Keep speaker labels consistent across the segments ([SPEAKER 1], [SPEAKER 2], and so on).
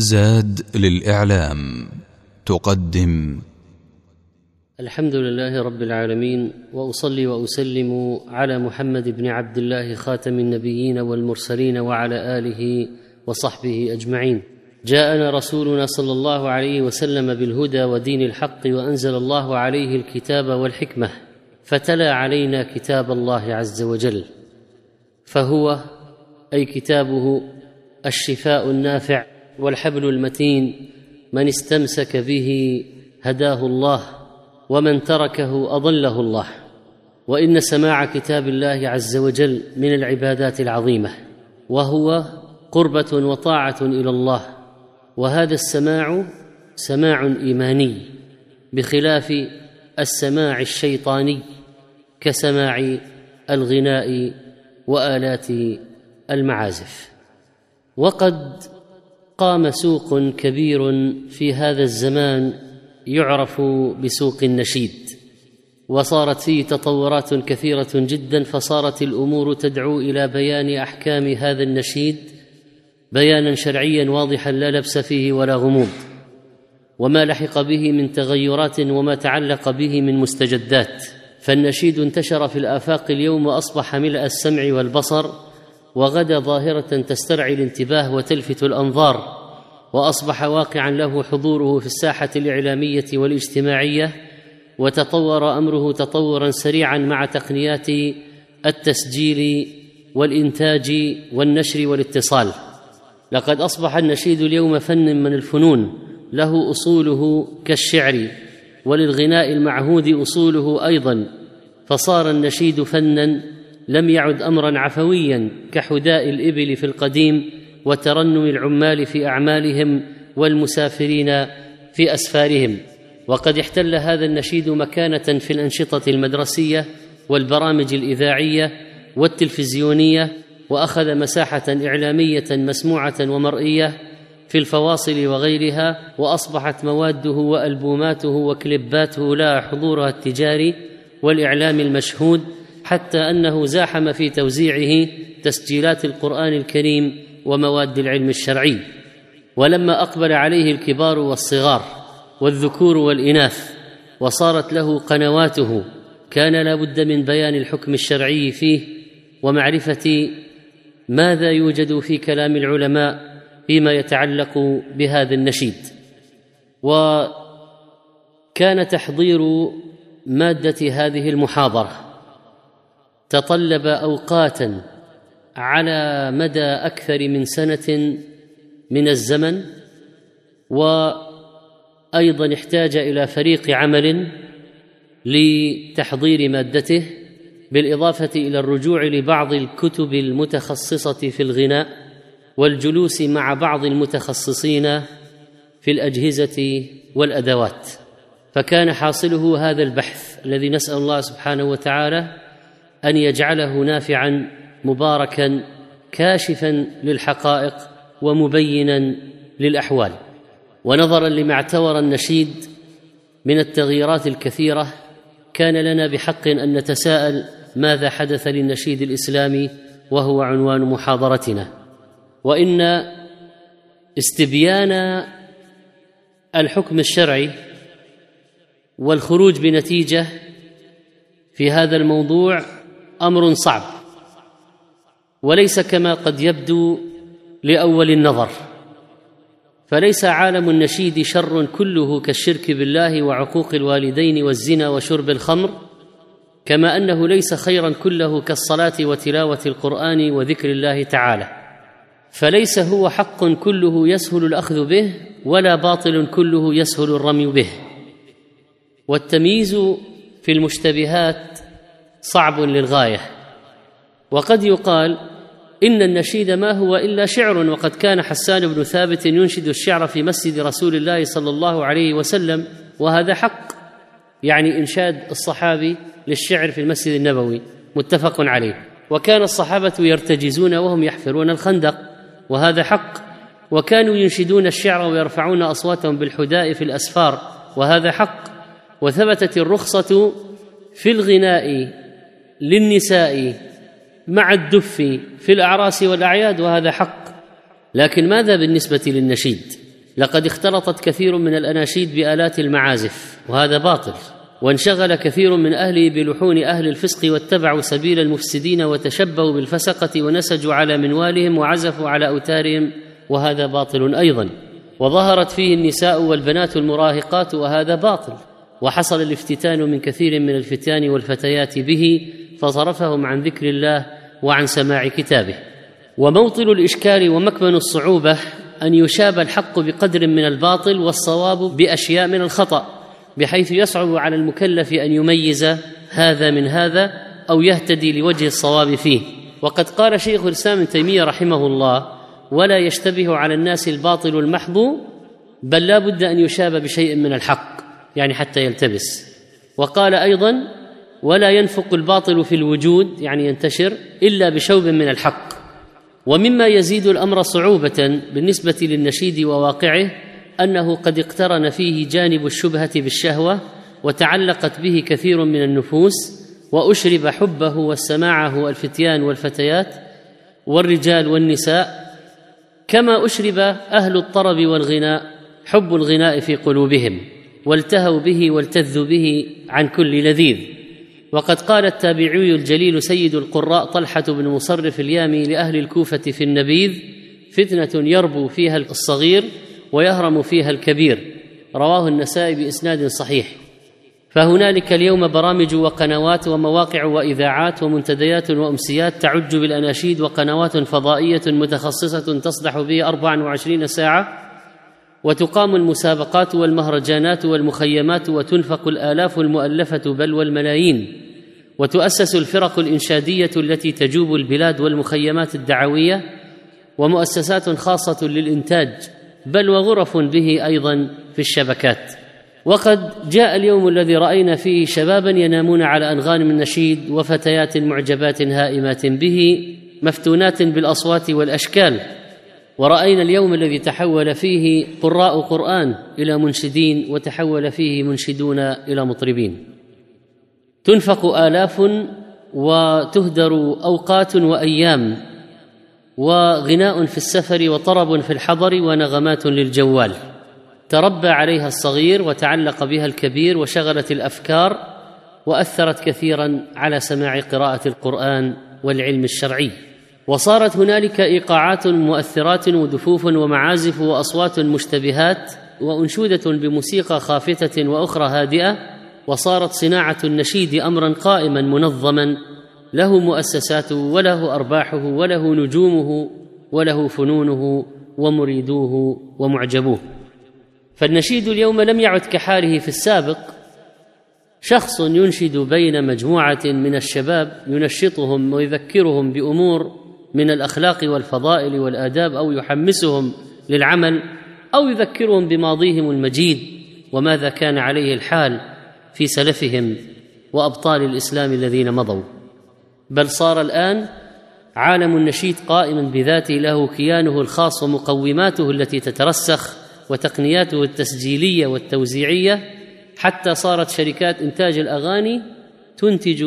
[SPEAKER 1] زاد للإعلام. تقدم.
[SPEAKER 2] الحمد لله رب العالمين وأصلي وأسلم على محمد بن عبد الله خاتم النبيين والمرسلين وعلى آله وصحبه أجمعين. جاءنا رسولنا صلى الله عليه وسلم بالهدى ودين الحق وأنزل الله عليه الكتاب والحكمة فتلا علينا كتاب الله عز وجل فهو أي كتابه الشفاء النافع والحبل المتين من استمسك به هداه الله ومن تركه أضله الله. وإن سماع كتاب الله عز وجل من العبادات العظيمة وهو قربة وطاعة إلى الله. وهذا السماع سماع إيماني بخلاف السماع الشيطاني كسماع الغناء وآلات المعازف. وقد قام سوق كبير في هذا الزمان يعرف بسوق النشيد وصارت فيه تطورات كثيرة جدا فصارت الأمور تدعو إلى بيان أحكام هذا النشيد بيانا شرعيا واضحا لا لبس فيه ولا غموض وما لحق به من تغيرات وما تعلق به من مستجدات. فالنشيد انتشر في الآفاق اليوم وأصبح ملء السمع والبصر وغدا ظاهرة تسترعي الانتباه وتلفت الأنظار وأصبح واقعا له حضوره في الساحة الإعلامية والاجتماعية وتطور أمره تطورا سريعا مع تقنيات التسجيل والإنتاج والنشر والاتصال. لقد أصبح النشيد اليوم فن من الفنون له أصوله كالشعر وللغناء المعهود أصوله أيضا فصار النشيد فنا لم يعد امرا عفويا كحداء الإبل في القديم وترنم العمال في أعمالهم والمسافرين في أسفارهم. وقد احتل هذا النشيد مكانة في الأنشطة المدرسية والبرامج الإذاعية والتلفزيونية وأخذ مساحة إعلامية مسموعة ومرئية في الفواصل وغيرها وأصبحت مواده وألبوماته وكليباته لها حضورها التجاري والإعلام المشهود حتى أنه زاحم في توزيعه تسجيلات القرآن الكريم ومواد العلم الشرعي ولما أقبل عليه الكبار والصغار والذكور والإناث وصارت له قنواته كان لا بد من بيان الحكم الشرعي فيه ومعرفة ماذا يوجد في كلام العلماء فيما يتعلق بهذا النشيد. وكان تحضير مادة هذه المحاضرة. تطلب أوقاتا على مدى أكثر من سنة من الزمن وأيضا احتاج إلى فريق عمل لتحضير مادته بالإضافة إلى الرجوع لبعض الكتب المتخصصة في الغناء والجلوس مع بعض المتخصصين في الأجهزة والأدوات. فكان حاصله هذا البحث الذي نسأل الله سبحانه وتعالى أن يجعله نافعا مباركا كاشفا للحقائق ومبينا للأحوال. ونظرا لما اعتور النشيد من التغييرات الكثيرة كان لنا بحق أن نتساءل ماذا حدث للنشيد الإسلامي وهو عنوان محاضرتنا. وإن استبيان الحكم الشرعي والخروج بنتيجة في هذا الموضوع أمر صعب وليس كما قد يبدو لأول النظر فليس عالم النشيد شر كله كالشرك بالله وعقوق الوالدين والزنا وشرب الخمر كما أنه ليس خيرا كله كالصلاة وتلاوة القرآن وذكر الله تعالى فليس هو حق كله يسهل الأخذ به ولا باطل كله يسهل الرمي به. والتمييز في المشتبهات صعب للغاية. وقد يقال إن النشيد ما هو إلا شعر وقد كان حسان بن ثابت ينشد الشعر في مسجد رسول الله صلى الله عليه وسلم وهذا حق يعني إنشاد الصحابي للشعر في المسجد النبوي متفق عليه. وكان الصحابة يرتجزون وهم يحفرون الخندق وهذا حق. وكانوا ينشدون الشعر ويرفعون أصواتهم بالحداء في الأسفار وهذا حق. وثبتت الرخصة في الغناء للنساء مع الدف في الأعراس والأعياد وهذا حق. لكن ماذا بالنسبة للنشيد؟ لقد اختلطت كثير من الأناشيد بآلات المعازف وهذا باطل. وانشغل كثير من اهله بلحون أهل الفسق واتبعوا سبيل المفسدين وتشبهوا بالفسقة ونسجوا على منوالهم وعزفوا على أوتارهم وهذا باطل أيضا. وظهرت فيه النساء والبنات المراهقات وهذا باطل. وحصل الافتتان من كثير من الفتيان والفتيات به فصرفهم عن ذكر الله وعن سماع كتابه. وموطن الإشكال ومكمن الصعوبة أن يشاب الحق بقدر من الباطل والصواب بأشياء من الخطأ بحيث يصعب على المكلف أن يميز هذا من هذا أو يهتدي لوجه الصواب فيه. وقد قال شيخ الإسلام ابن تيمية رحمه الله ولا يشتبه على الناس الباطل المحض بل لا بد أن يشاب بشيء من الحق يعني حتى يلتبس. وقال أيضا ولا ينفق الباطل في الوجود يعني ينتشر إلا بشوب من الحق. ومما يزيد الأمر صعوبة بالنسبة للنشيد وواقعه أنه قد اقترن فيه جانب الشبهة بالشهوة وتعلقت به كثير من النفوس وأشرب حبه وسماعه الفتيان والفتيات والرجال والنساء. كما أشرب أهل الطرب والغناء حب الغناء في قلوبهم والتهوا به والتذوا به عن كل لذيذ. وقد قال التابعي الجليل سيد القراء طلحة بن مصرف اليامي لأهل الكوفة في النبيذ فتنة يربو فيها الصغير ويهرم فيها الكبير. رواه النسائي بإسناد صحيح. فهنالك اليوم برامج وقنوات ومواقع وإذاعات ومنتديات وأمسيات تعج بالأناشيد وقنوات فضائية متخصصة تصدح به 24 ساعة وتقام المسابقات والمهرجانات والمخيمات وتنفق الآلاف المؤلفة بل والملايين. وتؤسس الفرق الإنشادية التي تجوب البلاد والمخيمات الدعوية. ومؤسسات خاصة للإنتاج بل وغرف به أيضا في الشبكات. وقد جاء اليوم الذي رأينا فيه شبابا ينامون على أنغام النشيد وفتيات معجبات هائمات به مفتونات بالأصوات والأشكال. ورأينا اليوم الذي تحول فيه قراء قرآن إلى منشدين وتحول فيه منشدون إلى مطربين. تنفق آلاف وتهدر أوقات وأيام وغناء في السفر وطرب في الحضر ونغمات للجوال. تربى عليها الصغير وتعلق بها الكبير وشغلت الأفكار وأثرت كثيرا على سماع قراءة القرآن والعلم الشرعي. وصارت هنالك إيقاعات مؤثرات ودفوف ومعازف وأصوات مشتبهات وأنشودة بموسيقى خافتة وأخرى هادئة وصارت صناعة النشيد امرا قائما منظما له مؤسساته وله أرباحه وله نجومه وله فنونه ومريدوه ومعجبوه. فالنشيد اليوم لم يعد كحاله في السابق. شخص ينشد بين مجموعة من الشباب ينشطهم ويذكرهم بأمور من الأخلاق والفضائل والآداب أو يحمسهم للعمل أو يذكرهم بماضيهم المجيد وماذا كان عليه الحال في سلفهم وأبطال الإسلام الذين مضوا. بل صار الآن عالم النشيد قائما بذاته له كيانه الخاص ومقوماته التي تترسخ وتقنياته التسجيلية والتوزيعية. حتى صارت شركات إنتاج الأغاني تنتج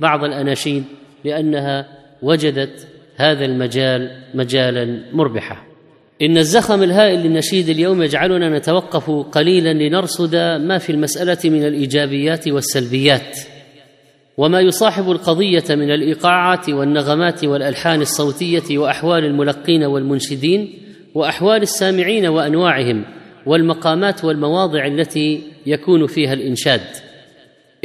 [SPEAKER 2] بعض الأناشيد لأنها وجدت هذا المجال مجالا مربحا. إن الزخم الهائل للنشيد اليوم يجعلنا نتوقف قليلا لنرصد ما في المسألة من الإيجابيات والسلبيات وما يصاحب القضية من الإيقاعات والنغمات والألحان الصوتية وأحوال الملقين والمنشدين وأحوال السامعين وأنواعهم والمقامات والمواضع التي يكون فيها الإنشاد.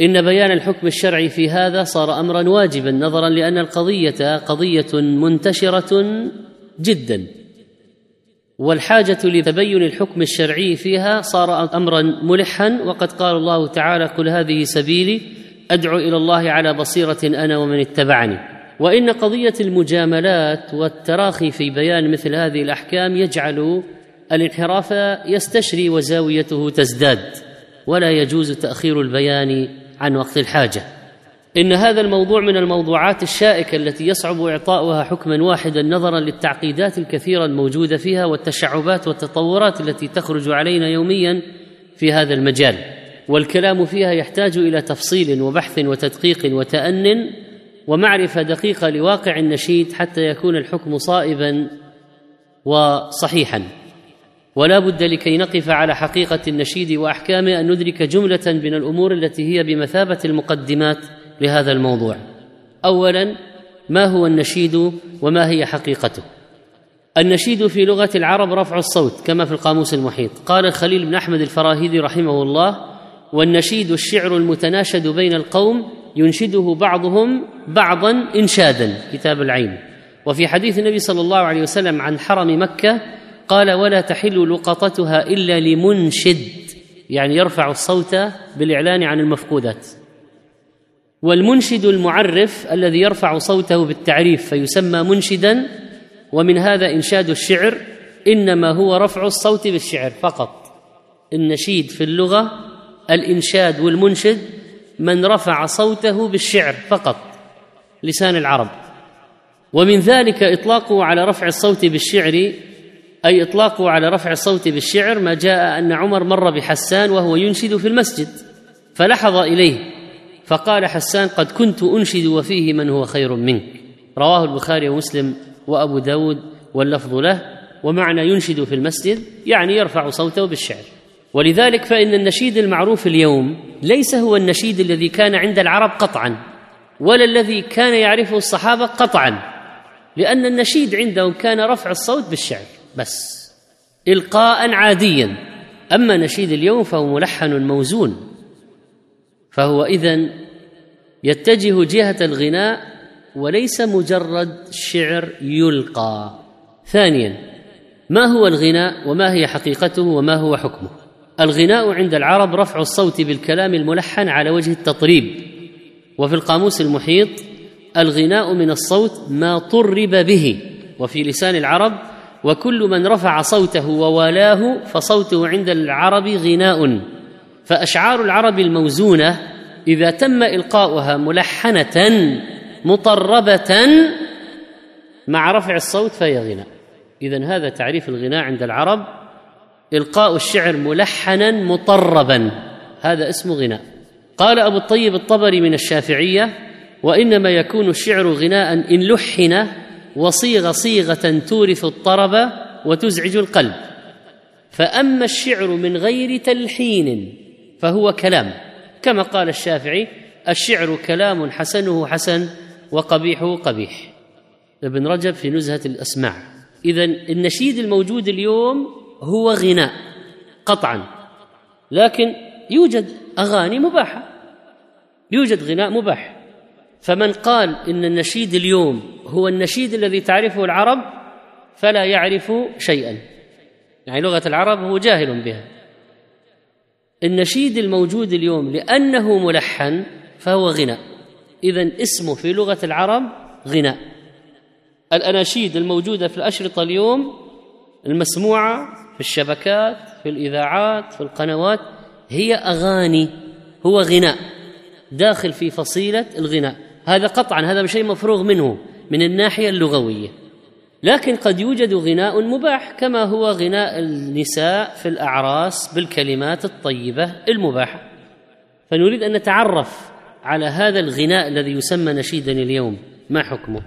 [SPEAKER 2] إن بيان الحكم الشرعي في هذا صار أمرا واجبا نظرا لأن القضية قضية منتشرة جدا. والحاجة لتبين الحكم الشرعي فيها صار امرا ملحا وقد قال الله تعالى قل هذه سبيلي أدعو إلى الله على بصيرة أنا ومن اتبعني. وإن قضية المجاملات والتراخي في بيان مثل هذه الأحكام يجعل الانحراف يستشري وزاويته تزداد ولا يجوز تأخير البيان عن وقت الحاجة. إن هذا الموضوع من الموضوعات الشائكة التي يصعب إعطاؤها حكما واحدا نظرا للتعقيدات الكثيرة الموجودة فيها والتشعبات والتطورات التي تخرج علينا يوميا في هذا المجال. والكلام فيها يحتاج إلى تفصيل وبحث وتدقيق وتأن ومعرفة دقيقة لواقع النشيد حتى يكون الحكم صائبا وصحيحا. ولا بد لكي نقف على حقيقة النشيد واحكامه أن ندرك جملة من الأمور التي هي بمثابة المقدمات لهذا الموضوع. اولا ما هو النشيد وما هي حقيقته؟ النشيد في لغة العرب رفع الصوت كما في القاموس المحيط. قال الخليل بن أحمد الفراهيدي رحمه الله والنشيد الشعر المتناشد بين القوم ينشده بعضهم بعضا انشادا. كتاب العين. وفي حديث النبي صلى الله عليه وسلم عن حرم مكة قال ولا تحل لقطتها إلا لمنشد يعني يرفع الصوت بالإعلان عن المفقودات. والمنشد المعرف الذي يرفع صوته بالتعريف فيسمى منشدا ومن هذا إنشاد الشعر إنما هو رفع الصوت بالشعر فقط. النشيد في اللغة الإنشاد والمنشد من رفع صوته بالشعر فقط لسان العرب. ومن ذلك إطلاقه على رفع الصوت بالشعر أي إطلاقه على رفع الصوت بالشعر ما جاء أن عمر مر بحسان وهو ينشد في المسجد فلحظ إليه فقال حسان قد كنت أنشد وفيه من هو خير منك. رواه البخاري ومسلم وأبو داود واللفظ له ومعنى ينشد في المسجد يعني يرفع صوته بالشعر. ولذلك فإن النشيد المعروف اليوم ليس هو النشيد الذي كان عند العرب قطعا ولا الذي كان يعرفه الصحابة قطعا لأن النشيد عندهم كان رفع الصوت بالشعر. بس القاء عاديا. أما نشيد اليوم فهو ملحن موزون. فهو اذن يتجه جهة الغناء وليس مجرد شعر يلقى. ثانيا ما هو الغناء وما هي حقيقته وما هو حكمه؟ الغناء عند العرب رفع الصوت بالكلام الملحن على وجه التطريب. وفي القاموس المحيط الغناء من الصوت ما طرب به. وفي لسان العرب وكل من رفع صوته ووالاه فصوته عند العرب غناء. فأشعار العرب الموزونة إذا تم إلقاؤها ملحنة مطربة مع رفع الصوت فهي غناء. اذا هذا تعريف الغناء عند العرب. إلقاء الشعر ملحنا مطربا. هذا اسمه غناء. قال أبو الطيب الطبري من الشافعية وإنما يكون الشعر غناء إن لحن وصيغ صيغة تورث الطرب وتزعج القلب. فأما الشعر من غير تلحين فهو كلام. كما قال الشافعي الشعر كلام حسنه حسن وقبيحه قبيح. ابن رجب في نزهة الأسماع. إذا النشيد الموجود اليوم هو غناء قطعا. لكن يوجد أغاني مباحة. يوجد غناء مباح. فمن قال إن النشيد اليوم هو النشيد الذي تعرفه العرب فلا يعرف شيئا. يعني لغة العرب هو جاهل بها. النشيد الموجود اليوم لأنه ملحن فهو غناء. اذا اسمه في لغة العرب غناء. الأناشيد الموجودة في الأشرطة اليوم المسموعة في الشبكات في الإذاعات في القنوات هي أغاني هو غناء. داخل في فصيلة الغناء. هذا قطعا هذا شيء مفروغ منه من الناحية اللغوية. لكن قد يوجد غناء مباح كما هو غناء النساء في الأعراس بالكلمات الطيبة المباحة. فنريد أن نتعرف على هذا الغناء الذي يسمى نشيدا اليوم. ما حكمه؟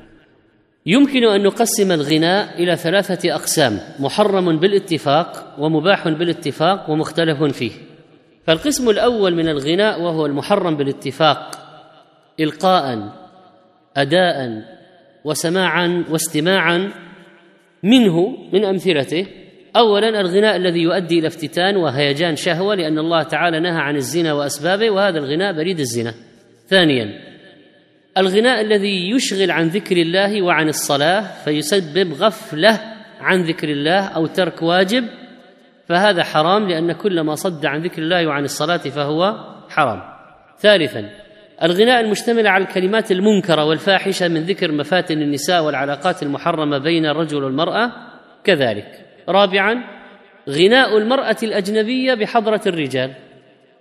[SPEAKER 2] يمكن أن نقسم الغناء إلى ثلاثة أقسام محرم بالاتفاق ومباح بالاتفاق ومختلف فيه. فالقسم الأول من الغناء وهو المحرم بالاتفاق القاء اداء وسماعا واستماعا منه من أمثلته. اولا الغناء الذي يؤدي إلى افتتان وهيجان شهوة لأن الله تعالى نهى عن الزنا وأسبابه وهذا الغناء بريد الزنا. ثانيا الغناء الذي يشغل عن ذكر الله وعن الصلاة فيسبب غفلة عن ذكر الله أو ترك واجب فهذا حرام لأن كل ما صد عن ذكر الله وعن الصلاة فهو حرام. ثالثا الغناء المشتمل على الكلمات المنكرة والفاحشة من ذكر مفاتن النساء والعلاقات المحرمة بين الرجل والمرأة كذلك. رابعا غناء المرأة الأجنبية بحضرة الرجال.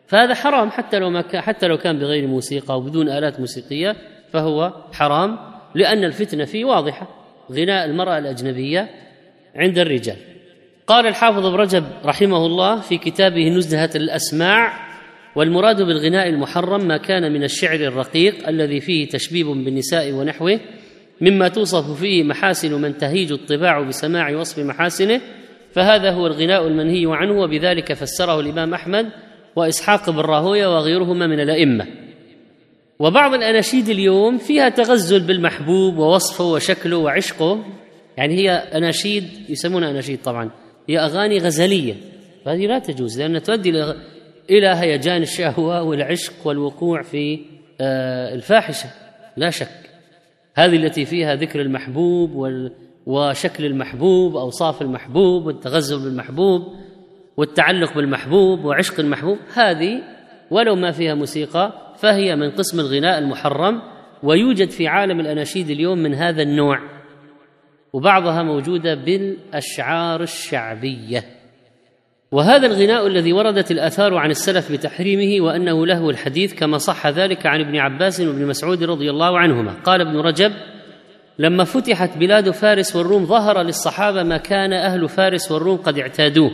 [SPEAKER 2] فهذا حرام حتى لو ما حتى لو كان بغير موسيقى وبدون آلات موسيقية فهو حرام لأن الفتنة فيه واضحة. غناء المرأة الأجنبية عند الرجال. قال الحافظ ابن رجب رحمه الله في كتابه نزهة الأسماع والمراد بالغناء المحرم ما كان من الشعر الرقيق الذي فيه تشبيب بالنساء ونحوه مما توصف فيه محاسن من تهيج الطباع بسماع وصف محاسنه فهذا هو الغناء المنهي عنه وبذلك فسره الإمام أحمد وإسحاق بن راهوية وغيرهما من الأئمة. وبعض الأناشيد اليوم فيها تغزل بالمحبوب ووصفه وشكله وعشقه يعني هي أناشيد يسمونها أناشيد طبعا هي أغاني غزلية فهذه لا تجوز لأنها تؤدي إلى هيجان الشهوة والعشق والوقوع في آه، الفاحشة. لا شك. هذه التي فيها ذكر المحبوب وشكل المحبوب أوصاف المحبوب والتغزل بالمحبوب والتعلق بالمحبوب وعشق المحبوب. هذه ولو ما فيها موسيقى فهي من قسم الغناء المحرم ويوجد في عالم الأناشيد اليوم من هذا النوع. وبعضها موجودة بالأشعار الشعبية. وهذا الغناء الذي وردت الآثار عن السلف بتحريمه وأنه له الحديث كما صح ذلك عن ابن عباس وابن مسعود رضي الله عنهما. قال ابن رجب لما فتحت بلاد فارس والروم ظهر للصحابة ما كان أهل فارس والروم قد اعتادوه.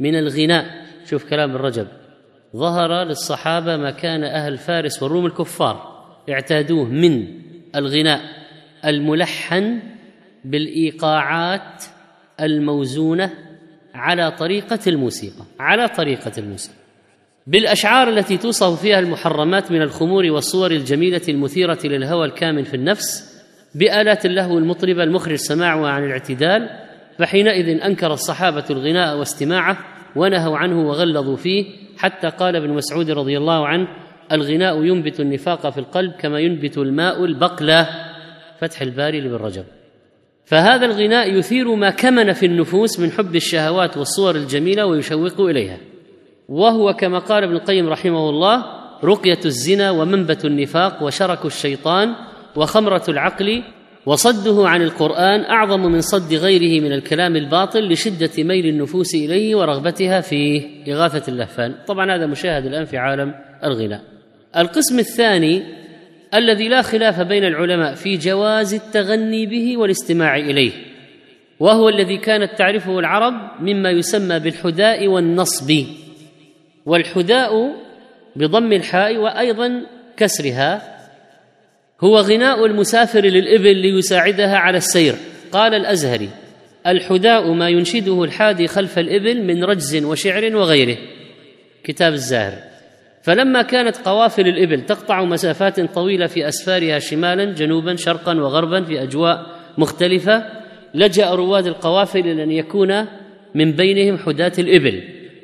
[SPEAKER 2] من الغناء شوف كلام الرجب ظهر للصحابة ما كان أهل فارس والروم الكفار اعتادوه من الغناء الملحن بالإيقاعات الموزونة على طريقة الموسيقى على طريقة الموسيقى. بالأشعار التي توصف فيها المحرمات من الخمور والصور الجميلة المثيرة للهوى الكامن في النفس بآلات اللهو المطربة المخرج سماعها عن الاعتدال فحينئذ أنكر الصحابة الغناء واستماعه ونهوا عنه وغلظوا فيه حتى قال ابن مسعود رضي الله عنه الغناء ينبت النفاق في القلب كما ينبت الماء البقلة. فتح الباري لابن رجب. فهذا الغناء يثير ما كمن في النفوس من حب الشهوات والصور الجميلة ويشوق إليها. وهو كما قال ابن القيم رحمه الله رقية الزنا ومنبت النفاق وشرك الشيطان وخمرة العقل وصده عن القرآن أعظم من صد غيره من الكلام الباطل لشدة ميل النفوس إليه ورغبتها فيه. إغاثة اللهفان طبعا هذا مشاهد الآن في عالم الغناء. القسم الثاني الذي لا خلاف بين العلماء في جواز التغني به والاستماع إليه وهو الذي كانت تعرفه العرب مما يسمى بالحداء والنصب والحداء بضم الحاء وأيضا كسرها هو غناء المسافر للإبل ليساعدها على السير. قال الأزهري الحداء ما ينشده الحادي خلف الإبل من رجز وشعر وغيره. كتاب الزاهر. فلما كانت قوافل الإبل تقطع مسافات طويلة في أسفارها شمالا جنوبا شرقا وغربا في أجواء مختلفة لجأ رواد القوافل إلى أن يكون من بينهم حداة الإبل.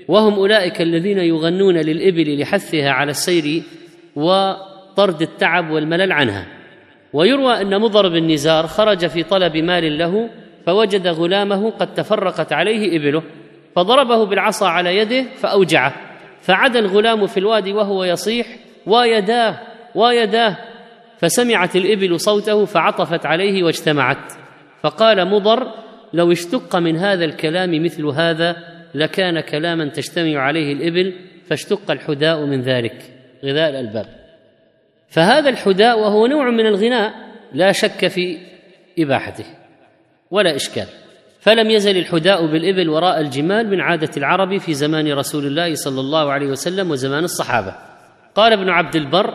[SPEAKER 2] وهم أولئك الذين يغنون للإبل لحثها على السير و طرد التعب والملل عنها. ويروى أن مضر بن نزار خرج في طلب مال له فوجد غلامه قد تفرقت عليه إبله فضربه بالعصا على يده فأوجعه. فعدا الغلام في الوادي وهو يصيح ويداه ويداه فسمعت الإبل صوته فعطفت عليه واجتمعت. فقال مضر لو اشتق من هذا الكلام مثل هذا لكان كلاما تجتمع عليه الإبل فاشتق الحداء من ذلك. غذاء الألباب. فهذا الحداء وهو نوع من الغناء لا شك في إباحته ولا إشكال. فلم يزل الحداء بالإبل وراء الجمال من عادة العرب في زمان رسول الله صلى الله عليه وسلم وزمان الصحابة. قال ابن عبد البر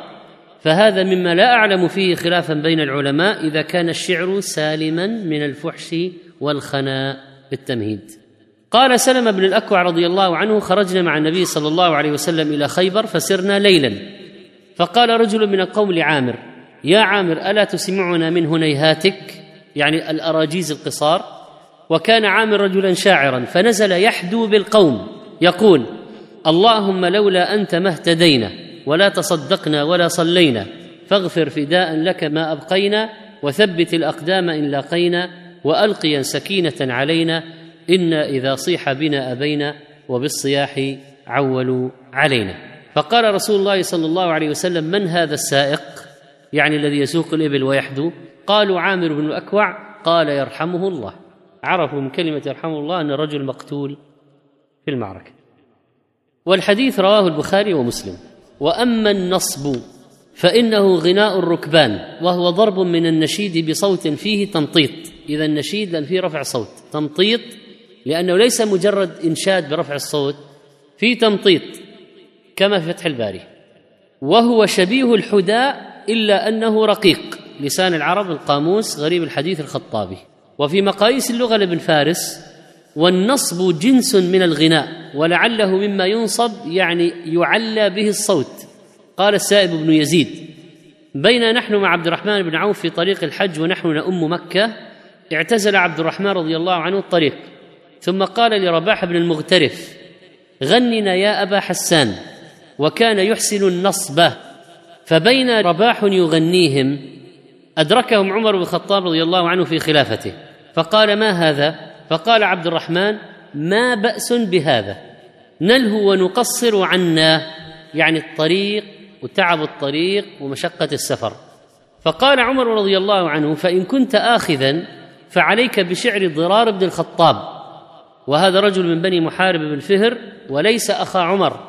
[SPEAKER 2] فهذا مما لا أعلم فيه خلافا بين العلماء إذا كان الشعر سالما من الفحش والخناء بالتمهيد. قال سلم بن الأكوع رضي الله عنه خرجنا مع النبي صلى الله عليه وسلم إلى خيبر فسرنا ليلا. فقال رجل من القوم لعامر يا عامر ألا تسمعنا من هنيهاتك؟ يعني الأراجيز القصار. وكان عامر رجلا شاعرا فنزل يحدو بالقوم يقول اللهم لولا أنت ما اهتدينا ولا تصدقنا ولا صلينا فاغفر فداء لك ما أبقينا وثبت الأقدام إن لاقينا والقيا سكينة علينا إنا إذا صيح بنا أبينا وبالصياح عولوا علينا. فقال رسول الله صلى الله عليه وسلم من هذا السائق؟ يعني الذي يسوق الإبل ويحدو. قالوا عامر بن الأكوع قال يرحمه الله. عرفوا من كلمة يرحمه الله أن الرجل مقتول في المعركة. والحديث رواه البخاري ومسلم. وأما النصب فإنه غناء الركبان وهو ضرب من النشيد بصوت فيه تمطيط. إذا النشيد لأن فيه رفع صوت. تمطيط لأنه ليس مجرد إنشاد برفع الصوت في تمطيط كما في فتح الباري. وهو شبيه الحداء إلا أنه رقيق. لسان العرب القاموس غريب الحديث الخطابي. وفي مقاييس اللغة لابن فارس والنصب جنس من الغناء ولعله مما ينصب يعني يعلى به الصوت. قال السائب بن يزيد بين نحن مع عبد الرحمن بن عوف في طريق الحج ونحن نؤم مكة اعتزل عبد الرحمن رضي الله عنه الطريق. ثم قال لرباح بن المغترف غننا يا أبا حسان وكان يحسن النصب. فبين رباح يغنيهم أدركهم عمر بن الخطاب رضي الله عنه في خلافته. فقال ما هذا؟ فقال عبد الرحمن ما بأس بهذا. نلهو ونقصر عنا يعني الطريق وتعب الطريق ومشقة السفر. فقال عمر رضي الله عنه فإن كنت آخذا فعليك بشعر ضرار بن الخطاب. وهذا رجل من بني محارب بن فهر وليس أخا عمر.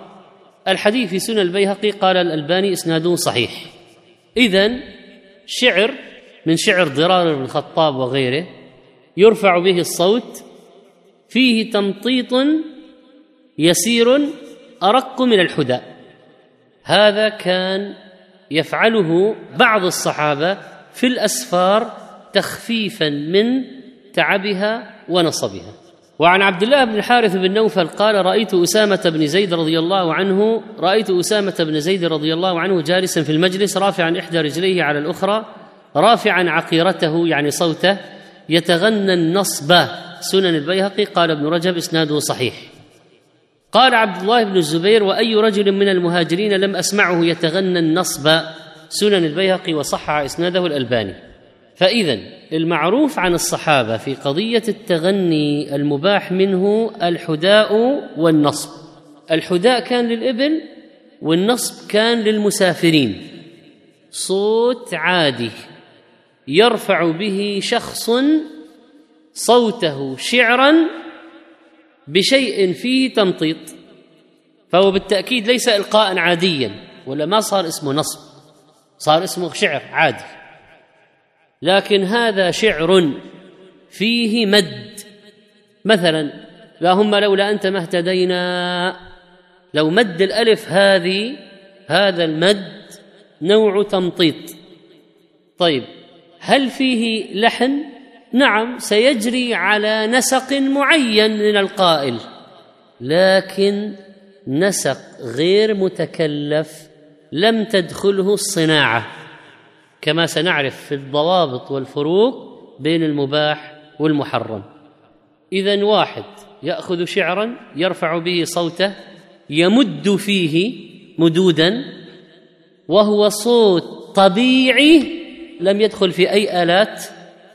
[SPEAKER 2] الحديث في سنن البيهقي قال الألباني إسناده صحيح. إذا شعر من شعر ضرار بن الخطاب وغيره يرفع به الصوت فيه تمطيط يسير أرق من الحدى. هذا كان يفعله بعض الصحابة في الأسفار تخفيفا من تعبها ونصبها. وعن عبد الله بن الحارث بن نوفل قال رأيت أسامة بن زيد رضي الله عنه رأيت أسامة بن زيد رضي الله عنه جالسا في المجلس رافعا إحدى رجليه على الأخرى رافعا عقيرته يعني صوته يتغنى النصب. سنن البيهقي قال ابن رجب إسناده صحيح. قال عبد الله بن الزبير وأي رجل من المهاجرين لم أسمعه يتغنى النصب؟ سنن البيهقي وصحح إسناده الألباني. فاذا المعروف عن الصحابة في قضية التغني المباح منه الحداء والنصب. الحداء كان للإبل والنصب كان للمسافرين. صوت عادي. يرفع به شخص صوته شعرا بشيء فيه تمطيط فهو بالتأكيد ليس القاء عاديا ولا ما صار اسمه نصب صار اسمه شعر عادي. لكن هذا شعر فيه مد. مثلا اللهم لولا أنت ما اهتدينا لو مد الألف هذه هذا المد نوع تمطيط. طيب هل فيه لحن؟ نعم سيجري على نسق معين من القائل لكن نسق غير متكلف لم تدخله الصناعة كما سنعرف في الضوابط والفروق بين المباح والمحرم. إذا واحد يأخذ شعرا يرفع به صوته يمد فيه مدودا وهو صوت طبيعي لم يدخل في أي آلات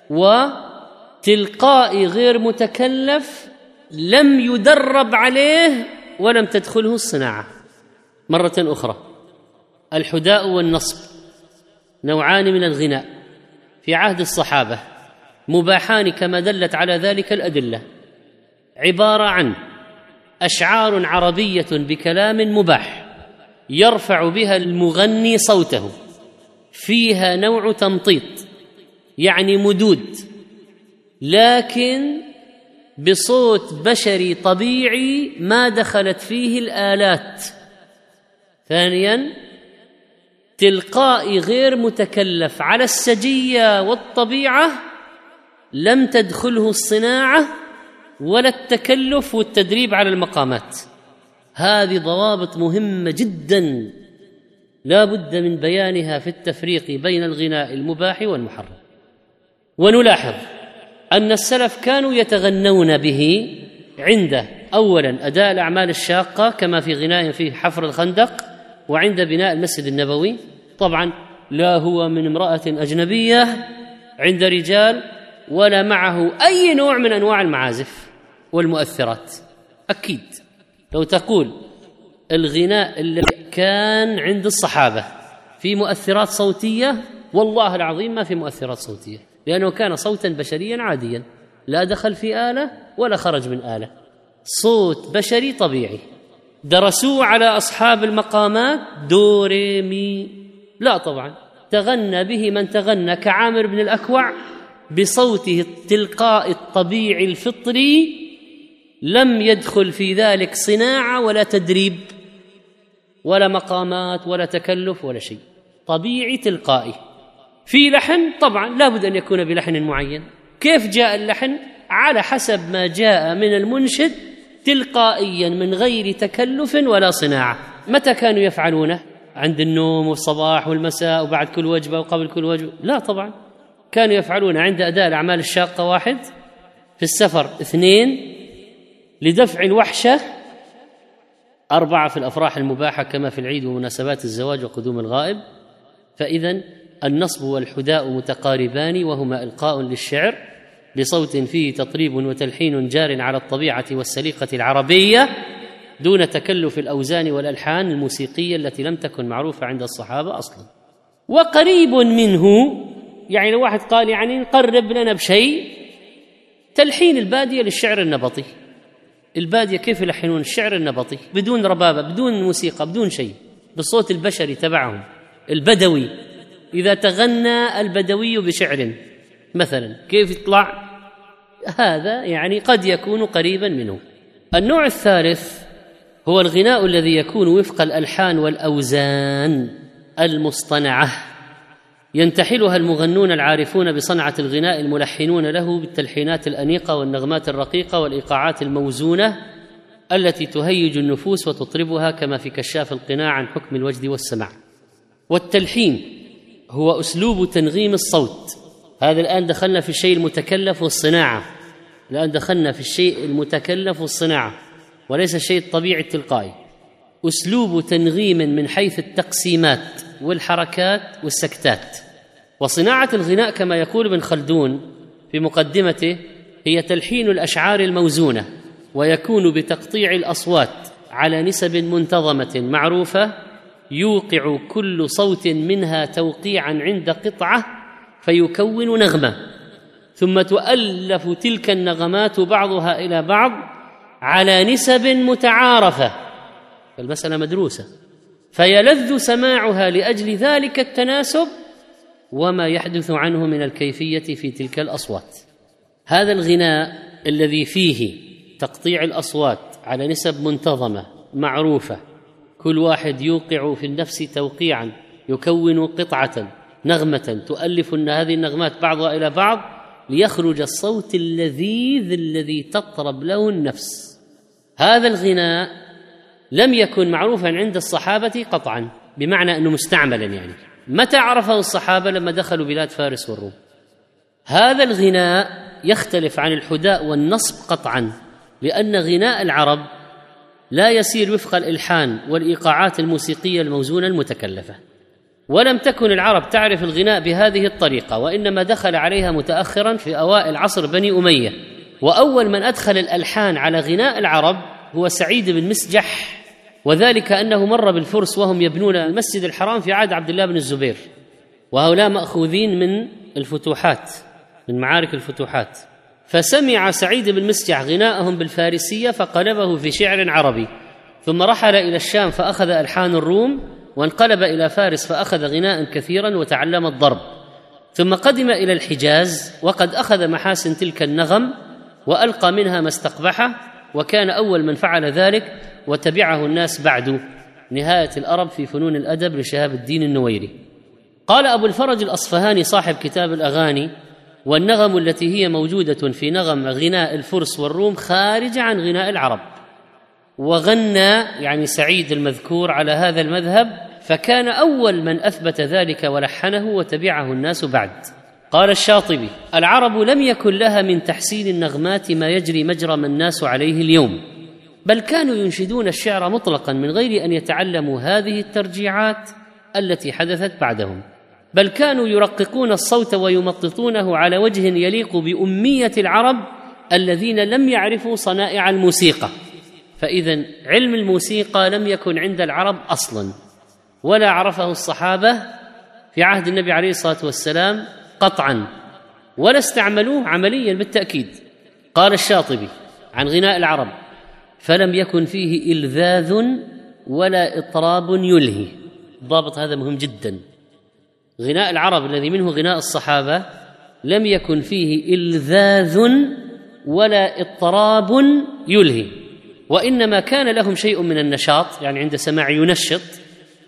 [SPEAKER 2] وتلقائي غير متكلف لم يدرب عليه ولم تدخله الصناعة. مرة أخرى الحداء والنصب نوعان من الغناء في عهد الصحابة مباحان كما دلت على ذلك الأدلة. عبارة عن أشعار عربية بكلام مباح يرفع بها المغني صوته. فيها نوع تمطيط يعني مدود لكن بصوت بشري طبيعي ما دخلت فيه الآلات. ثانيا تلقائي غير متكلف على السجية والطبيعة لم تدخله الصناعة ولا التكلف والتدريب على المقامات. هذه ضوابط مهمة جدا. لا بد من بيانها في التفريق بين الغناء المباح والمحرم. ونلاحظ أن السلف كانوا يتغنون به عند اولا أداء الأعمال الشاقة كما في غناء في حفر الخندق وعند بناء المسجد النبوي. طبعا لا هو من امرأة أجنبية عند رجال ولا معه أي نوع من أنواع المعازف والمؤثرات. أكيد لو تقول الغناء الذي كان عند الصحابة في مؤثرات صوتية والله العظيم ما في مؤثرات صوتية لأنه كان صوتا بشريا عاديا لا دخل في آلة ولا خرج من آلة. صوت بشري طبيعي. درسوه على أصحاب المقامات دو ري مي لا طبعا. تغنى به من تغنى كعامر بن الأكوع بصوته التلقائي الطبيعي الفطري لم يدخل في ذلك صناعة ولا تدريب. ولا مقامات ولا تكلف ولا شيء. طبيعي تلقائي. في لحن طبعا لابد أن يكون بلحن معين. كيف جاء اللحن؟ على حسب ما جاء من المنشد تلقائيا من غير تكلف ولا صناعة. متى كانوا يفعلونه؟ عند النوم والصباح والمساء وبعد كل وجبة وقبل كل وجبة. لا طبعا. كانوا يفعلون عند أداء الأعمال الشاقة واحد. في السفر اثنين. لدفع الوحشة أربعة في الأفراح المباحة كما في العيد ومناسبات الزواج وقدوم الغائب. فاذا النصب والحداء متقاربان وهما إلقاء للشعر بصوت فيه تطريب وتلحين جار على الطبيعة والسليقة العربية دون تكلف الأوزان والألحان الموسيقية التي لم تكن معروفة عند الصحابة أصلا. وقريب منه يعني لو واحد قال يعني نقرب لنا بشيء تلحين البادية للشعر النبطي. البادية كيف يلحنون؟ الشعر النبطي بدون ربابة بدون موسيقى بدون شيء بالصوت البشري تبعهم البدوي. إذا تغنى البدوي بشعر مثلا كيف يطلع؟ هذا يعني قد يكون قريبا منه. النوع الثالث هو الغناء الذي يكون وفق الألحان والأوزان المصطنعة. ينتحلها المغنون العارفون بصنعة الغناء الملحنون له بالتلحينات الأنيقة والنغمات الرقيقة والإيقاعات الموزونة التي تهيج النفوس وتطربها كما في كشاف القناع عن حكم الوجد والسمع والتلحين هو أسلوب تنغيم الصوت. هذا الآن دخلنا في الشيء المتكلف والصناعة. الآن دخلنا في الشيء المتكلف والصناعة وليس الشيء الطبيعي التلقائي أسلوب تنغيم من حيث التقسيمات والحركات والسكتات. وصناعة الغناء كما يقول ابن خلدون في مقدمته هي تلحين الأشعار الموزونة ويكون بتقطيع الأصوات على نسب منتظمة معروفة يوقع كل صوت منها توقيعا عند قطعة فيكون نغمة. ثم تؤلف تلك النغمات بعضها إلى بعض على نسب متعارفة المساله مدروسة. فيلذ سماعها لأجل ذلك التناسب وما يحدث عنه من الكيفية في تلك الأصوات. هذا الغناء الذي فيه تقطيع الأصوات على نسب منتظمة معروفة كل واحد يوقع في النفس توقيعا يكون قطعة نغمة تؤلف هذه النغمات بعضها إلى بعض ليخرج الصوت اللذيذ الذي تطرب له النفس. هذا الغناء لم يكن معروفا عند الصحابة قطعا بمعنى أنه مستعملا يعني. متى عرفه الصحابة لما دخلوا بلاد فارس والروم؟ هذا الغناء يختلف عن الحداء والنصب قطعا لأن غناء العرب لا يسير وفق الإلحان والإيقاعات الموسيقية الموزونة المتكلفة. ولم تكن العرب تعرف الغناء بهذه الطريقة وإنما دخل عليها متاخرا في أوائل عصر بني أمية. وأول من أدخل الألحان على غناء العرب هو سعيد بن مسجح. وذلك أنه مر بالفرس وهم يبنون المسجد الحرام في عهد عبد الله بن الزبير. وهؤلاء مأخوذين من الفتوحات من معارك الفتوحات. فسمع سعيد بن مسجح غناءهم بالفارسية فقلبه في شعر عربي. ثم رحل إلى الشام فأخذ ألحان الروم وانقلب إلى فارس فأخذ غناء كثيرا وتعلم الضرب. ثم قدم إلى الحجاز وقد أخذ محاسن تلك النغم وألقى منها ما استقبحه وكان أول من فعل ذلك. وتبعه الناس بعد نهاية الأرب في فنون الأدب لشهاب الدين النويري. قال أبو الفرج الأصفهاني صاحب كتاب الأغاني والنغم التي هي موجودة في نغم غناء الفرس والروم خارجه عن غناء العرب. وغنى يعني سعيد المذكور على هذا المذهب فكان أول من أثبت ذلك ولحنه وتبعه الناس بعد. قال الشاطبي العرب لم يكن لها من تحسين النغمات ما يجري مجرى ما الناس عليه اليوم. بل كانوا ينشدون الشعر مطلقا من غير أن يتعلموا هذه الترجيعات التي حدثت بعدهم. بل كانوا يرققون الصوت ويمططونه على وجه يليق بأمية العرب الذين لم يعرفوا صنائع الموسيقى. فاذا علم الموسيقى لم يكن عند العرب أصلا ولا عرفه الصحابة في عهد النبي عليه الصلاة والسلام قطعا ولا استعملوه عمليا بالتأكيد. قال الشاطبي عن غناء العرب فلم يكن فيه إلذاذ ولا إطراب يلهي. الضابط هذا مهم جدا. غناء العرب الذي منه غناء الصحابة لم يكن فيه إلذاذ ولا اضطراب يلهي. وإنما كان لهم شيء من النشاط يعني عند سماع ينشط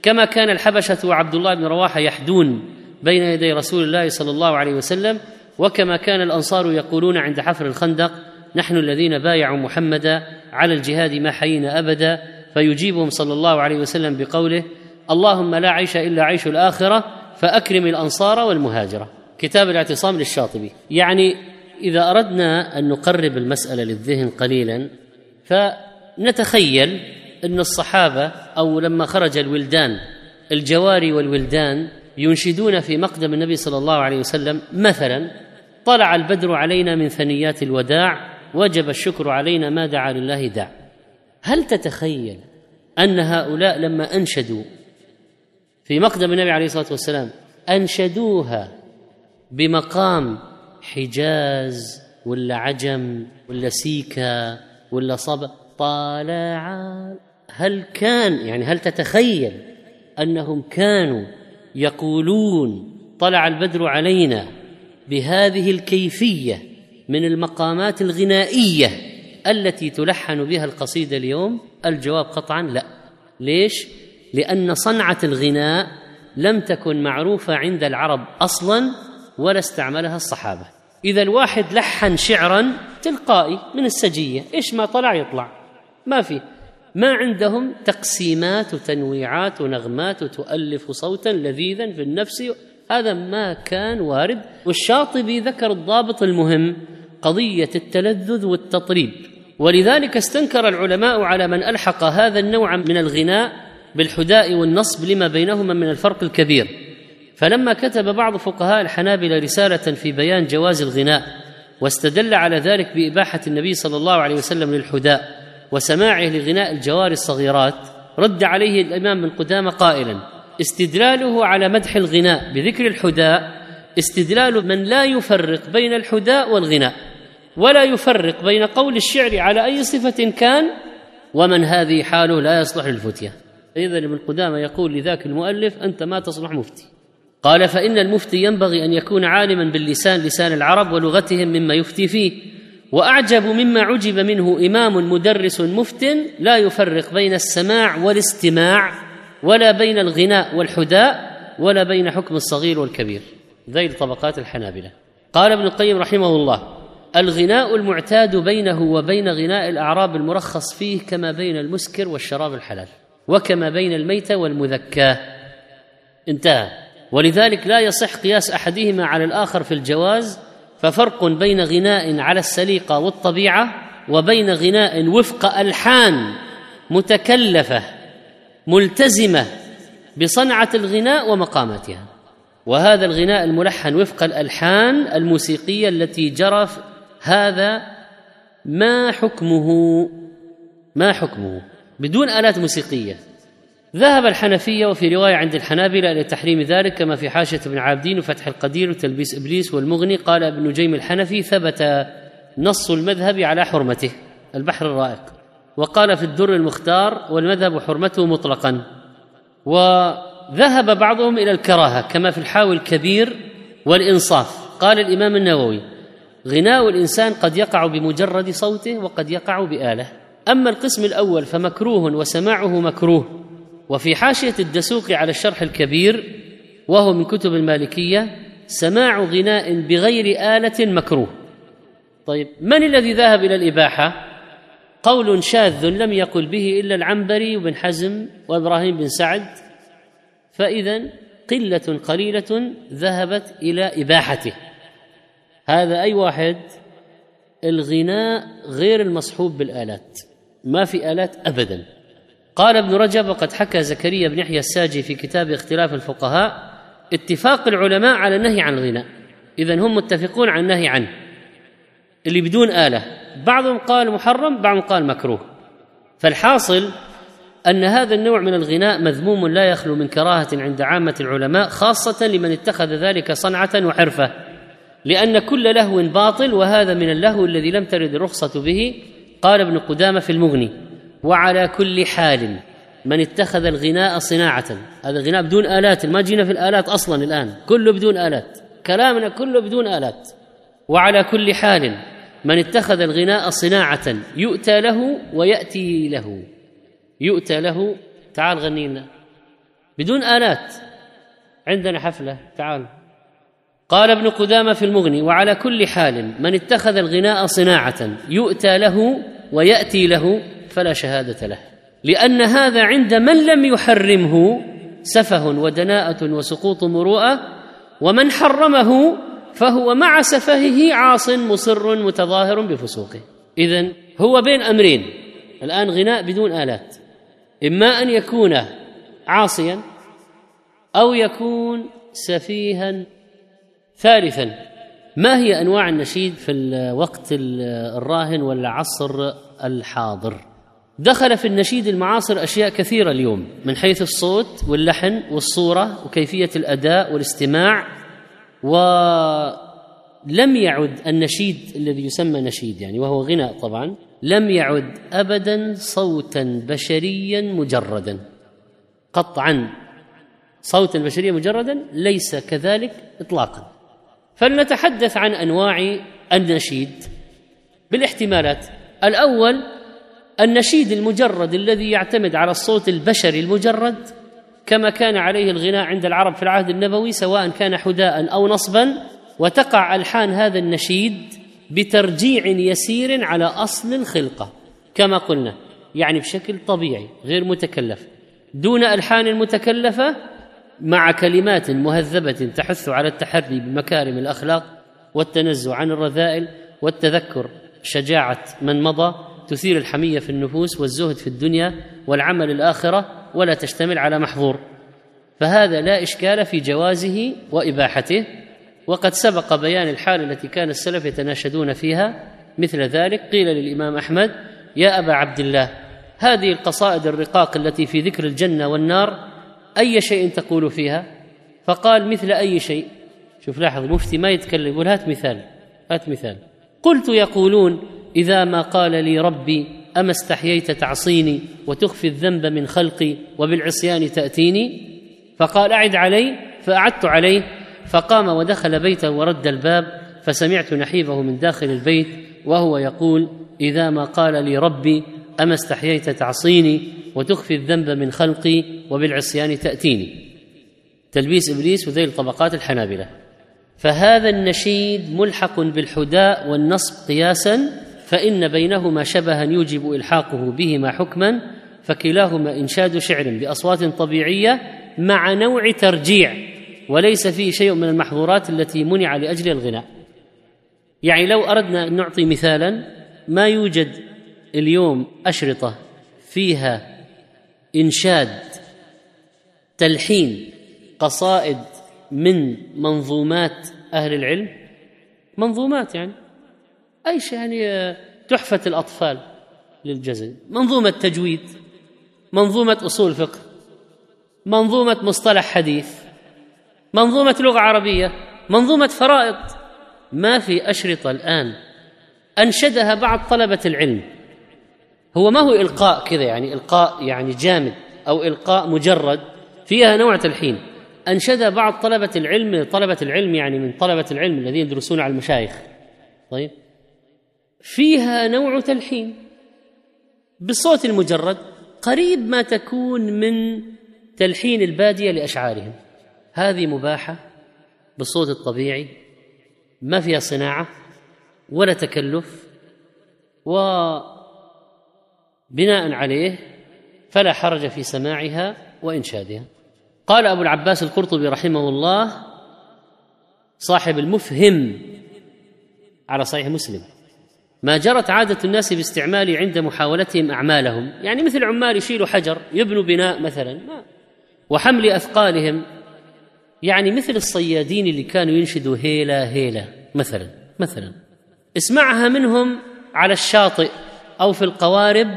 [SPEAKER 2] كما كان الحبشة وعبد الله بن رواحة يحدون بين يدي رسول الله صلى الله عليه وسلم وكما كان الأنصار يقولون عند حفر الخندق نحن الذين بايعوا محمدا على الجهاد ما حيينا أبدا فيجيبهم صلى الله عليه وسلم بقوله اللهم لا عيش إلا عيش الآخرة فأكرم الأنصار والمهاجرة. كتاب الاعتصام للشاطبي. يعني إذا أردنا أن نقرب المسألة للذهن قليلا فنتخيل أن الصحابة أو لما خرج الولدان الجواري والولدان ينشدون في مقدم النبي صلى الله عليه وسلم مثلا طلع البدر علينا من ثنيات الوداع وجب الشكر علينا ما دعا لله داع هل تتخيل أن هؤلاء لما أنشدوا في مقدم النبي عليه الصلاة والسلام أنشدوها بمقام حجاز ولا عجم ولا سيكا ولا صبا طالع. هل كان يعني هل تتخيل أنهم كانوا يقولون طلع البدر علينا بهذه الكيفية من المقامات الغنائية التي تلحن بها القصيدة اليوم؟ الجواب قطعا لا. ليش؟ لأن صنعة الغناء لم تكن معروفة عند العرب أصلا ولا استعملها الصحابة. إذا الواحد لحن شعرا تلقائي من السجية إيش ما طلع يطلع. ما في. ما عندهم تقسيمات وتنويعات ونغمات وتؤلف صوتا لذيذا في النفس. هذا ما كان وارد. والشاطبي ذكر الضابط المهم. قضية التلذذ والتطريب. ولذلك استنكر العلماء على من ألحق هذا النوع من الغناء بالحداء والنصب لما بينهما من الفرق الكبير. فلما كتب بعض فقهاء الحنابلة رسالة في بيان جواز الغناء واستدل على ذلك بإباحة النبي صلى الله عليه وسلم للحداء وسماعه لغناء الجوار الصغيرات رد عليه الإمام من قدامة قائلا استدلاله على مدح الغناء بذكر الحداء استدلال من لا يفرق بين الحداء والغناء. ولا يفرق بين قول الشعر على أي صفة كان ومن هذه حاله لا يصلح للفتية. اذا ابن قدامة يقول لذاك المؤلف أنت ما تصلح مفتي. قال فإن المفتي ينبغي أن يكون عالما باللسان لسان العرب ولغتهم مما يفتي فيه. وأعجب مما عجب منه إمام مدرس مفت لا يفرق بين السماع والاستماع ولا بين الغناء والحداء ولا بين حكم الصغير والكبير. ذيل طبقات الحنابلة. قال ابن القيم رحمه الله الغناء المعتاد بينه وبين غناء الأعراب المرخص فيه كما بين المسكر والشراب الحلال وكما بين الميت والمذكاه انتهى. ولذلك لا يصح قياس أحدهما على الآخر في الجواز ففرق بين غناء على السليقة والطبيعة وبين غناء وفق ألحان متكلفة ملتزمة بصنعة الغناء ومقاماتها. وهذا الغناء الملحن وفق الألحان الموسيقية التي جرى هذا ما حكمه؟ ما حكمه؟ بدون آلات موسيقية. ذهب الحنفية وفي رواية عند الحنابلة إلى تحريم ذلك كما في حاشية ابن عابدين وفتح القدير وتلبيس إبليس والمغني قال ابن نجيم الحنفي ثبت نص المذهب على حرمته البحر الرائق. وقال في الدر المختار والمذهب حرمته مطلقا. وذهب بعضهم إلى الكراهة كما في الحاوي الكبير والإنصاف. قال الإمام النووي غناء الإنسان قد يقع بمجرد صوته وقد يقع بآلة. أما القسم الأول فمكروه وسماعه مكروه. وفي حاشية الدسوقي على الشرح الكبير وهو من كتب المالكية سماع غناء بغير آلة مكروه. طيب من الذي ذهب إلى الإباحة؟ قول شاذ لم يقل به إلا العنبري وبن حزم وإبراهيم بن سعد. فإذا قلة قليلة ذهبت إلى إباحته. هذا أي واحد؟ الغناء غير المصحوب بالآلات. ما في آلات أبداً. قال ابن رجب وقد حكى زكريا بن يحيى الساجي في كتاب اختلاف الفقهاء اتفاق العلماء على النهي عن الغناء. اذا هم متفقون على النهي عنه. اللي بدون آلة. بعضهم قال محرم بعضهم قال مكروه. فالحاصل أن هذا النوع من الغناء مذموم لا يخلو من كراهة عند عامة العلماء خاصة لمن اتخذ ذلك صنعة وحرفه لأن كل لهو باطل وهذا من اللهو الذي لم ترد الرخصة به قال ابن قدامة في المغني وعلى كل حال من اتخذ الغناء صناعة. هذا الغناء بدون آلات ما جينا في الآلات أصلا الآن كله بدون آلات كلامنا كله بدون آلات. وعلى كل حال من اتخذ الغناء صناعة يؤتى له ويأتي له. يؤتى له. تعال غني لنا بدون آلات. عندنا حفلة. تعال. قال ابن قدامة في المغني وعلى كل حال من اتخذ الغناء صناعة يؤتى له ويأتي له فلا شهادة له. لأن هذا عند من لم يحرمه سفه ودناءة وسقوط مروءة ومن حرمه فهو مع سفهه عاص مصر متظاهر بفسوقه. اذا هو بين أمرين الآن غناء بدون آلات. إما أن يكون عاصيا أو يكون سفيها ثالثا ما هي أنواع النشيد في الوقت الراهن والعصر الحاضر؟ دخل في النشيد المعاصر أشياء كثيرة اليوم من حيث الصوت واللحن والصورة وكيفية الأداء والاستماع ولم يعد النشيد الذي يسمى نشيد يعني وهو غناء طبعا لم يعد ابدا صوتا بشريا مجردا. قطعا صوتا بشريا مجردا ليس كذلك اطلاقا. فلنتحدث عن أنواع النشيد. بالاحتمالات الأول النشيد المجرد الذي يعتمد على الصوت البشري المجرد كما كان عليه الغناء عند العرب في العهد النبوي سواء كان حداء أو نصبا وتقع ألحان هذا النشيد بترجيع يسير على أصل الخلقة كما قلنا يعني بشكل طبيعي غير متكلف. دون ألحان متكلفة مع كلمات مهذبة تحث على التحري بمكارم الأخلاق والتنزه عن الرذائل والتذكر. شجاعة من مضى تثير الحمية في النفوس والزهد في الدنيا والعمل الآخرة ولا تشتمل على محظور. فهذا لا إشكال في جوازه وإباحته. وقد سبق بيان الحال التي كان السلف يتناشدون فيها. مثل ذلك قيل للإمام أحمد يا أبا عبد الله هذه القصائد الرقاق التي في ذكر الجنة والنار أي شيء تقول فيها؟ فقال مثل أي شيء. شوف لاحظ المفتي ما يتكلم يقول هات مثال هات مثال. قلت يقولون إذا ما قال لي ربي أما استحييت تعصيني وتخفي الذنب من خلقي وبالعصيان تأتيني؟ فقال أعد علي فأعدت عليه فقام ودخل بيته ورد الباب فسمعت نحيبه من داخل البيت وهو يقول إذا ما قال لي ربي أما استحييت تعصيني وتخفي الذنب من خلقي وبالعصيان تأتيني. تلبيس إبليس وذيل طبقات الحنابلة. فهذا النشيد ملحق بالحداء والنصب قياسا فإن بينهما شبها يوجب إلحاقه بهما حكما فكلاهما إنشاد شعر بأصوات طبيعية مع نوع ترجيع وليس فيه شيء من المحظورات التي منع لأجل الغناء. يعني لو أردنا أن نعطي مثالا ما يوجد اليوم أشرطة فيها إنشاد تلحين قصائد من منظومات أهل العلم. منظومات يعني أي شيء يعني تحفة الأطفال للجزء. منظومة تجويد منظومة أصول فقه منظومة مصطلح حديث منظومة لغة عربية منظومة فرائض. ما في أشرطة الآن أنشدها بعض طلبة العلم. هو ما هو إلقاء كذا يعني إلقاء يعني جامد أو إلقاء مجرد فيها نوع تلحين أنشدها بعض طلبة العلم طلبة العلم يعني من طلبة العلم الذين يدرسون على المشايخ. طيب. فيها نوع تلحين. بالصوت المجرد قريب ما تكون من تلحين البادية لأشعارهم. هذه مباحة بالصوت الطبيعي ما فيها صناعة ولا تكلف وبناء عليه فلا حرج في سماعها وإنشادها. قال أبو العباس القرطبي رحمه الله صاحب المفهم على صحيح مسلم ما جرت عادة الناس باستعماله عند محاولتهم أعمالهم. يعني مثل عمال يشيلوا حجر يبنوا بناء مثلا وحمل أثقالهم. يعني مثل الصيادين اللي كانوا ينشدوا هيلا هيلا مثلا مثلا. اسمعها منهم على الشاطئ أو في القوارب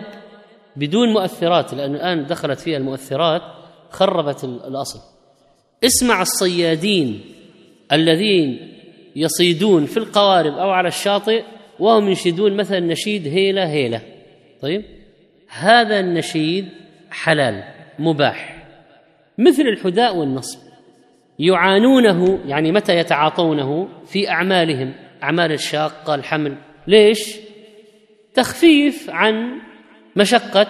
[SPEAKER 2] بدون مؤثرات لأن الآن دخلت فيها المؤثرات خربت الأصل. اسمع الصيادين الذين يصيدون في القوارب أو على الشاطئ وهم ينشدون مثلا نشيد هيلة هيلة. طيب؟ هذا النشيد حلال مباح. مثل الحداء والنصب. يعانونه يعني متى يتعاطونه؟ في أعمالهم. أعمال الشاقة الحمل. ليش؟ تخفيف عن مشقة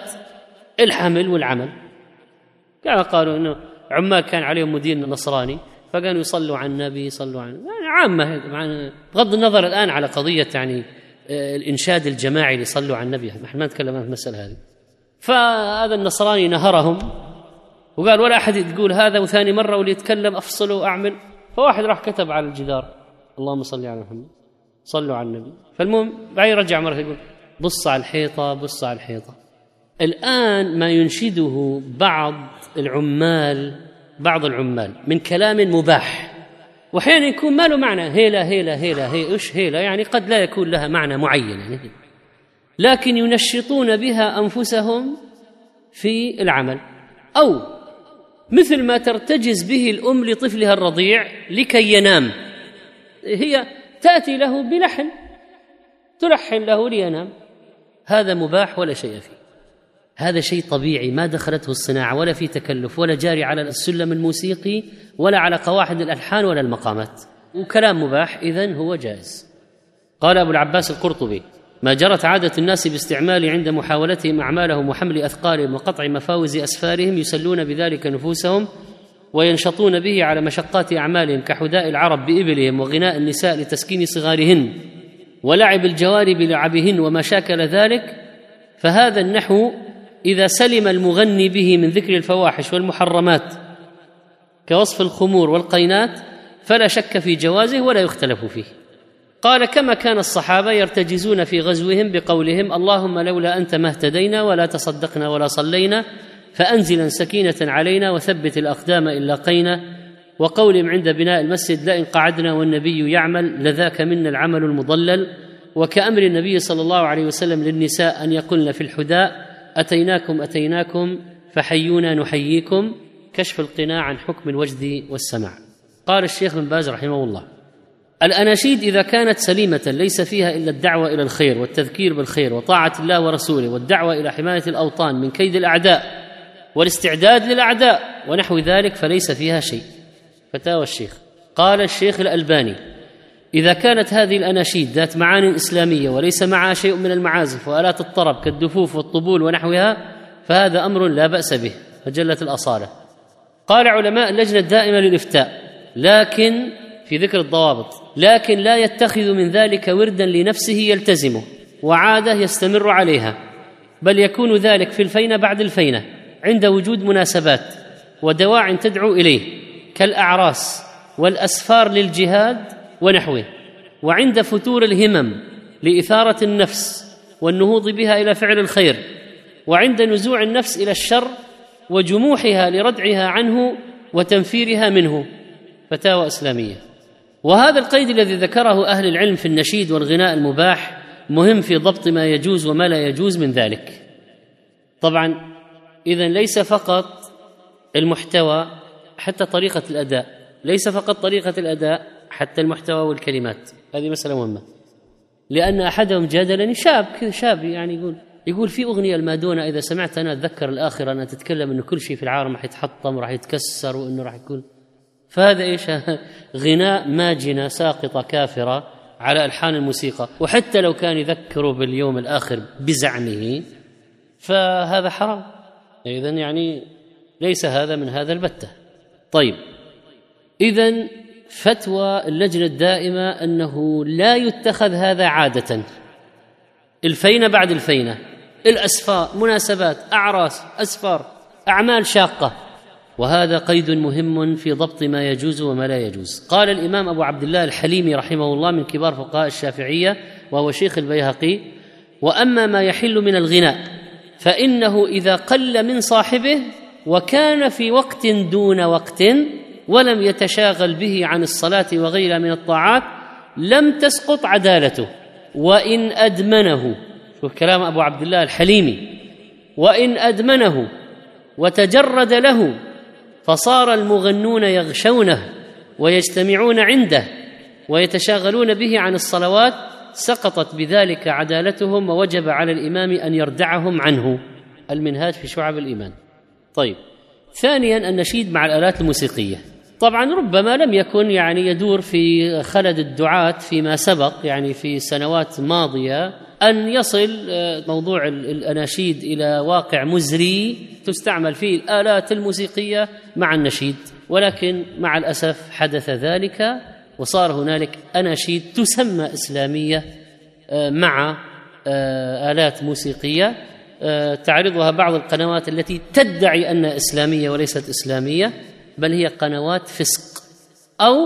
[SPEAKER 2] الحمل والعمل. كما قالوا إنه عمال كان عليهم مدير نصراني فكانوا يصلوا على النبي يصلوا عن يعني عامة بغض النظر الآن على قضية يعني آه، الإنشاد الجماعي اللي يصلوا على النبي. نحن ما نتكلم عن المسألة هذه. فهذا النصراني نهرهم وقال ولا أحد تقول هذا وثاني مرة واللي يتكلم أفصله وأعمل. فواحد راح كتب على الجدار اللهم صل على محمد صلوا على النبي. فالمهم بعدين رجع مرة يقول بص على الحيطة بص على الحيطة. الآن ما ينشده بعض العمال بعض العمال من كلام مباح. وأحيانا يكون ما له معنى هيلا هيلا هيلا هي إيش هيلا يعني قد لا يكون لها معنى معين يعني. لكن ينشطون بها أنفسهم في العمل. أو مثل ما ترتجز به الأم لطفلها الرضيع لكي ينام. هي تأتي له بلحن تلحن له لينام. هذا مباح ولا شيء فيه. هذا شيء طبيعي ما دخلته الصناعة ولا في تكلف ولا جاري على السلم الموسيقي ولا على قواعد الألحان ولا المقامات. وكلام مباح إذن هو جائز. قال أبو العباس القرطبي ما جرت عادة الناس باستعمال عند محاولتهم أعمالهم وحمل أثقالهم وقطع مفاوز أسفارهم يسلون بذلك نفوسهم وينشطون به على مشقات أعمالهم كحداء العرب بإبلهم وغناء النساء لتسكين صغارهن ولعب الجوار بلعبهن وما شاكل ذلك فهذا النحو إذا سلم المغني به من ذكر الفواحش والمحرمات كوصف الخمور والقينات فلا شك في جوازه ولا يختلف فيه. قال كما كان الصحابة يرتجزون في غزوهم بقولهم اللهم لولا أنت ما اهتدينا ولا تصدقنا ولا صلينا فأنزلا سكينة علينا وثبت الأقدام إن لاقينا. وقولهم عند بناء المسجد لئن قعدنا والنبي يعمل لذاك منا العمل المضلل. وكأمر النبي صلى الله عليه وسلم للنساء أن يقلن في الحداء أتيناكم أتيناكم فحيونا نحييكم. كشف القناع عن حكم الوجد والسمع قال الشيخ بن باز رحمه الله الأناشيد إذا كانت سليمة ليس فيها إلا الدعوة إلى الخير والتذكير بالخير وطاعة الله ورسوله والدعوة إلى حماية الأوطان من كيد الأعداء والاستعداد للأعداء ونحو ذلك فليس فيها شيء. فتاوى الشيخ. قال الشيخ الألباني إذا كانت هذه الأناشيد ذات معان إسلامية وليس معها شيء من المعازف وآلات الطرب كالدفوف والطبول ونحوها فهذا أمر لا بأس به فجلت الأصالة. قال علماء اللجنة الدائمة للإفتاء لكن في ذكر الضوابط لكن لا يتخذ من ذلك وردا لنفسه يلتزمه وعادة يستمر عليها بل يكون ذلك في الفينة بعد الفينة عند وجود مناسبات ودواع تدعو إليه. كالأعراس والأسفار للجهاد ونحوه وعند فتور الهمم لإثارة النفس والنهوض بها إلى فعل الخير وعند نزوع النفس إلى الشر وجموحها لردعها عنه وتنفيرها منه فتاوى إسلامية. وهذا القيد الذي ذكره أهل العلم في النشيد والغناء المباح مهم في ضبط ما يجوز وما لا يجوز من ذلك. طبعا اذا ليس فقط المحتوى حتى طريقة الأداء ليس فقط طريقة الأداء حتى المحتوى والكلمات. هذه مسألة مهمة. لأن أحدهم جادلني شاب كذا شاب يعني يقول يقول في أغنية المادونة إذا سمعت أنا أتذكر الآخرة أنها تتكلم أنه كل شيء في العالم راح يتحطم راح يتكسر وأنه راح يكون. فهذا إيش؟ غناء ماجنة ساقطة كافرة على ألحان الموسيقى. وحتى لو كان يذكره باليوم الآخر بزعمه فهذا حرام. إذا يعني ليس هذا من هذا البتة. طيب إذا فتوى اللجنة الدائمة أنه لا يتخذ هذا عادة. الفينة بعد الفينة الأسفار مناسبات أعراس أسفار أعمال شاقة. وهذا قيد مهم في ضبط ما يجوز وما لا يجوز. قال الإمام أبو عبد الله الحليمي رحمه الله من كبار فقهاء الشافعية وهو شيخ البيهقي وأما ما يحل من الغناء فإنه إذا قل من صاحبه وكان في وقت دون وقت ولم يتشاغل به عن الصلاة وغيرها من الطاعات لم تسقط عدالته وإن أدمنه شوف كلام أبو عبد الله الحليمي وإن أدمنه وتجرد له فصار المغنون يغشونه ويجتمعون عنده ويتشاغلون به عن الصلوات سقطت بذلك عدالتهم ووجب على الإمام أن يردعهم عنه. المنهاج في شعب الإيمان. طيب. ثانيا النشيد مع الآلات الموسيقية. طبعا ربما لم يكن يعني يدور في خلد الدعاة فيما سبق يعني في سنوات ماضية أن يصل آه، موضوع الأناشيد إلى واقع مزري تستعمل فيه الآلات الموسيقية مع النشيد. ولكن مع الأسف حدث ذلك وصار هنالك أناشيد تسمى إسلامية آه، مع آه، آلات موسيقية. آه، تعرضها بعض القنوات التي تدعي أنها إسلامية وليست إسلامية بل هي قنوات فسق أو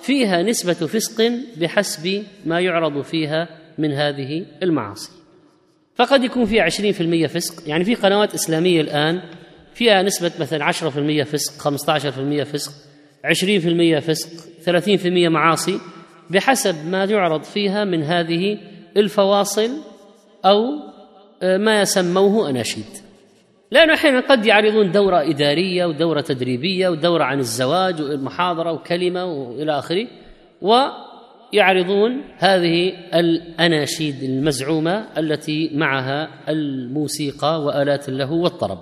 [SPEAKER 2] فيها نسبة فسق بحسب ما يعرض فيها من هذه المعاصي. فقد يكون فيها 20% فسق يعني في قنوات إسلامية الآن فيها نسبة مثلا 10% فسق 15% فسق 20% فسق 30% معاصي بحسب ما يعرض فيها من هذه الفواصل أو آه، ما سموه اناشيد لأنه أحيانا قد يعرضون دورة إدارية ودورة تدريبية ودورة عن الزواج ومحاضره وكلمة وإلى آخره ويعرضون هذه الأناشيد المزعومة التي معها الموسيقى وآلات اللهو والطرب.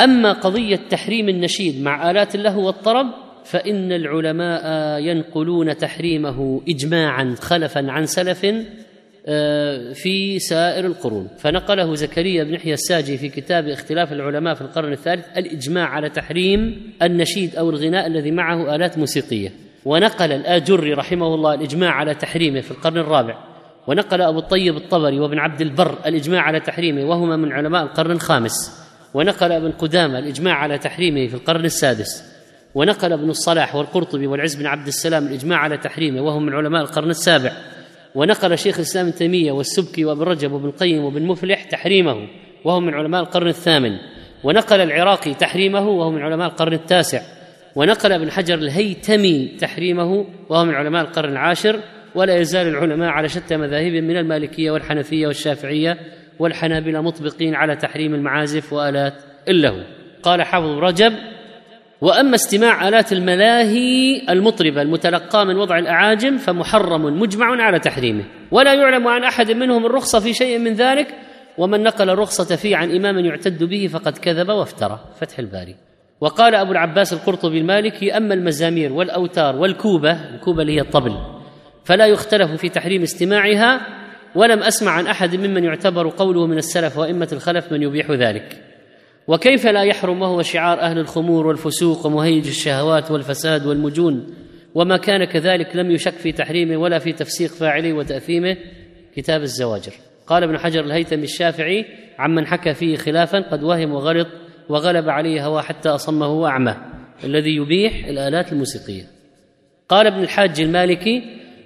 [SPEAKER 2] أما قضية تحريم النشيد مع آلات اللهو والطرب فإن العلماء ينقلون تحريمه اجماعا خلفا عن سلف آه، في سائر القرون. فنقله زكريا بن يحيى الساجي في كتاب اختلاف العلماء في القرن الثالث الإجماع على تحريم النشيد أو الغناء الذي معه آلات موسيقية. ونقل الآجري رحمه الله الإجماع على تحريمه في القرن الرابع. ونقل أبو الطيب الطبري وابن عبد البر الإجماع على تحريمه وهما من علماء القرن الخامس. ونقل ابن قدامة الإجماع على تحريمه في القرن السادس. ونقل ابن الصلاح والقرطبي والعز بن عبد السلام الإجماع على تحريمه وهم من علماء القرن السابع. ونقل شيخ الإسلام ابن تيمية والسبكي وابن رجب وابن القيم وابن مفلح تحريمه وهو من علماء القرن الثامن. ونقل العراقي تحريمه وهو من علماء القرن التاسع. ونقل ابن حجر الهيتمي تحريمه وهو من علماء القرن العاشر. ولا يزال العلماء على شتى مذاهبهم من المالكية والحنفية والشافعية والحنابلة مطبقين على تحريم المعازف وآلات اللهو قال حافظ رجب وأما استماع آلات الملاهي المطربة المتلقاة من وضع الأعاجم فمحرم مجمع على تحريمه. ولا يعلم عن أحد منهم الرخصة في شيء من ذلك ومن نقل الرخصة فيه عن إمام يعتد به فقد كذب وافترى. فتح الباري. وقال أبو العباس القرطبي المالكي أما المزامير والأوتار والكوبة الكوبة اللي هي الطبل فلا يختلف في تحريم استماعها ولم أسمع عن أحد ممن يعتبر قوله من السلف وأئمة الخلف من يبيح ذلك. وكيف لا يحرم وهو شعار أهل الخمور والفسوق ومهيج الشهوات والفساد والمجون وما كان كذلك لم يشك في تحريمه ولا في تفسيق فاعله وتأثيمه؟ كتاب الزواجر. قال ابن حجر الهيثمي الشافعي عمن حكى فيه خلافا قد وهم وغلط وغلب عليه هوى حتى أصمه وأعمى. الذي يبيح الآلات الموسيقية. قال ابن الحاج المالكي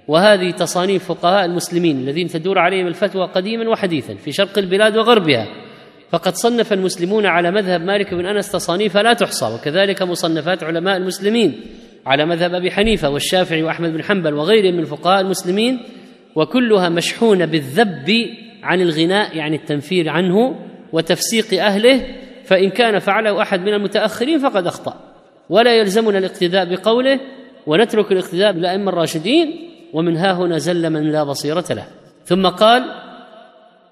[SPEAKER 2] وهذه تصانيف فقهاء المسلمين الذين تدور عليهم الفتوى قديما وحديثا في شرق البلاد وغربها فقد صنف المسلمون على مذهب مالك بن أنس تصانيف لا تحصى وكذلك مصنفات علماء المسلمين على مذهب أبي حنيفة والشافعي وأحمد بن حنبل وغيرهم من فقهاء المسلمين وكلها مشحونة بالذب عن الغناء يعني التنفير عنه وتفسيق أهله فإن كان فعله أحد من المتأخرين فقد أخطأ. ولا يلزمنا الاقتداء بقوله ونترك الاقتداء بالأئمة الراشدين ومن ها هنا زل من لا بصيرة له. ثم قال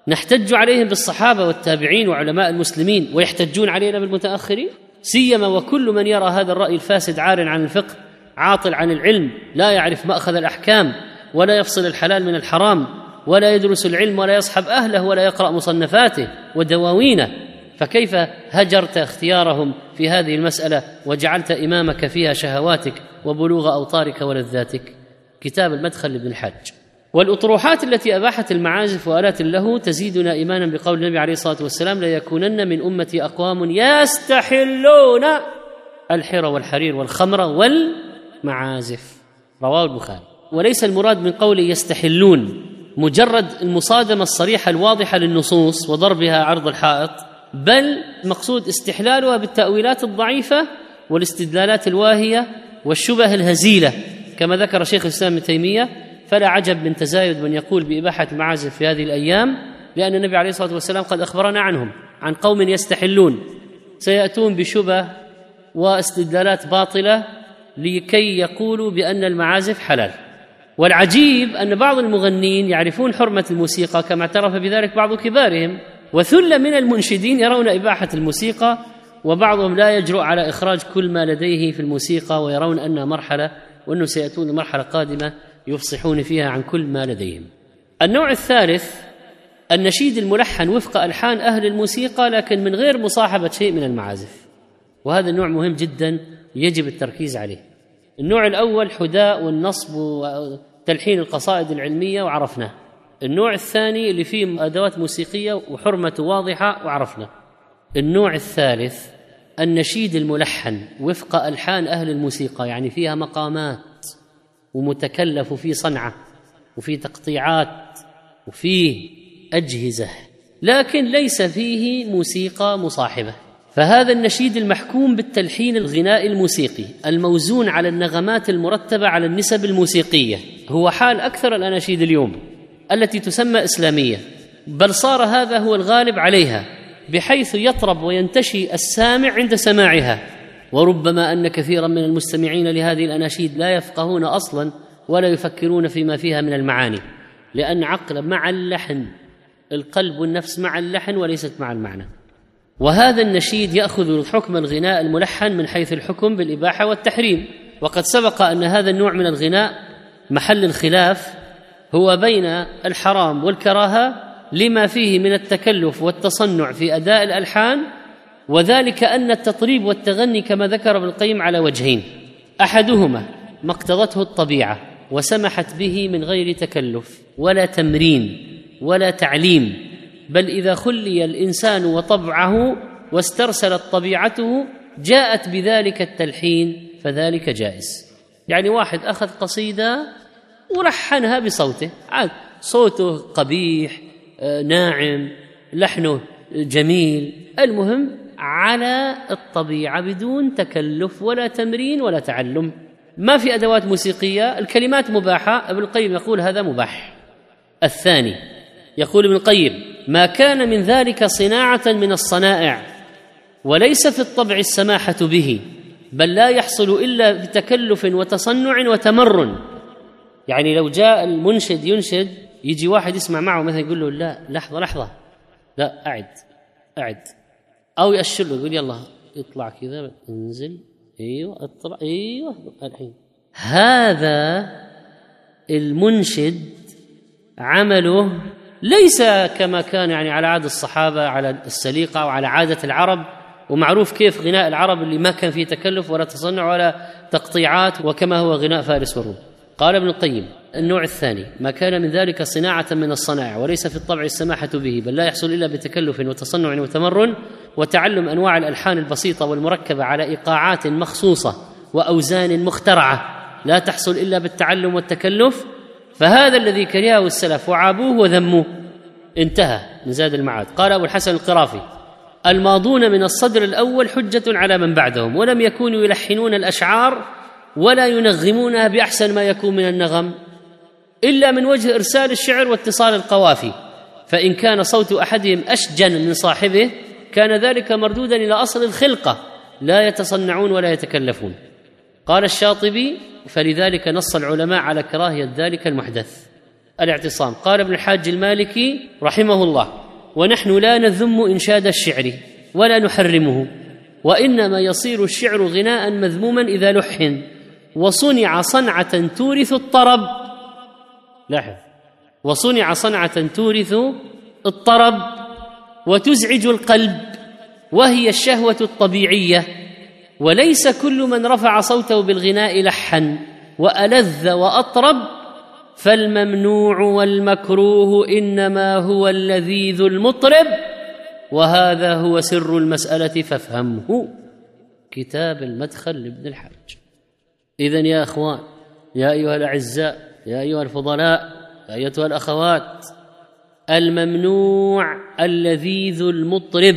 [SPEAKER 2] نحتج عليهم بالصحابة والتابعين وعلماء المسلمين ويحتجون علينا بالمتأخرين؟ سيما وكل من يرى هذا الرأي الفاسد عار عن الفقه عاطل عن العلم لا يعرف مأخذ الأحكام ولا يفصل الحلال من الحرام ولا يدرس العلم ولا يصحب أهله ولا يقرأ مصنفاته ودواوينه. فكيف هجرت اختيارهم في هذه المسألة وجعلت إمامك فيها شهواتك وبلوغ أوطارك ولذاتك؟ كتاب المدخل لابن الحاج. والأطروحات التي أباحت المعازف والات اللهو تزيدنا إيمانا بقول النبي عليه الصلاة والسلام ليكونن من أمتي أقوام يستحلون الحر والحرير والخمر والمعازف. رواه البخاري. وليس المراد من قول يستحلون مجرد المصادمة الصريحة الواضحة للنصوص وضربها عرض الحائط بل مقصود استحلالها بالتأويلات الضعيفة والاستدلالات الواهية والشبه الهزيلة كما ذكر شيخ الإسلام ابن تيمية فلا عجب من تزايد من يقول بإباحة المعازف في هذه الأيام لأن النبي عليه الصلاة والسلام قد أخبرنا عنهم عن قوم يستحلون. سيأتون بشبه واستدلالات باطلة لكي يقولوا بأن المعازف حلال. والعجيب أن بعض المغنين يعرفون حرمة الموسيقى كما اعترف بذلك بعض كبارهم وثلة من المنشدين يرون إباحة الموسيقى وبعضهم لا يجرؤ على إخراج كل ما لديه في الموسيقى ويرون أنها مرحلة وأنه سيأتون لمرحلة قادمة. يفصحون فيها عن كل ما لديهم. النوع الثالث النشيد الملحن وفق ألحان أهل الموسيقى لكن من غير مصاحبة شيء من المعازف. وهذا النوع مهم جدا يجب التركيز عليه. النوع الأول حداء والنصب وتلحين القصائد العلمية وعرفناه. النوع الثاني اللي فيه أدوات موسيقية وحرمته واضحة وعرفنا النوع الثالث النشيد الملحن وفق ألحان أهل الموسيقى يعني فيها مقامات ومتكلف وفي صنعة وفي تقطيعات وفيه أجهزة لكن ليس فيه موسيقى مصاحبة. فهذا النشيد المحكوم بالتلحين الغناء الموسيقي الموزون على النغمات المرتبة على النسب الموسيقية هو حال أكثر الأناشيد اليوم التي تسمى إسلامية. بل صار هذا هو الغالب عليها بحيث يطرب وينتشي السامع عند سماعها. وربما أن كثيرا من المستمعين لهذه الأناشيد لا يفقهون أصلا ولا يفكرون فيما فيها من المعاني لأن عقل مع اللحن القلب والنفس مع اللحن وليست مع المعنى. وهذا النشيد يأخذ حكم الغناء الملحن من حيث الحكم بالإباحة والتحريم. وقد سبق أن هذا النوع من الغناء محل الخلاف هو بين الحرام والكراهة لما فيه من التكلف والتصنع في أداء الألحان وذلك أن التطريب والتغني كما ذكر ابن القيم على وجهين. أحدهما ما اقتضته الطبيعة وسمحت به من غير تكلف ولا تمرين ولا تعليم بل إذا خلي الإنسان وطبعه واسترسلت طبيعته جاءت بذلك التلحين فذلك جائز. يعني واحد أخذ قصيدة ورحنها بصوته عاد صوته قبيح آه، ناعم لحنه جميل. المهم على الطبيعة بدون تكلف ولا تمرين ولا تعلم. ما في أدوات موسيقية؟ الكلمات مباحة. ابن القيم يقول هذا مباح. الثاني يقول ابن القيم ما كان من ذلك صناعة من الصنائع وليس في الطبع السماحة به بل لا يحصل إلا بتكلف وتصنع وتمرن يعني لو جاء المنشد ينشد يجي واحد يسمع معه مثلا يقول له لا لحظة لحظة. لا أعد أعد. أو يأشر له يقول يلا اطلع كذا انزل. أيوه اطلع. أيوه الحين. هذا المنشد عمله ليس كما كان يعني على عادة الصحابة على السليقة وعلى عادة العرب. ومعروف كيف غناء العرب اللي ما كان فيه تكلف ولا تصنع ولا تقطيعات وكما هو غناء فارس والروم قال ابن القيم النوع الثاني ما كان من ذلك صناعة من الصنائع وليس في الطبع السماحة به بل لا يحصل إلا بتكلف وتصنع وتمرن وتعلم أنواع الألحان البسيطة والمركبة على إيقاعات مخصوصة وأوزان مخترعة لا تحصل إلا بالتعلم والتكلف فهذا الذي كرهه السلف وعابوه وذموه. انتهى من زاد المعاد. قال أبو الحسن القرافي الماضون من الصدر الأول حجة على من بعدهم ولم يكونوا يلحنون الأشعار ولا ينغمونها بأحسن ما يكون من النغم إلا من وجه إرسال الشعر واتصال القوافي. فإن كان صوت أحدهم أشجن من صاحبه كان ذلك مردودا إلى أصل الخلقة لا يتصنعون ولا يتكلفون. قال الشاطبي فلذلك نص العلماء على كراهية ذلك المحدث. الاعتصام. قال ابن الحاج المالكي رحمه الله ونحن لا نذم إنشاد الشعر ولا نحرمه وإنما يصير الشعر غناء مذموما إذا لحن. وصنع صنعة تورث الطرب. لاحظ. وصنع صنعة تورث الطرب وتزعج القلب وهي الشهوة الطبيعية. وليس كل من رفع صوته بالغناء لحا وألذ وأطرب. فالممنوع والمكروه إنما هو اللذيذ المطرب. وهذا هو سر المسألة فافهمه. كتاب المدخل لابن الحاج. اذا يا أخوان يا أيها الأعزاء يا أيها الفضلاء يا أيتها الأخوات الممنوع اللذيذ المطرب.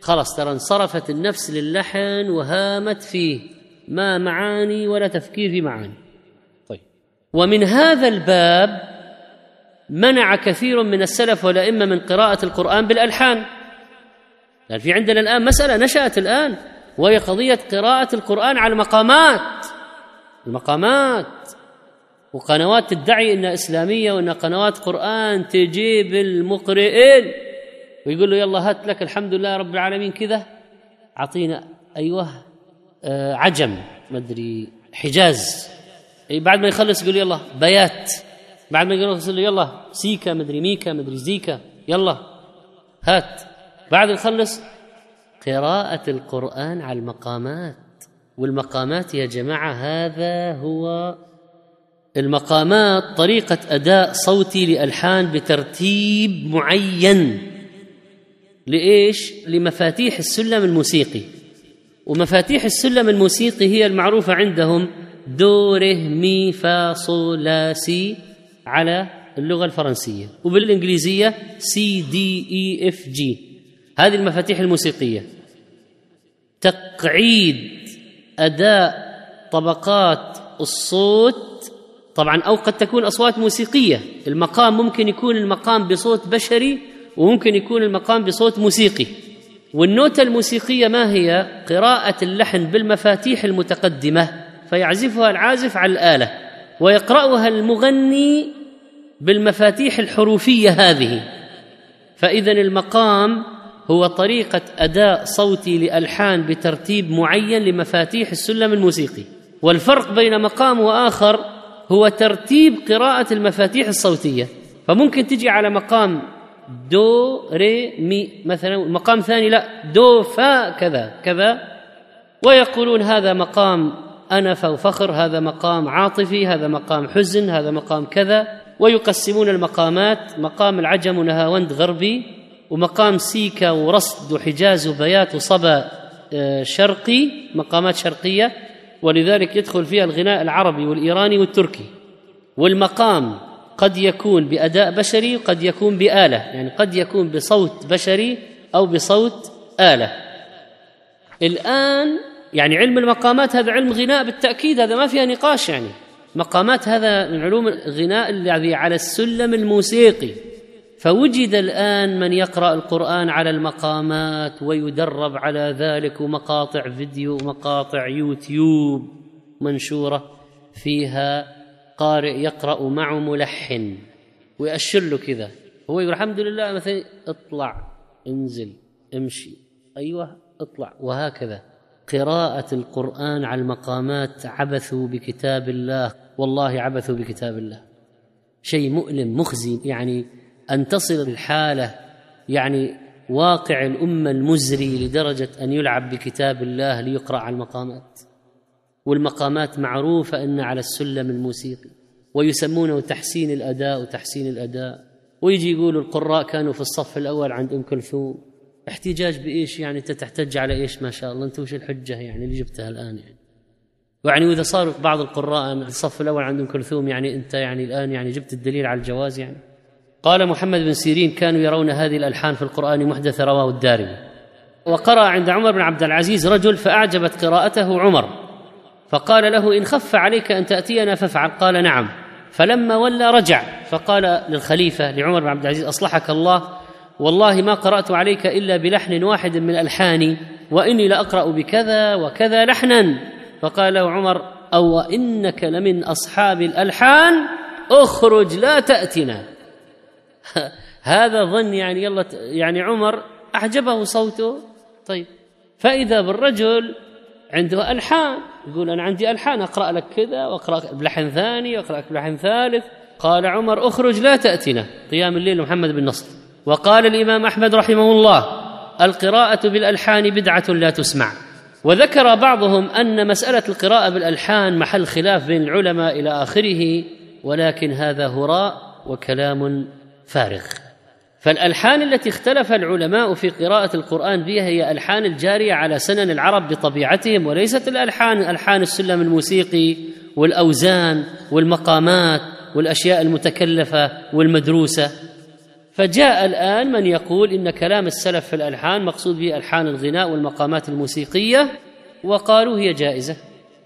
[SPEAKER 2] خلاص ترى انصرفت النفس للحن وهامت فيه. ما معاني ولا تفكير في معاني. طيب. ومن هذا الباب منع كثير من السلف والأئمة من قراءة القرآن بالألحان. لأن في عندنا الآن مسألة نشأت الآن وهي قضية قراءة القرآن على المقامات. المقامات وقنوات تدعي إنها إسلامية وإنها قنوات قرآن تجيب المقرئين ويقول له يلا هات لك الحمد لله رب العالمين كذا. أعطينا أيوه آه عجم ما أدري حجاز. بعد ما يخلص يقول يلا بيات. بعد ما يخلص يقول يلا سيكا ما أدري ميكا ما أدري زيكا. يلا هات. بعد يخلص قراءة القرآن على المقامات. والمقامات يا جماعة هذا هو المقامات طريقة أداء صوتي لألحان بترتيب معين. لإيش؟ لمفاتيح السلم الموسيقي. ومفاتيح السلم الموسيقي هي المعروفة عندهم دو ره مي فا صو لا سي على اللغة الفرنسية وبالإنجليزية C D E F G هذه المفاتيح الموسيقية. تقعيد أداء طبقات الصوت. طبعا أو قد تكون أصوات موسيقية. المقام ممكن يكون المقام بصوت بشري وممكن يكون المقام بصوت موسيقي. والنوتة الموسيقية ما هي؟ قراءة اللحن بالمفاتيح المتقدمة فيعزفها العازف على الآلة ويقرأها المغني بالمفاتيح الحروفية هذه. فإذا المقام هو طريقة أداء صوتي لألحان بترتيب معين لمفاتيح السلم الموسيقي. والفرق بين مقام وآخر هو ترتيب قراءة المفاتيح الصوتية. فممكن تجي على مقام دو ري مي مثلا مقام ثاني لا دو فا كذا كذا ويقولون هذا مقام أنف وفخر هذا مقام عاطفي هذا مقام حزن هذا مقام كذا. ويقسمون المقامات مقام العجم ونهاوند غربي. ومقام سيكا ورصد وحجاز وبيات وصبا آه، شرقي مقامات شرقية ولذلك يدخل فيها الغناء العربي والإيراني والتركي. والمقام قد يكون بأداء بشري وقد يكون بآلة يعني قد يكون بصوت بشري أو بصوت آلة. الآن يعني علم المقامات هذا علم غناء بالتأكيد هذا ما فيها نقاش يعني. مقامات هذا من علوم الغناء الذي على السلم الموسيقي. فوجد الآن من يقرأ القرآن على المقامات ويدرب على ذلك ومقاطع فيديو ومقاطع يوتيوب منشورة فيها قارئ يقرأ مع ملحن ويأشر له كذا. هو يقول الحمد لله مثلا اطلع انزل امشي. أيوه اطلع. وهكذا. قراءة القرآن على المقامات عبثوا بكتاب الله. والله عبثوا بكتاب الله. شيء مؤلم مخزي يعني أن تصل الحالة يعني واقع الأمة المزري لدرجة أن يلعب بكتاب الله ليقرأ على المقامات. والمقامات معروفة إن على السلم الموسيقي ويسمونه تحسين الأداء وتحسين الأداء. ويجي يقولوا القراء كانوا في الصف الأول عند أم كلثوم. احتجاج بإيش؟ يعني أنت تحتج على إيش؟ ما شاء الله أنت وش الحجة يعني اللي جبتها الآن يعني؟ يعني وإذا صار بعض القراء الصف الأول عند أم كلثوم يعني أنت يعني الآن يعني جبت الدليل على الجواز يعني؟ قال محمد بن سيرين كانوا يرون هذه الألحان في القرآن محدثه رواه الدارمي. وقرأ عند عمر بن عبد العزيز رجل فأعجبت قراءته عمر فقال له إن خف عليك أن تأتينا فافعل. قال نعم. فلما ولى رجع فقال للخليفة لعمر بن عبد العزيز أصلحك الله والله ما قرأت عليك إلا بلحن واحد من الالحان وإني لأقرأ بكذا وكذا لحنا. فقال له عمر أو إنك لمن أصحاب الألحان اخرج لا تأتنا. هذا ظن يعني يلا يعني عمر أعجبه صوته. طيب فإذا بالرجل عنده ألحان يقول أنا عندي ألحان أقرأ لك كذا وأقرأ بلحن ثاني وأقرأ لك بلحن ثالث. قال عمر اخرج لا تأتنا. قيام الليل محمد بن نصر. وقال الإمام أحمد رحمه الله القراءة بالألحان بدعة لا تسمع. وذكر بعضهم أن مسألة القراءة بالألحان محل خلاف بين العلماء إلى آخره ولكن هذا هراء وكلام فارغ. فالألحان التي اختلف العلماء في قراءة القرآن بها هي ألحان الجارية على سنن العرب بطبيعتهم وليست الألحان ألحان السلم الموسيقي والأوزان والمقامات والأشياء المتكلفة والمدروسة. فجاء الآن من يقول إن كلام السلف في الألحان مقصود به ألحان الغناء والمقامات الموسيقية وقالوا هي جائزة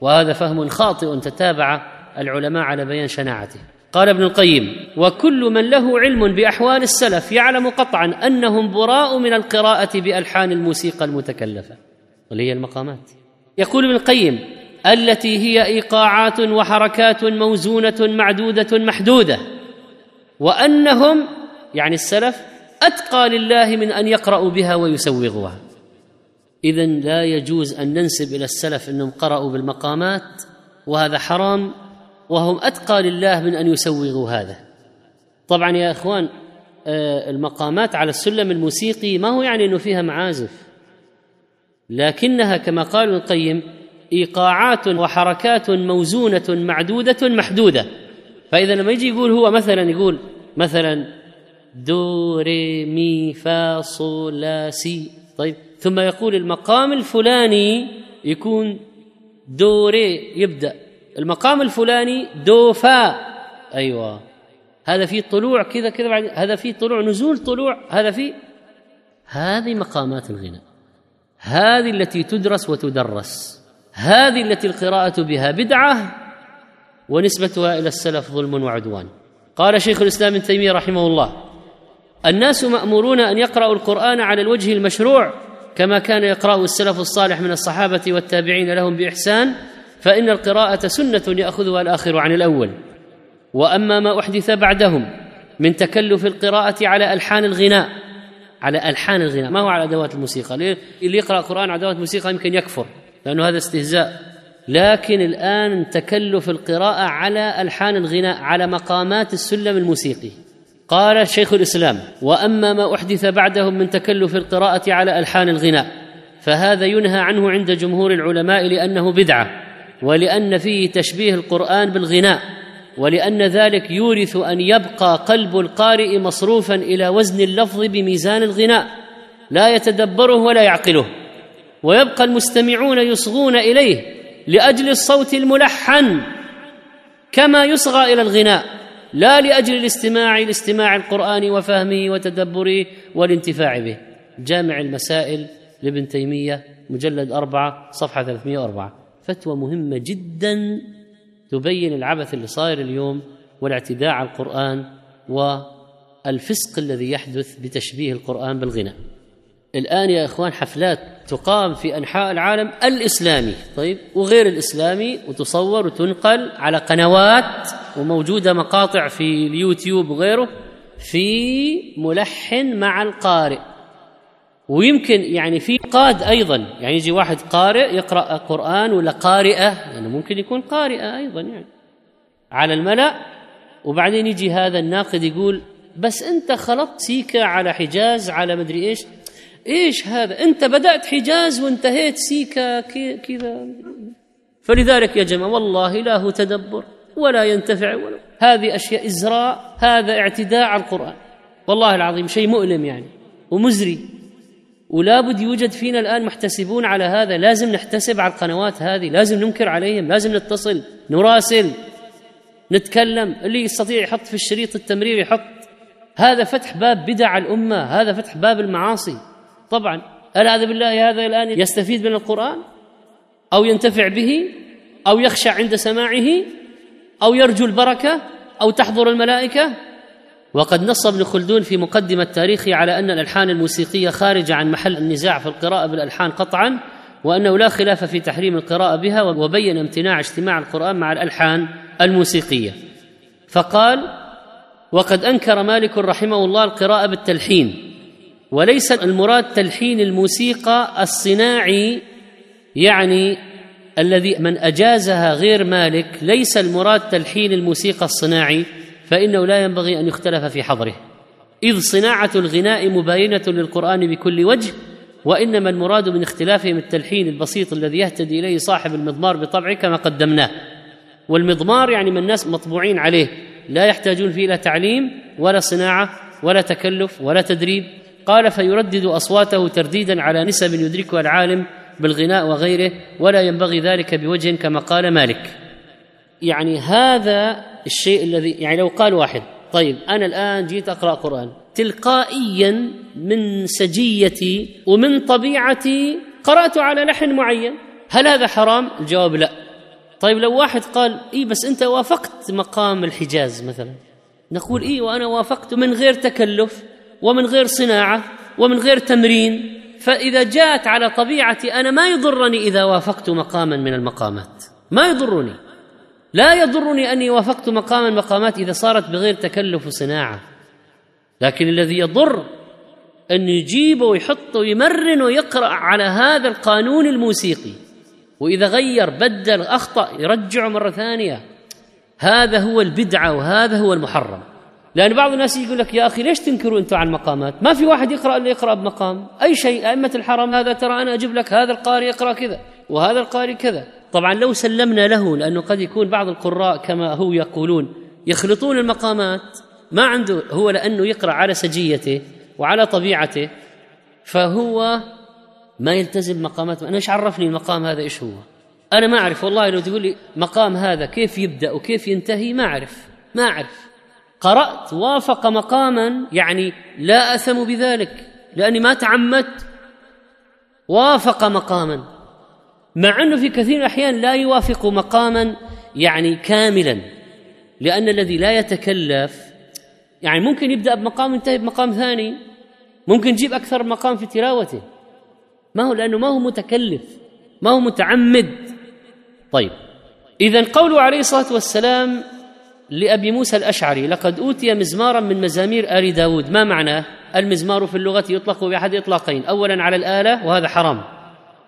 [SPEAKER 2] وهذا فهم خاطئ تتابع العلماء على بيان شناعته. قال ابن القيم وكل من له علم بأحوال السلف يعلم قطعا أنهم براء من القراءة بألحان الموسيقى المتكلفة. واللي هي المقامات. يقول ابن القيم التي هي إيقاعات وحركات موزونة معدودة محدودة وأنهم يعني السلف أتقى لله من أن يقرأوا بها ويسوغوها اذا لا يجوز أن ننسب إلى السلف أنهم قرأوا بالمقامات وهذا حرام وهم أتقى لله من أن يسوغوا هذا. طبعا يا إخوان آه، المقامات على السلم الموسيقي ما هو يعني إنه فيها معازف. لكنها كما قال القيم إيقاعات وحركات موزونة معدودة محدودة. فإذا لما يجي يقول هو مثلا يقول مثلا دو ري مي فا صو لا سي. طيب ثم يقول المقام الفلاني يكون دو ري يبدأ. المقام الفلاني دو فا أيوه. هذا فيه طلوع كذا كذا بعد هذا فيه طلوع نزول طلوع. هذا فيه هذه مقامات الغناء. هذه التي تدرس وتدرس. هذه التي القراءة بها بدعة. ونسبتها إلى السلف ظلم وعدوان. قال شيخ الإسلام ابن تيمية رحمه الله الناس مأمورون أن يقرأوا القرآن على الوجه المشروع كما كان يقرأ السلف الصالح من الصحابة والتابعين لهم بإحسان فإن القراءة سنة يأخذها الآخر عن الأول. وأما ما أحدث بعدهم من تكلف القراءة على ألحان الغناء على ألحان الغناء. ما هو على أدوات الموسيقى؟ اللي يقرأ قرآن على أدوات الموسيقى يمكن يكفر لأنه هذا استهزاء. لكن الآن تكلف القراءة على ألحان الغناء على مقامات السلم الموسيقي. قال شيخ الإسلام وأما ما أحدث بعدهم من تكلف القراءة على ألحان الغناء فهذا ينهى عنه عند جمهور العلماء لأنه بدعة. ولأن فيه تشبيه القرآن بالغناء ولأن ذلك يورث أن يبقى قلب القارئ مصروفا إلى وزن اللفظ بميزان الغناء لا يتدبره ولا يعقله ويبقى المستمعون يصغون إليه لأجل الصوت الملحن كما يصغى إلى الغناء لا لأجل الاستماع لاستماع القرآن وفهمه وتدبره والانتفاع به. جامع المسائل لابن تيمية مجلد أربعة صفحة 304 فتوى مهمة جدا تبين العبث اللي صاير اليوم والاعتداء على القرآن والفسق الذي يحدث بتشبيه القرآن بالغناء الآن يا إخوان حفلات تقام في أنحاء العالم الإسلامي طيب وغير الإسلامي وتصور وتنقل على قنوات وموجودة مقاطع في اليوتيوب وغيره في ملحن مع القارئ. ويمكن يعني في قاد أيضا. يعني يجي واحد قارئ يقرأ قرآن ولا قارئة يعني ممكن يكون قارئة أيضا يعني. على الملأ وبعدين يجي هذا الناقد يقول بس أنت خلطت سيكا على حجاز على مدري إيش. إيش هذا؟ أنت بدأت حجاز وانتهيت سيكا كذا. فلذلك يا جماعة والله لا هو تدبر ولا ينتفع ولا. هذه أشياء إزراء هذا اعتداء على القرآن. والله العظيم شيء مؤلم يعني ومزري. ولا بد يوجد فينا الآن محتسبون على هذا. لازم نحتسب على القنوات هذه. لازم ننكر عليهم. لازم نتصل نراسل نتكلم. اللي يستطيع يحط في الشريط التمرير يحط. هذا فتح باب بدع الأمة. هذا فتح باب المعاصي. طبعا العاذ بالله هذا الآن يستفيد من القرآن؟ أو ينتفع به؟ أو يخشع عند سماعه؟ أو يرجو البركة؟ أو تحضر الملائكة؟ وقد نص ابن خلدون في مقدمة تاريخه على أن الألحان الموسيقية خارجة عن محل النزاع في القراءة بالألحان قطعا وأنه لا خلاف في تحريم القراءة بها وبين امتناع اجتماع القرآن مع الألحان الموسيقية. فقال وقد أنكر مالك رحمه الله القراءة بالتلحين وليس المراد تلحين الموسيقى الصناعي يعني الذي من أجازها غير مالك ليس المراد تلحين الموسيقى الصناعي فإنه لا ينبغي أن يختلف في حظره. إذ صناعة الغناء مباينة للقرآن بكل وجه وإنما المراد من اختلافهم التلحين البسيط الذي يهتدي إليه صاحب المضمار بطبعه كما قدمناه. والمضمار يعني من الناس مطبوعين عليه لا يحتاجون فيه لا تعليم ولا صناعة ولا تكلف ولا تدريب. قال فيردد أصواته ترديدا على نسب يدركها العالم بالغناء وغيره ولا ينبغي ذلك بوجه كما قال مالك. يعني هذا الشيء الذي يعني لو قال واحد طيب أنا الآن جيت أقرأ قرآن. تلقائيا من سجيتي ومن طبيعتي قرأت على لحن معين. هل هذا حرام؟ الجواب لا. طيب لو واحد قال اي بس أنت وافقت مقام الحجاز مثلا. نقول اي وأنا وافقت من غير تكلف ومن غير صناعة ومن غير تمرين. فإذا جاءت على طبيعتي أنا ما يضرني إذا وافقت مقاما من المقامات. ما يضرني. لا يضرني أني وافقت مقاما مقامات إذا صارت بغير تكلف وصناعه لكن الذي يضر أن يجيبه ويحطه ويمرن ويقرأ على هذا القانون الموسيقي وإذا غير بدل أخطأ يرجعه مرة ثانية. هذا هو البدعة وهذا هو المحرم. لأن بعض الناس يقول لك يا أخي ليش تنكروا أنتم على المقامات؟ ما في واحد يقرأ إلا يقرأ بمقام. أي شيء أئمة الحرم هذا ترى أنا أجيب لك هذا القارئ يقرأ كذا وهذا القارئ كذا. طبعا لو سلمنا له لأنه قد يكون بعض القراء كما هو يقولون يخلطون المقامات ما عنده هو لأنه يقرأ على سجيته وعلى طبيعته فهو ما يلتزم مقامات. أنا إيش عرفني المقام هذا إيش هو؟ أنا ما أعرف والله لو تقول لي مقام هذا كيف يبدأ وكيف ينتهي ما أعرف ما أعرف. قرأت وافق مقاما يعني لا أثم بذلك لأني ما تعمدت وافق مقاما. مع أنه في كثير من الاحيان لا يوافق مقاما يعني كاملا لأن الذي لا يتكلف يعني ممكن يبدأ بمقام ينتهي بمقام ثاني ممكن يجيب أكثر مقام في تلاوته. ما هو لأنه ما هو متكلف ما هو متعمد. طيب اذا قوله عليه الصلاة والسلام لأبي موسى الأشعري لقد أوتي مزمارا من مزامير آل داود. ما معناه المزمار في اللغة يطلق بأحد إطلاقين أولا على الآلة وهذا حرام.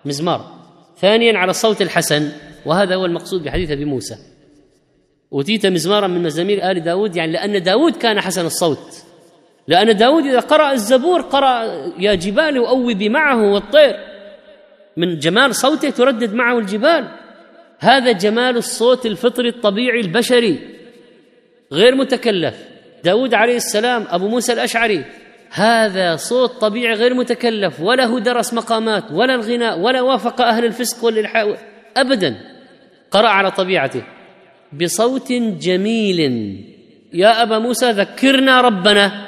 [SPEAKER 2] مزمار. ثانيا على الصوت الحسن وهذا هو المقصود بحديث أبي موسى. أوتيت مزمارا من مزامير آل داود يعني لأن داود كان حسن الصوت. لأن داود إذا قرأ الزبور قرأ يا جبال أوبي معه والطير. من جمال صوته تردد معه الجبال. هذا جمال الصوت الفطري الطبيعي البشري. غير متكلف. داود عليه السلام أبو موسى الأشعري. هذا صوت طبيعي غير متكلف ولا هو درس مقامات ولا الغناء ولا وافق أهل الفسق والإلحاء. أبدا. قرأ على طبيعته. بصوت جميل. يا أبا موسى ذكرنا ربنا.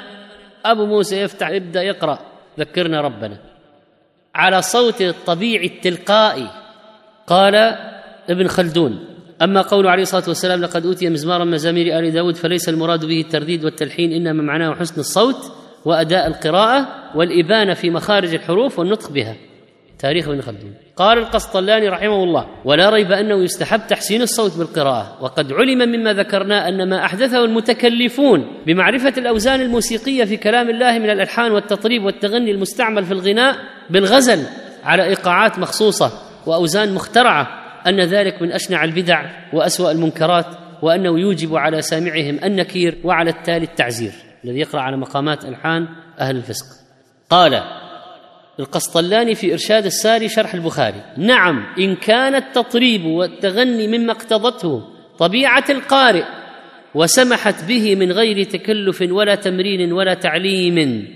[SPEAKER 2] أبو موسى يفتح يبدأ يقرأ. ذكرنا ربنا. على صوت الطبيعي التلقائي. قال ابن خلدون أما قول عليه الصلاة والسلام لقد أوتي مزمارا مزامير آل داود فليس المراد به الترديد والتلحين إنما معناه حسن الصوت وأداء القراءة والإبانة في مخارج الحروف والنطق بها. تاريخ ابن خلدون. قال القسطلاني رحمه الله ولا ريب أنه يستحب تحسين الصوت بالقراءة وقد علم مما ذكرنا أن ما أحدثه المتكلفون بمعرفة الأوزان الموسيقية في كلام الله من الألحان والتطريب والتغني المستعمل في الغناء بالغزل على إيقاعات مخصوصة وأوزان مخترعة أن ذلك من أشنع البدع وأسوأ المنكرات وأنه يوجب على سامعهم النكير وعلى التالي التعزير. الذي يقرأ على مقامات ألحان أهل الفسق. قال القسطلاني في إرشاد الساري شرح البخاري نعم إن كان التطريب والتغني مما اقتضته طبيعة القارئ وسمحت به من غير تكلف ولا تمرين ولا تعليم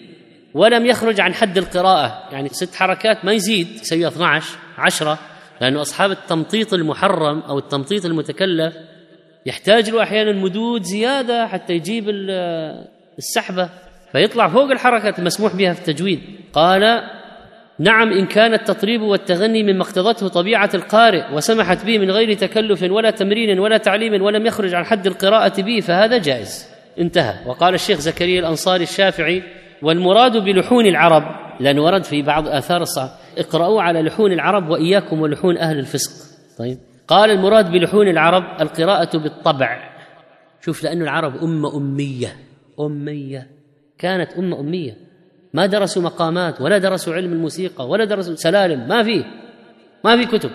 [SPEAKER 2] ولم يخرج عن حد القراءة. يعني ست حركات ما يزيد يسوي 12 عشرة لأنه أصحاب التمطيط المحرم أو التمطيط المتكلف يحتاج له أحيانا مدود زيادة حتى يجيب السحبة فيطلع فوق الحركة المسموح بها في التجويد. قال نعم إن كان التطريب والتغني مما اقتضته طبيعة القارئ وسمحت به من غير تكلف ولا تمرين ولا تعليم ولم يخرج عن حد القراءة به فهذا جائز. انتهى. وقال الشيخ زكريا الأنصاري الشافعي والمراد بلحون العرب لأنه ورد في بعض آثار الصحابة اقرأوا على لحون العرب وإياكم ولحون أهل الفسق. طيب. قال المراد بلحون العرب القراءة بالطبع. شوف لأن العرب أمة أمية. أمية. كانت أمة أمية. ما درسوا مقامات ولا درسوا علم الموسيقى ولا درسوا سلالم ما في. ما في كتب.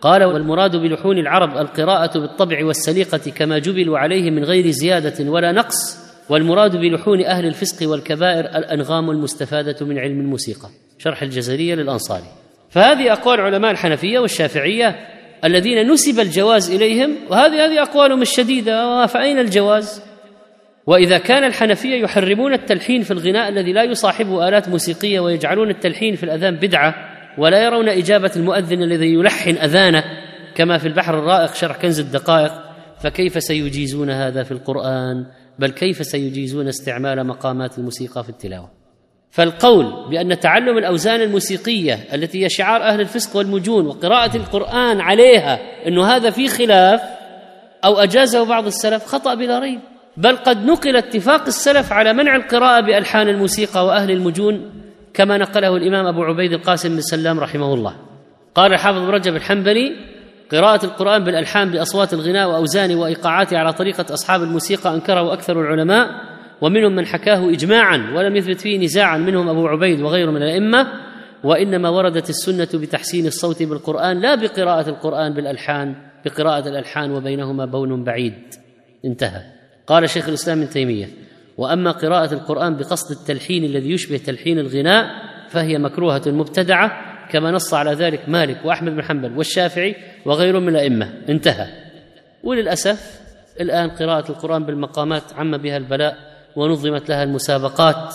[SPEAKER 2] قال والمراد بلحون العرب القراءة بالطبع والسليقة كما جبلوا عليه من غير زيادة ولا نقص. والمراد بلحون أهل الفسق والكبائر الأنغام المستفادة من علم الموسيقى. شرح الجزرية للأنصاري. فهذه أقوال علماء الحنفية والشافعية الذين نسب الجواز إليهم وهذه هذه أقوالهم الشديدة. فأين الجواز؟ وإذا كان الحنفية يحرمون التلحين في الغناء الذي لا يصاحبه آلات موسيقية ويجعلون التلحين في الأذان بدعة ولا يرون إجابة المؤذن الذي يلحن أذانه كما في البحر الرائق شرح كنز الدقائق فكيف سيجيزون هذا في القرآن؟ بل كيف سيجيزون استعمال مقامات الموسيقى في التلاوة؟ فالقول بأن تعلم الأوزان الموسيقية التي هي شعار أهل الفسق والمجون وقراءة القرآن عليها إنه هذا في خلاف أو أجازه بعض السلف خطأ بلا ريب. بل قد نقل اتفاق السلف على منع القراءة بألحان الموسيقى وأهل المجون كما نقله الإمام أبو عبيد القاسم بن سلام رحمه الله. قال الحافظ رجب الحنبلي قراءة القرآن بالألحان بأصوات الغناء وأوزانه وإيقاعاته على طريقة أصحاب الموسيقى أنكره أكثر العلماء ومنهم من حكاه إجماعا ولم يثبت فيه نزاعا منهم أبو عبيد وغيره من الأئمة وإنما وردت السنة بتحسين الصوت بالقرآن لا بقراءة القرآن بالألحان بقراءة الألحان وبينهما بون بعيد. انتهى. قال شيخ الإسلام ابن تيمية وأما قراءة القرآن بقصد التلحين الذي يشبه تلحين الغناء فهي مكروهة مبتدعة كما نص على ذلك مالك وأحمد بن حنبل والشافعي وغيرهم من الأئمة. انتهى. وللأسف الآن قراءة القرآن بالمقامات عم بها البلاء ونظمت لها المسابقات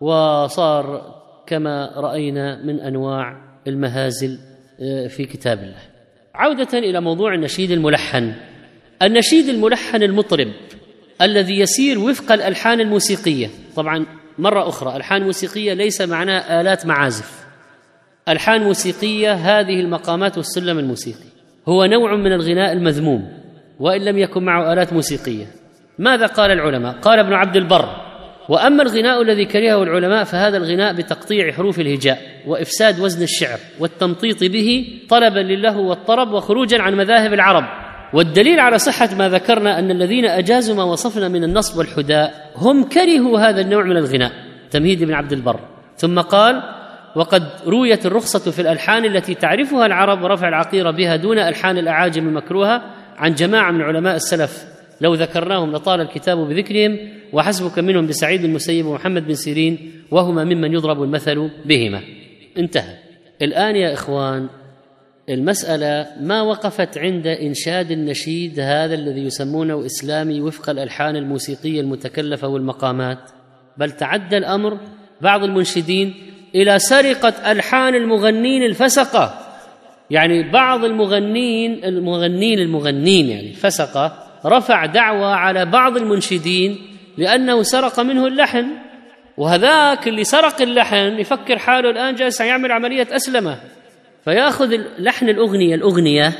[SPEAKER 2] وصار كما رأينا من أنواع المهازل آه، في كتاب الله. عودة إلى موضوع النشيد الملحن. النشيد الملحن المطرب الذي يسير وفق الألحان الموسيقية. طبعا مرة أخرى ألحان موسيقية ليس معناه آلات معازف. ألحان موسيقية هذه المقامات والسلم الموسيقي. هو نوع من الغناء المذموم وإن لم يكن معه آلات موسيقية. ماذا قال العلماء؟ قال ابن عبد البر وأما الغناء الذي كرهه العلماء فهذا الغناء بتقطيع حروف الهجاء وإفساد وزن الشعر والتمطيط به طلبا للهو والطرب وخروجا عن مذاهب العرب. والدليل على صحة ما ذكرنا أن الذين أجازوا ما وصفنا من النصب والحداء هم كرهوا هذا النوع من الغناء تمهيد بن عبد البر. ثم قال وقد رويت الرخصة في الألحان التي تعرفها العرب ورفع العقيرة بها دون ألحان الأعاجم المكروهة عن جماعة من علماء السلف. لو ذكرناهم لطال الكتاب بذكرهم وحسبك منهم بسعيد المسيب ومحمد بن سيرين وهما ممن يضرب المثل بهما. انتهى. الآن يا إخوان المسألة ما وقفت عند إنشاد النشيد هذا الذي يسمونه إسلامي وفق الألحان الموسيقية المتكلفة والمقامات بل تعدى الأمر بعض المنشدين إلى سرقة ألحان المغنين الفسقة. يعني بعض المغنين المغنين المغنين يعني الفسقة رفع دعوى على بعض المنشدين لأنه سرق منه اللحن وهذاك اللي سرق اللحن يفكر حاله الآن جالس يعمل عملية أسلمة. فياخذ لحن الأغنية الأغنية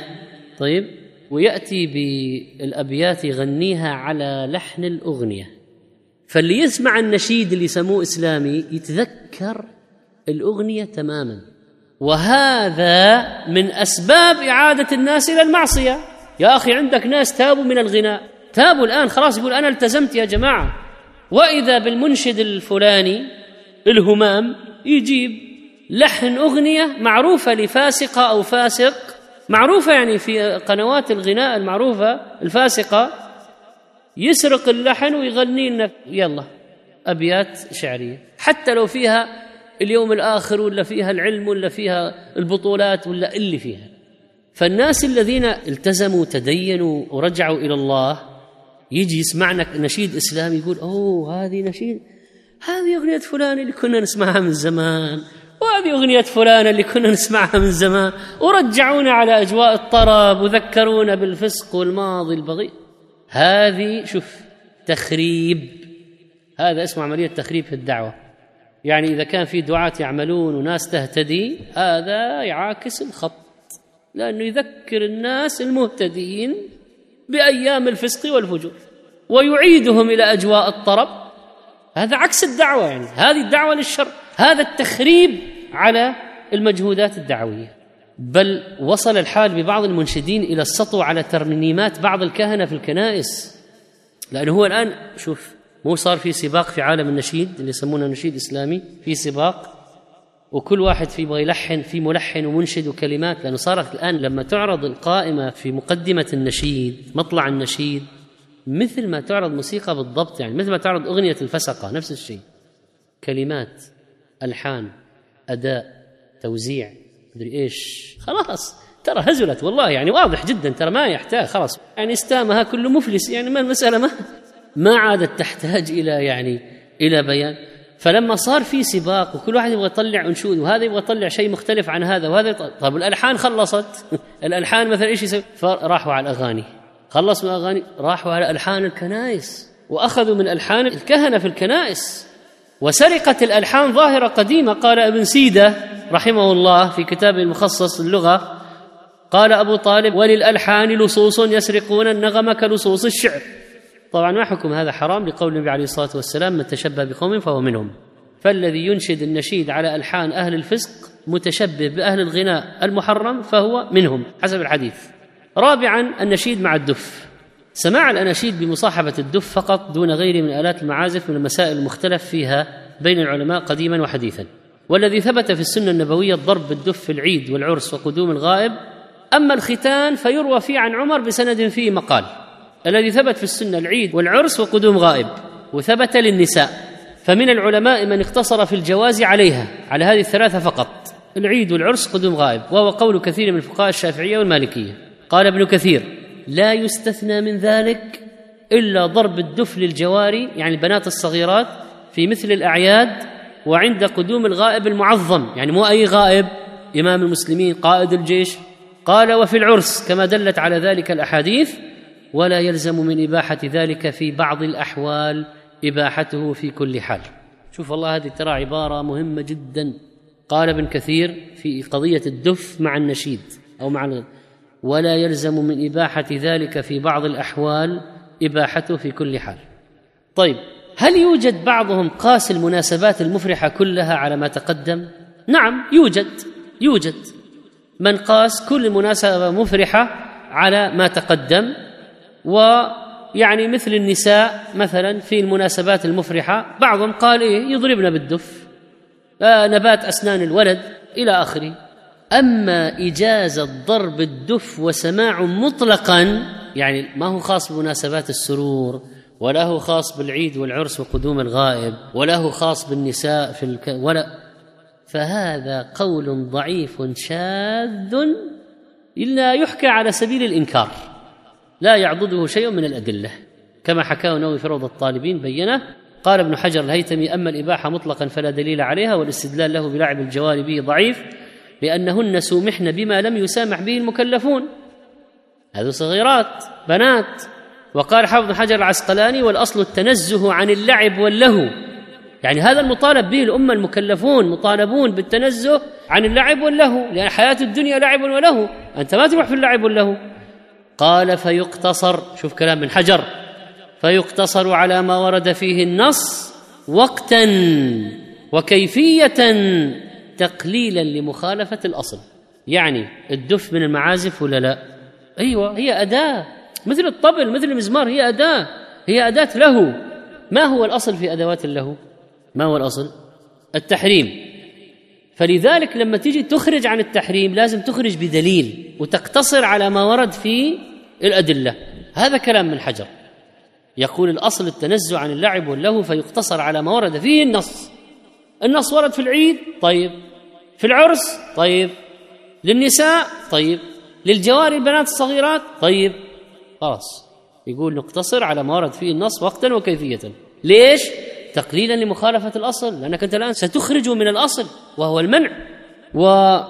[SPEAKER 2] طيب ويأتي بالأبيات يغنيها على لحن الأغنية. فاللي يسمع النشيد اللي يسموه إسلامي يتذكر الأغنية تماما. وهذا من أسباب إعادة الناس إلى المعصية. يا أخي عندك ناس تابوا من الغناء. تابوا الآن خلاص يقول أنا التزمت يا جماعة. وإذا بالمنشد الفلاني الهمام يجيب لحن أغنية معروفة لفاسقة أو فاسق. معروفة يعني في قنوات الغناء المعروفة الفاسقة. يسرق اللحن ويغني لنا. يلا أبيات شعرية. حتى لو فيها اليوم الآخر ولا فيها العلم ولا فيها البطولات ولا اللي فيها. فالناس الذين التزموا تدينوا ورجعوا إلى الله يجي يسمعنا نشيد إسلامي يقول أوه هذه نشيد هذه أغنية فلان اللي كنا نسمعها من زمان. وهذه أغنية فلانة اللي كنا نسمعها من زمان. ورجعونا على أجواء الطرب وذكرونا بالفسق والماضي البغي هذه شوف تخريب. هذا اسمه عملية تخريب في الدعوة. يعني إذا كان في دعاة يعملون وناس تهتدي هذا يعاكس الخط. لأنه يذكر الناس المهتدين بأيام الفسق والفجور. ويعيدهم إلى أجواء الطرب. هذا عكس الدعوة يعني. هذه الدعوة للشر. هذا التخريب على المجهودات الدعوية. بل وصل الحال ببعض المنشدين إلى السطو على ترنيمات بعض الكهنة في الكنائس. لأنه هو الآن شوف مو صار في سباق في عالم النشيد اللي يسمونه نشيد إسلامي في سباق وكل واحد في يبغى يلحن في ملحن ومنشد وكلمات. لأنه صارت الآن لما تعرض القائمة في مقدمة النشيد مطلع النشيد مثل ما تعرض موسيقى بالضبط يعني مثل ما تعرض أغنية الفسقة نفس الشيء. كلمات ألحان أداء توزيع مدري إيش. خلاص. ترى هزلت والله يعني واضح جدا ترى ما يحتاج خلاص. يعني استامها كله مفلس يعني ما المسألة ما ما عادت تحتاج إلى يعني إلى بيان. فلما صار في سباق وكل واحد يبغى يطلع انشود وهذا يبغى يطلع شيء مختلف عن هذا وهذا طيب الألحان خلصت. الألحان مثلا إيش يسوي؟ فراحوا على الأغاني. خلصوا الأغاني راحوا على ألحان الكنائس. وأخذوا من ألحان الكهنة في الكنائس. وسرقة الألحان ظاهرة قديمة. قال ابن سيدة رحمه الله في كتابه المخصص اللغة قال أبو طالب وللألحان لصوص يسرقون النغم كلصوص الشعر. طبعا ما حكم هذا حرام؟ لقول النبي عليه الصلاة والسلام من تشبه بقوم فهو منهم. فالذي ينشد النشيد على ألحان أهل الفسق متشبه بأهل الغناء المحرم فهو منهم حسب الحديث. رابعا النشيد مع الدف. سماع الأناشيد بمصاحبة الدف فقط دون غيره من آلات المعازف من المسائل المختلف فيها بين العلماء قديما وحديثا. والذي ثبت في السنة النبوية الضرب بالدف في العيد والعرس وقدوم الغائب. أما الختان فيروى فيه عن عمر بسند فيه مقال. الذي ثبت في السنة العيد والعرس وقدوم غائب. وثبت للنساء. فمن العلماء من اقتصر في الجواز عليها على هذه الثلاثة فقط. العيد والعرس قدوم غائب. وهو قول كثير من الفقهاء الشافعية والمالكية. قال ابن كثير لا يستثنى من ذلك إلا ضرب الدف للجواري يعني البنات الصغيرات في مثل الأعياد وعند قدوم الغائب المعظم يعني مو أي غائب إمام المسلمين قائد الجيش. قال وفي العرس كما دلت على ذلك الأحاديث ولا يلزم من إباحة ذلك في بعض الأحوال إباحته في كل حال. شوف والله هذه ترى عبارة مهمة جدا. قال ابن كثير في قضية الدف مع النشيد أو مع ولا يلزم من إباحة ذلك في بعض الأحوال إباحته في كل حال. طيب هل يوجد بعضهم قاس المناسبات المفرحة كلها على ما تقدم؟ نعم يوجد يوجد. من قاس كل مناسبة مفرحة على ما تقدم ويعني مثل النساء مثلا في المناسبات المفرحة بعضهم قال إيه يضربن بالدف آه نبات أسنان الولد إلى آخره. أما إجازة ضرب الدف وسماع مطلقا يعني ما هو خاص بمناسبات السرور ولا هو خاص بالعيد والعرس وقدوم الغائب ولا هو خاص بالنساء في الك... ولا فهذا قول ضعيف شاذ إلا يحكى على سبيل الإنكار. لا يعضده شيء من الأدلة. كما حكاه نووي في روض الطالبين بينه قال ابن حجر الهيتمي أما الإباحة مطلقا فلا دليل عليها والاستدلال له بلعب الجوار به ضعيف. لأنهن سومحن بما لم يسامح به المكلفون. هذه صغيرات بنات. وقال حافظ حجر العسقلاني والأصل التنزه عن اللعب واللهو. يعني هذا المطالب به الأمة المكلفون مطالبون بالتنزه عن اللعب واللهو. لأن حياة الدنيا لعب ولهو. أنت ما تروح في اللعب واللهو. قال فيقتصر شوف كلام من حجر. فيقتصر على ما ورد فيه النص وقتا وكيفية تقليلا لمخالفة الأصل. يعني الدف من المعازف ولا لا؟ أيوة هي أداة. مثل الطبل مثل المزمار هي أداة. هي أداة له. ما هو الأصل في أدوات اللهو ما هو الأصل؟ التحريم. فلذلك لما تيجي تخرج عن التحريم لازم تخرج بدليل وتقتصر على ما ورد في الأدلة. هذا كلام من حجر. يقول الأصل التنزع عن اللعب واللهو فيقتصر على ما ورد فيه النص. النص ورد في العيد؟ طيب. في العرس طيب. للنساء طيب. للجواري البنات الصغيرات طيب. خلاص. يقول نقتصر على ما ورد فيه النص وقتا وكيفية. ليش؟ تقليلا لمخالفة الأصل لأنك أنت الآن ستخرج من الأصل وهو المنع. وضرب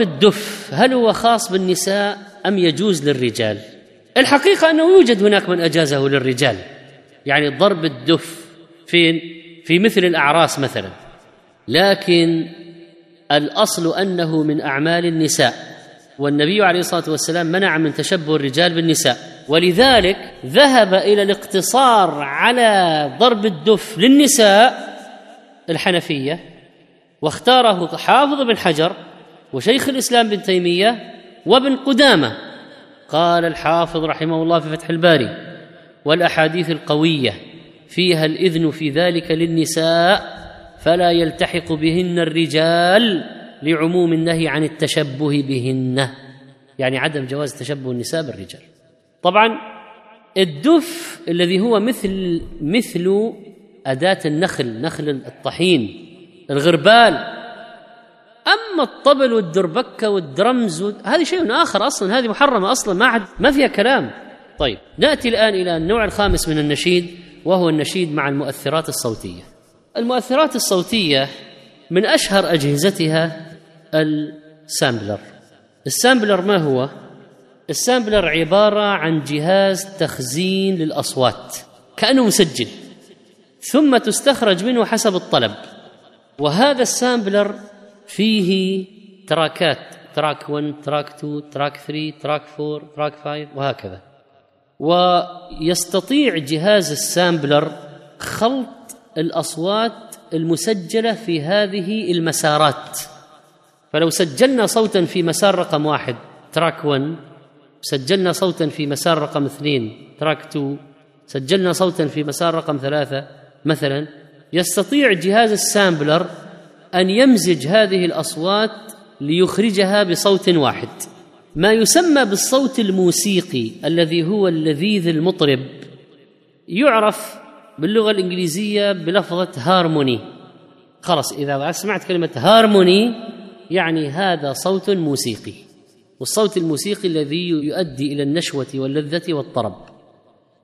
[SPEAKER 2] الدف هل هو خاص بالنساء أم يجوز للرجال؟ الحقيقة أنه يوجد هناك من أجازه للرجال. يعني ضرب الدف فين في مثل الأعراس مثلا. لكن الأصل أنه من أعمال النساء والنبي عليه الصلاة والسلام منع من تشبه الرجال بالنساء ولذلك ذهب إلى الاقتصار على ضرب الدف للنساء الحنفية واختاره حافظ بن حجر وشيخ الإسلام بن تيمية وابن قدامة. قال الحافظ رحمه الله في فتح الباري والأحاديث القوية فيها الإذن في ذلك للنساء فلا يلتحق بهن الرجال لعموم النهي عن التشبه بهن. يعني عدم جواز تشبه النساء بالرجال. طبعا الدف الذي هو مثل مثل أداة النخل نخل الطحين الغربال. أما الطبل والدربكة والدرمز هذه شيء آخر أصلا هذه محرمة أصلا ما عد ما فيها كلام. طيب نأتي الآن إلى النوع الخامس من النشيد وهو النشيد مع المؤثرات الصوتية. المؤثرات الصوتية من أشهر أجهزتها ال sampler. ال sampler ما هو؟ ال sampler عبارة عن جهاز تخزين للأصوات كأنه مسجل ثم تستخرج منه حسب الطلب. وهذا ال sampler فيه تراكات track 1 track 2 track 3 track 4 track 5 وهكذا. ويستطيع جهاز ال sampler خلط الأصوات المسجلة في هذه المسارات. فلو سجلنا صوتا في مسار رقم واحد track 1 سجلنا صوتا في مسار رقم اثنين track 2 سجلنا صوتا في مسار رقم ثلاثة مثلا يستطيع جهاز ال sampler أن يمزج هذه الأصوات ليخرجها بصوت واحد. ما يسمى بالصوت الموسيقي الذي هو اللذيذ المطرب يعرف باللغة الإنجليزية بلفظة هارموني. خلاص إذا سمعت كلمة هارموني يعني هذا صوت موسيقي. والصوت الموسيقي الذي يؤدي إلى النشوة واللذة والطرب.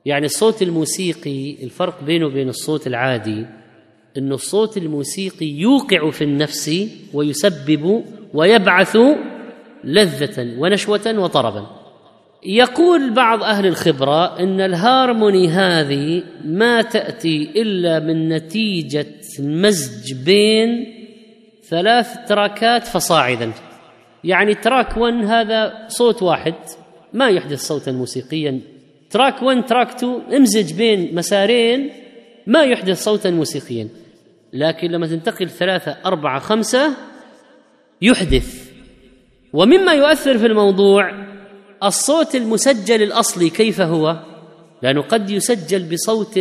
[SPEAKER 2] يعني الصوت الموسيقي الفرق بينه وبين الصوت العادي أن الصوت الموسيقي يوقع في النفس ويسبب ويبعث لذة ونشوة وطربا. يقول بعض أهل الخبرة أن الهارموني هذه ما تأتي إلا من نتيجة المزج بين ثلاث تراكات فصاعدا. يعني track 1 هذا صوت واحد ما يحدث صوتا موسيقيا. track 1 track 2 امزج بين مسارين ما يحدث صوتا موسيقيا. لكن لما تنتقل ثلاثة أربعة خمسة يحدث. ومما يؤثر في الموضوع الصوت المسجل الأصلي كيف هو؟ لأنه قد يسجل بصوت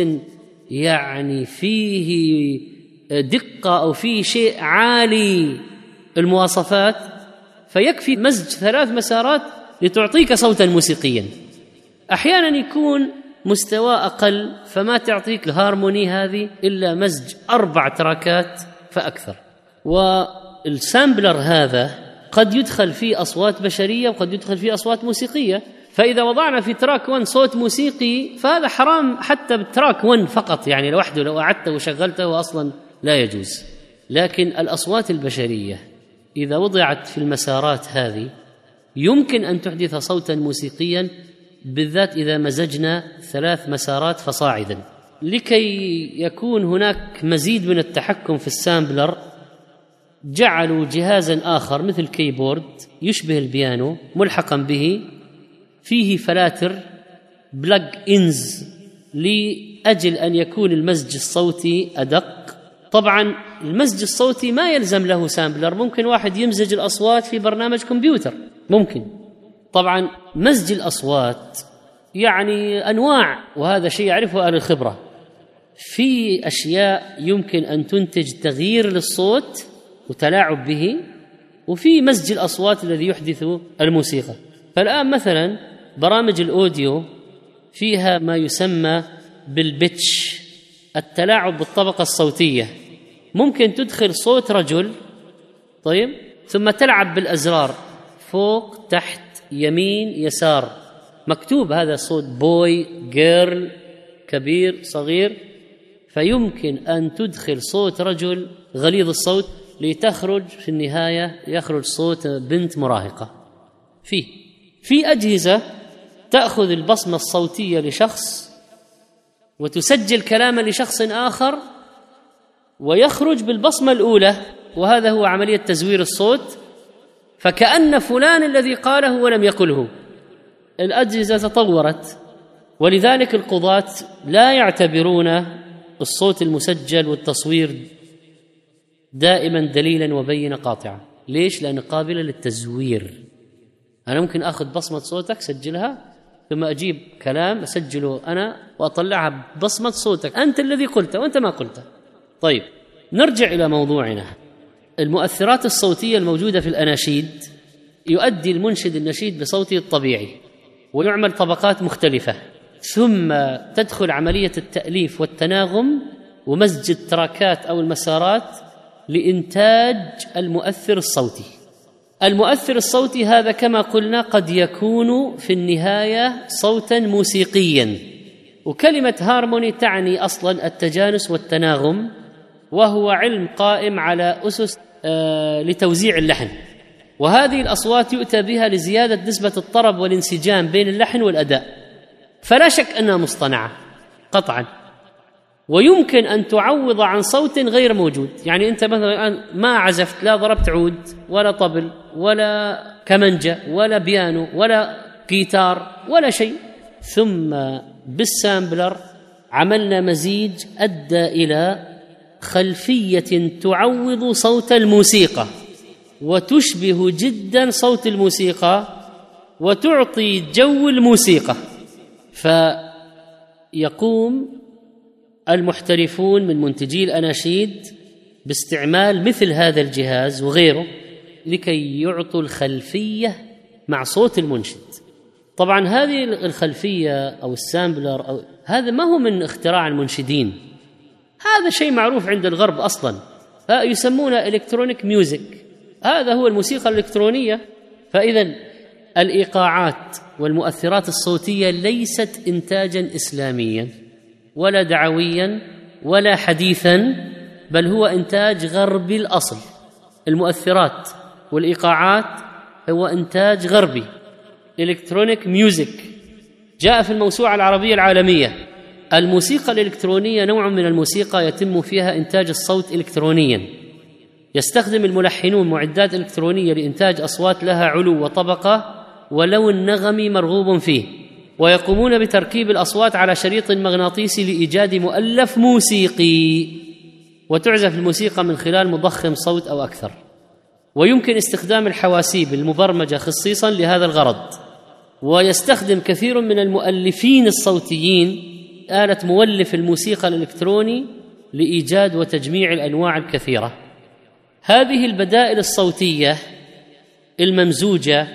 [SPEAKER 2] يعني فيه دقة أو فيه شيء عالي المواصفات فيكفي مزج ثلاث مسارات لتعطيك صوتا موسيقيا. أحيانا يكون مستوى أقل فما تعطيك الهارموني هذه إلا مزج أربع تراكات فأكثر. وال sampler هذا قد يدخل فيه أصوات بشرية وقد يدخل فيه أصوات موسيقية. فإذا وضعنا في track 1 صوت موسيقي فهذا حرام حتى بال track 1 فقط. يعني لوحده لو قعدته وشغلته أصلا لا يجوز. لكن الأصوات البشرية إذا وضعت في المسارات هذه يمكن أن تحدث صوتا موسيقيا بالذات إذا مزجنا ثلاث مسارات فصاعدا. لكي يكون هناك مزيد من التحكم في السامبلر جعلوا جهازا آخر مثل كيبورد يشبه البيانو ملحقا به فيه فلاتر plug-ins لأجل أن يكون المزج الصوتي أدق. طبعا المزج الصوتي ما يلزم له سامبلر ممكن واحد يمزج الأصوات في برنامج كمبيوتر ممكن. طبعا مزج الأصوات يعني أنواع وهذا شيء يعرفه أهل الخبرة. في أشياء يمكن أن تنتج تغيير للصوت وتلاعب به وفي مزج الأصوات الذي يحدث الموسيقى. فالآن مثلا برامج الأوديو فيها ما يسمى بالبتش التلاعب بالطبقة الصوتية. ممكن تدخل صوت رجل طيب ثم تلعب بالأزرار فوق تحت يمين يسار. مكتوب هذا صوت بوي جيرل كبير صغير. فيمكن أن تدخل صوت رجل غليظ الصوت. لتخرج في النهاية يخرج صوت بنت مراهقة. فيه في أجهزة تأخذ البصمة الصوتية لشخص وتسجل كلاما لشخص آخر ويخرج بالبصمة الأولى وهذا هو عملية تزوير الصوت فكأن فلان الذي قاله ولم يقله. الأجهزة تطورت ولذلك القضاة لا يعتبرون الصوت المسجل والتصوير دائما دليلا وبينة قاطعة ليش؟ لأنه قابلة للتزوير. أنا ممكن أخذ بصمة صوتك سجلها ثم أجيب كلام أسجله أنا وأطلعها بصمة صوتك. أنت الذي قلته وأنت ما قلته. طيب نرجع إلى موضوعنا. المؤثرات الصوتية الموجودة في الأناشيد يؤدي المنشد النشيد بصوته الطبيعي ويعمل طبقات مختلفة ثم تدخل عملية التأليف والتناغم ومزج التراكات أو المسارات لإنتاج المؤثر الصوتي. المؤثر الصوتي هذا كما قلنا قد يكون في النهاية صوتا موسيقيا. وكلمة هارموني تعني أصلا التجانس والتناغم وهو علم قائم على أسس آه، لتوزيع اللحن. وهذه الأصوات يؤتى بها لزيادة نسبة الطرب والانسجام بين اللحن والأداء. فلا شك أنها مصطنعة. قطعا. ويمكن أن تعوض عن صوت غير موجود. يعني أنت مثلا الآن ما عزفت لا ضربت عود ولا طبل ولا كمنجه ولا بيانو ولا جيتار ولا شيء. ثم بالسامبلر عملنا مزيج أدى إلى خلفية تعوض صوت الموسيقى وتشبه جدا صوت الموسيقى وتعطي جو الموسيقى. فيقوم المحترفون من منتجي الأناشيد باستعمال مثل هذا الجهاز وغيره لكي يعطوا الخلفية مع صوت المنشد. طبعا هذه الخلفية أو السامبلر أو هذا ما هو من اختراع المنشدين. هذا شيء معروف عند الغرب أصلا. يسمونها electronic music هذا هو الموسيقى الإلكترونية. فاذا الإيقاعات والمؤثرات الصوتية ليست انتاجا اسلاميا. ولا دعويا ولا حديثا بل هو إنتاج غربي الأصل. المؤثرات والإيقاعات هو إنتاج غربي. electronic music جاء في الموسوعة العربية العالمية. الموسيقى الإلكترونية نوع من الموسيقى يتم فيها إنتاج الصوت الكترونيا. يستخدم الملحنون معدات إلكترونية لإنتاج أصوات لها علو وطبقة ولون نغمي مرغوب فيه. ويقومون بتركيب الأصوات على شريط مغناطيسي لإيجاد مؤلف موسيقي. وتعزف الموسيقى من خلال مضخم صوت أو أكثر. ويمكن استخدام الحواسيب المبرمجة خصيصا لهذا الغرض. ويستخدم كثير من المؤلفين الصوتيين آلة مولف الموسيقى الإلكتروني لإيجاد وتجميع الأنواع الكثيرة. هذه البدائل الصوتية الممزوجة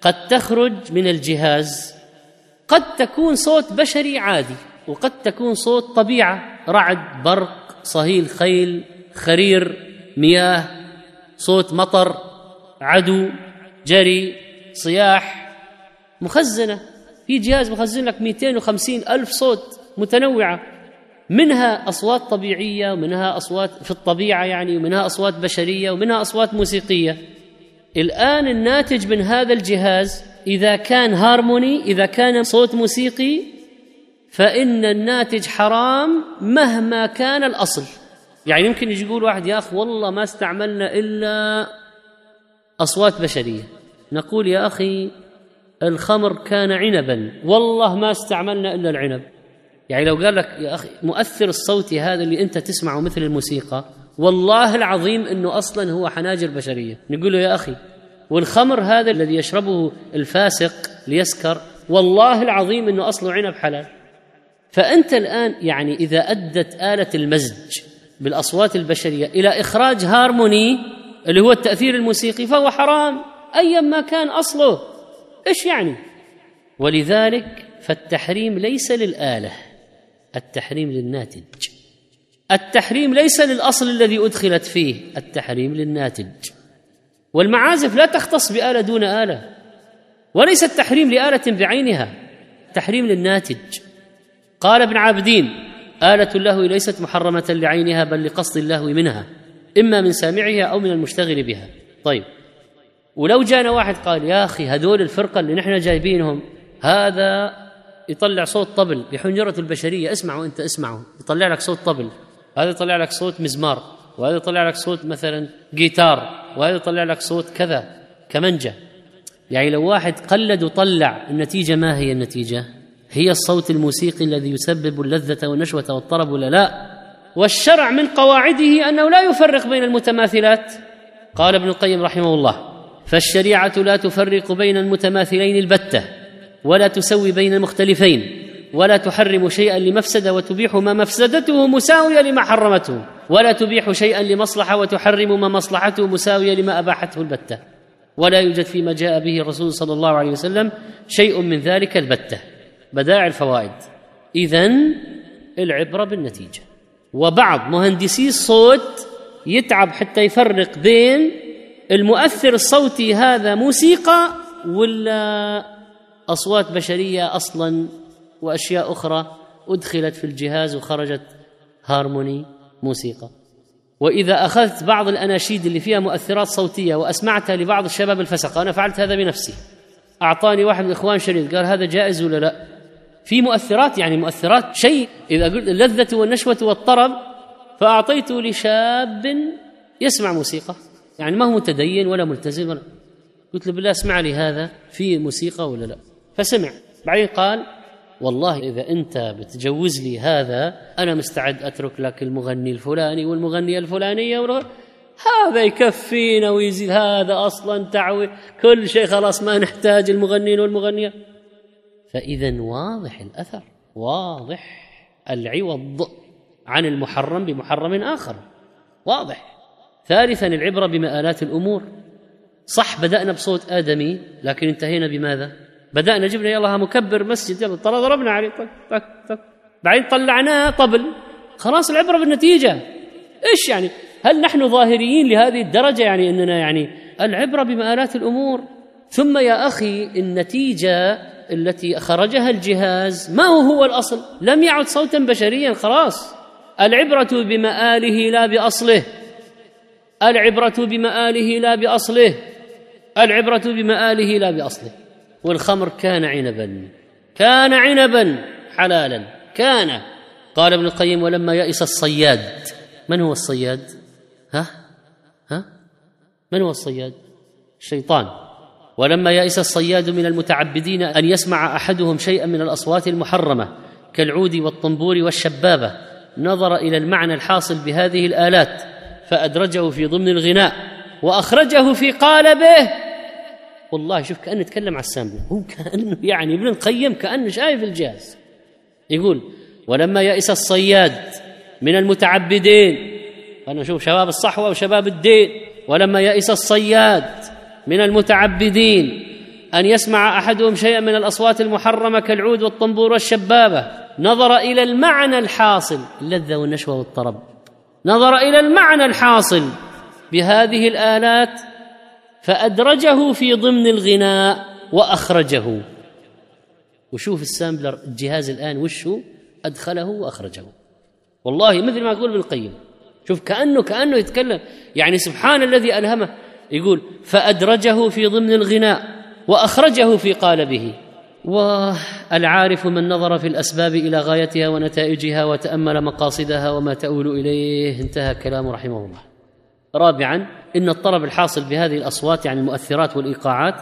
[SPEAKER 2] قد تخرج من الجهاز قد تكون صوت بشري عادي وقد تكون صوت طبيعة رعد برق صهيل خيل خرير مياه صوت مطر عدو جري صياح مخزنة. في جهاز مخزن لك 250 ألف صوت متنوعة. منها أصوات طبيعية ومنها أصوات في الطبيعة يعني ومنها أصوات بشرية ومنها أصوات موسيقية. الآن الناتج من هذا الجهاز إذا كان هارموني إذا كان صوت موسيقي فإن الناتج حرام مهما كان الأصل. يعني يمكن يجي يقول واحد يا أخي والله ما استعملنا إلا أصوات بشرية. نقول يا أخي الخمر كان عنبا والله ما استعملنا إلا العنب. يعني لو قال لك يا أخي مؤثر الصوتي هذا اللي أنت تسمعه مثل الموسيقى والله العظيم أنه أصلا هو حناجر بشرية. نقول له يا أخي والخمر هذا الذي يشربه الفاسق ليسكر والله العظيم أنه أصله عنب حلال. فأنت الآن يعني إذا أدت آلة المزج بالأصوات البشرية إلى إخراج هارموني اللي هو التأثير الموسيقي فهو حرام. ايا ما كان أصله. إيش يعني؟ ولذلك فالتحريم ليس للآلة التحريم للناتج. التحريم ليس للأصل الذي أدخلت فيه التحريم للناتج. والمعازف لا تختص بآلة دون آلة وليس التحريم لآلة بعينها التحريم للناتج. قال ابن عابدين آلة اللهو ليست محرمة لعينها بل لقصد اللهو منها إما من سامعها أو من المشتغل بها. طيب ولو جانا واحد قال يا أخي هذول الفرقة اللي نحن جايبينهم هذا يطلع صوت طبل بحنجرة البشرية اسمعوا أنت اسمعوا يطلع لك صوت طبل هذا يطلع لك صوت مزمار. وهذا يطلع لك صوت مثلا جيتار وهذا يطلع لك صوت كذا كمنجة يعني لو واحد قلد وطلع النتيجة ما هي النتيجة؟ هي الصوت الموسيقي الذي يسبب اللذة والنشوة والطرب ولا لا؟ والشرع من قواعده أنه لا يفرق بين المتماثلات. قال ابن القيم رحمه الله فالشريعة لا تفرق بين المتماثلين البتة ولا تسوي بين المختلفين. ولا تحرم شيئا لمفسدة وتبيح ما مفسدته مساويه لما حرمته ولا تبيح شيئا لمصلحة وتحرم ما مصلحته مساويه لما أباحته البتة. ولا يوجد فيما جاء به الرسول صلى الله عليه وسلم شيء من ذلك البتة. بدائع الفوائد. اذا العبرة بالنتيجة. وبعض مهندسي الصوت يتعب حتى يفرق بين المؤثر الصوتي هذا موسيقى ولا أصوات بشرية أصلا وأشياء أخرى أدخلت في الجهاز وخرجت هارموني موسيقى. وإذا أخذت بعض الأناشيد اللي فيها مؤثرات صوتية وأسمعتها لبعض الشباب الفسقه أنا فعلت هذا بنفسي. أعطاني واحد من الاخوان شريط قال هذا جائز ولا لا؟ في مؤثرات يعني مؤثرات شيء. إذا قلت اللذة والنشوة والطرب فأعطيته لشاب يسمع موسيقى. يعني ما هو متدين ولا ملتزم ولا. قلت له بالله اسمع لي هذا في موسيقى ولا لا؟ فسمع. بعدين قال والله إذا أنت بتجوز لي هذا أنا مستعد أترك لك المغني الفلاني والمغنية الفلانية هذا يكفينا ويزيد هذا أصلا تعوي. كل شيء خلاص ما نحتاج المغنين والمغنيات فإذا واضح الأثر واضح العوض عن المحرم بمحرم آخر. واضح. ثالثا العبرة بمآلات الأمور. صح بدأنا بصوت آدمي لكن انتهينا بماذا؟ بدأنا جبنا يلا مكبر مسجد يلا ضربنا عليه طق طق طق. بعدين طلعناه طبل. خلاص العبرة بالنتيجة. إيش يعني؟ هل نحن ظاهريين لهذه الدرجة؟ يعني إننا يعني العبرة بمآلات الأمور. ثم يا أخي النتيجة التي خرجها الجهاز ما هو هو الأصل؟ لم يعد صوتا بشريا خلاص. العبرة بمآله لا بأصله. العبرة بمآله لا بأصله. العبرة بمآله لا بأصله. والخمر كان عنبا كان عنبا حلالا كان. قال ابن القيم ولما يئس الصياد. من هو الصياد؟ ها؟ ها؟ من هو الصياد؟ الشيطان. ولما يئس الصياد من المتعبدين أن يسمع أحدهم شيئا من الأصوات المحرمة كالعود والطنبور والشبابة نظر إلى المعنى الحاصل بهذه الآلات فأدرجه في ضمن الغناء وأخرجه في قالبه والله شوف كأنه يتكلم على السامبل هو كأنه يعني ابن القيم كأنه شايف الجهاز يقول ولما يئس الصياد من المتعبدين أنا أشوف شباب الصحوة وشباب الدين. ولما يئس الصياد من المتعبدين أن يسمع أحدهم شيئا من الأصوات المحرمة كالعود والطنبور والشبابة. نظر إلى المعنى الحاصل. اللذه والنشوة والطرب. نظر إلى المعنى الحاصل بهذه الآلات فأدرجه في ضمن الغناء وأخرجه. وشوف السامبلر الجهاز الآن وشه أدخله وأخرجه. والله مثل ما يقول ابن القيم شوف كأنه كأنه يتكلم يعني سبحان الذي ألهمه يقول فأدرجه في ضمن الغناء وأخرجه في قالبه والعارف من نظر في الأسباب إلى غايتها ونتائجها وتأمل مقاصدها وما تؤول إليه انتهى كلام رحمه الله. رابعا إن الطرب الحاصل بهذه الأصوات يعني المؤثرات والإيقاعات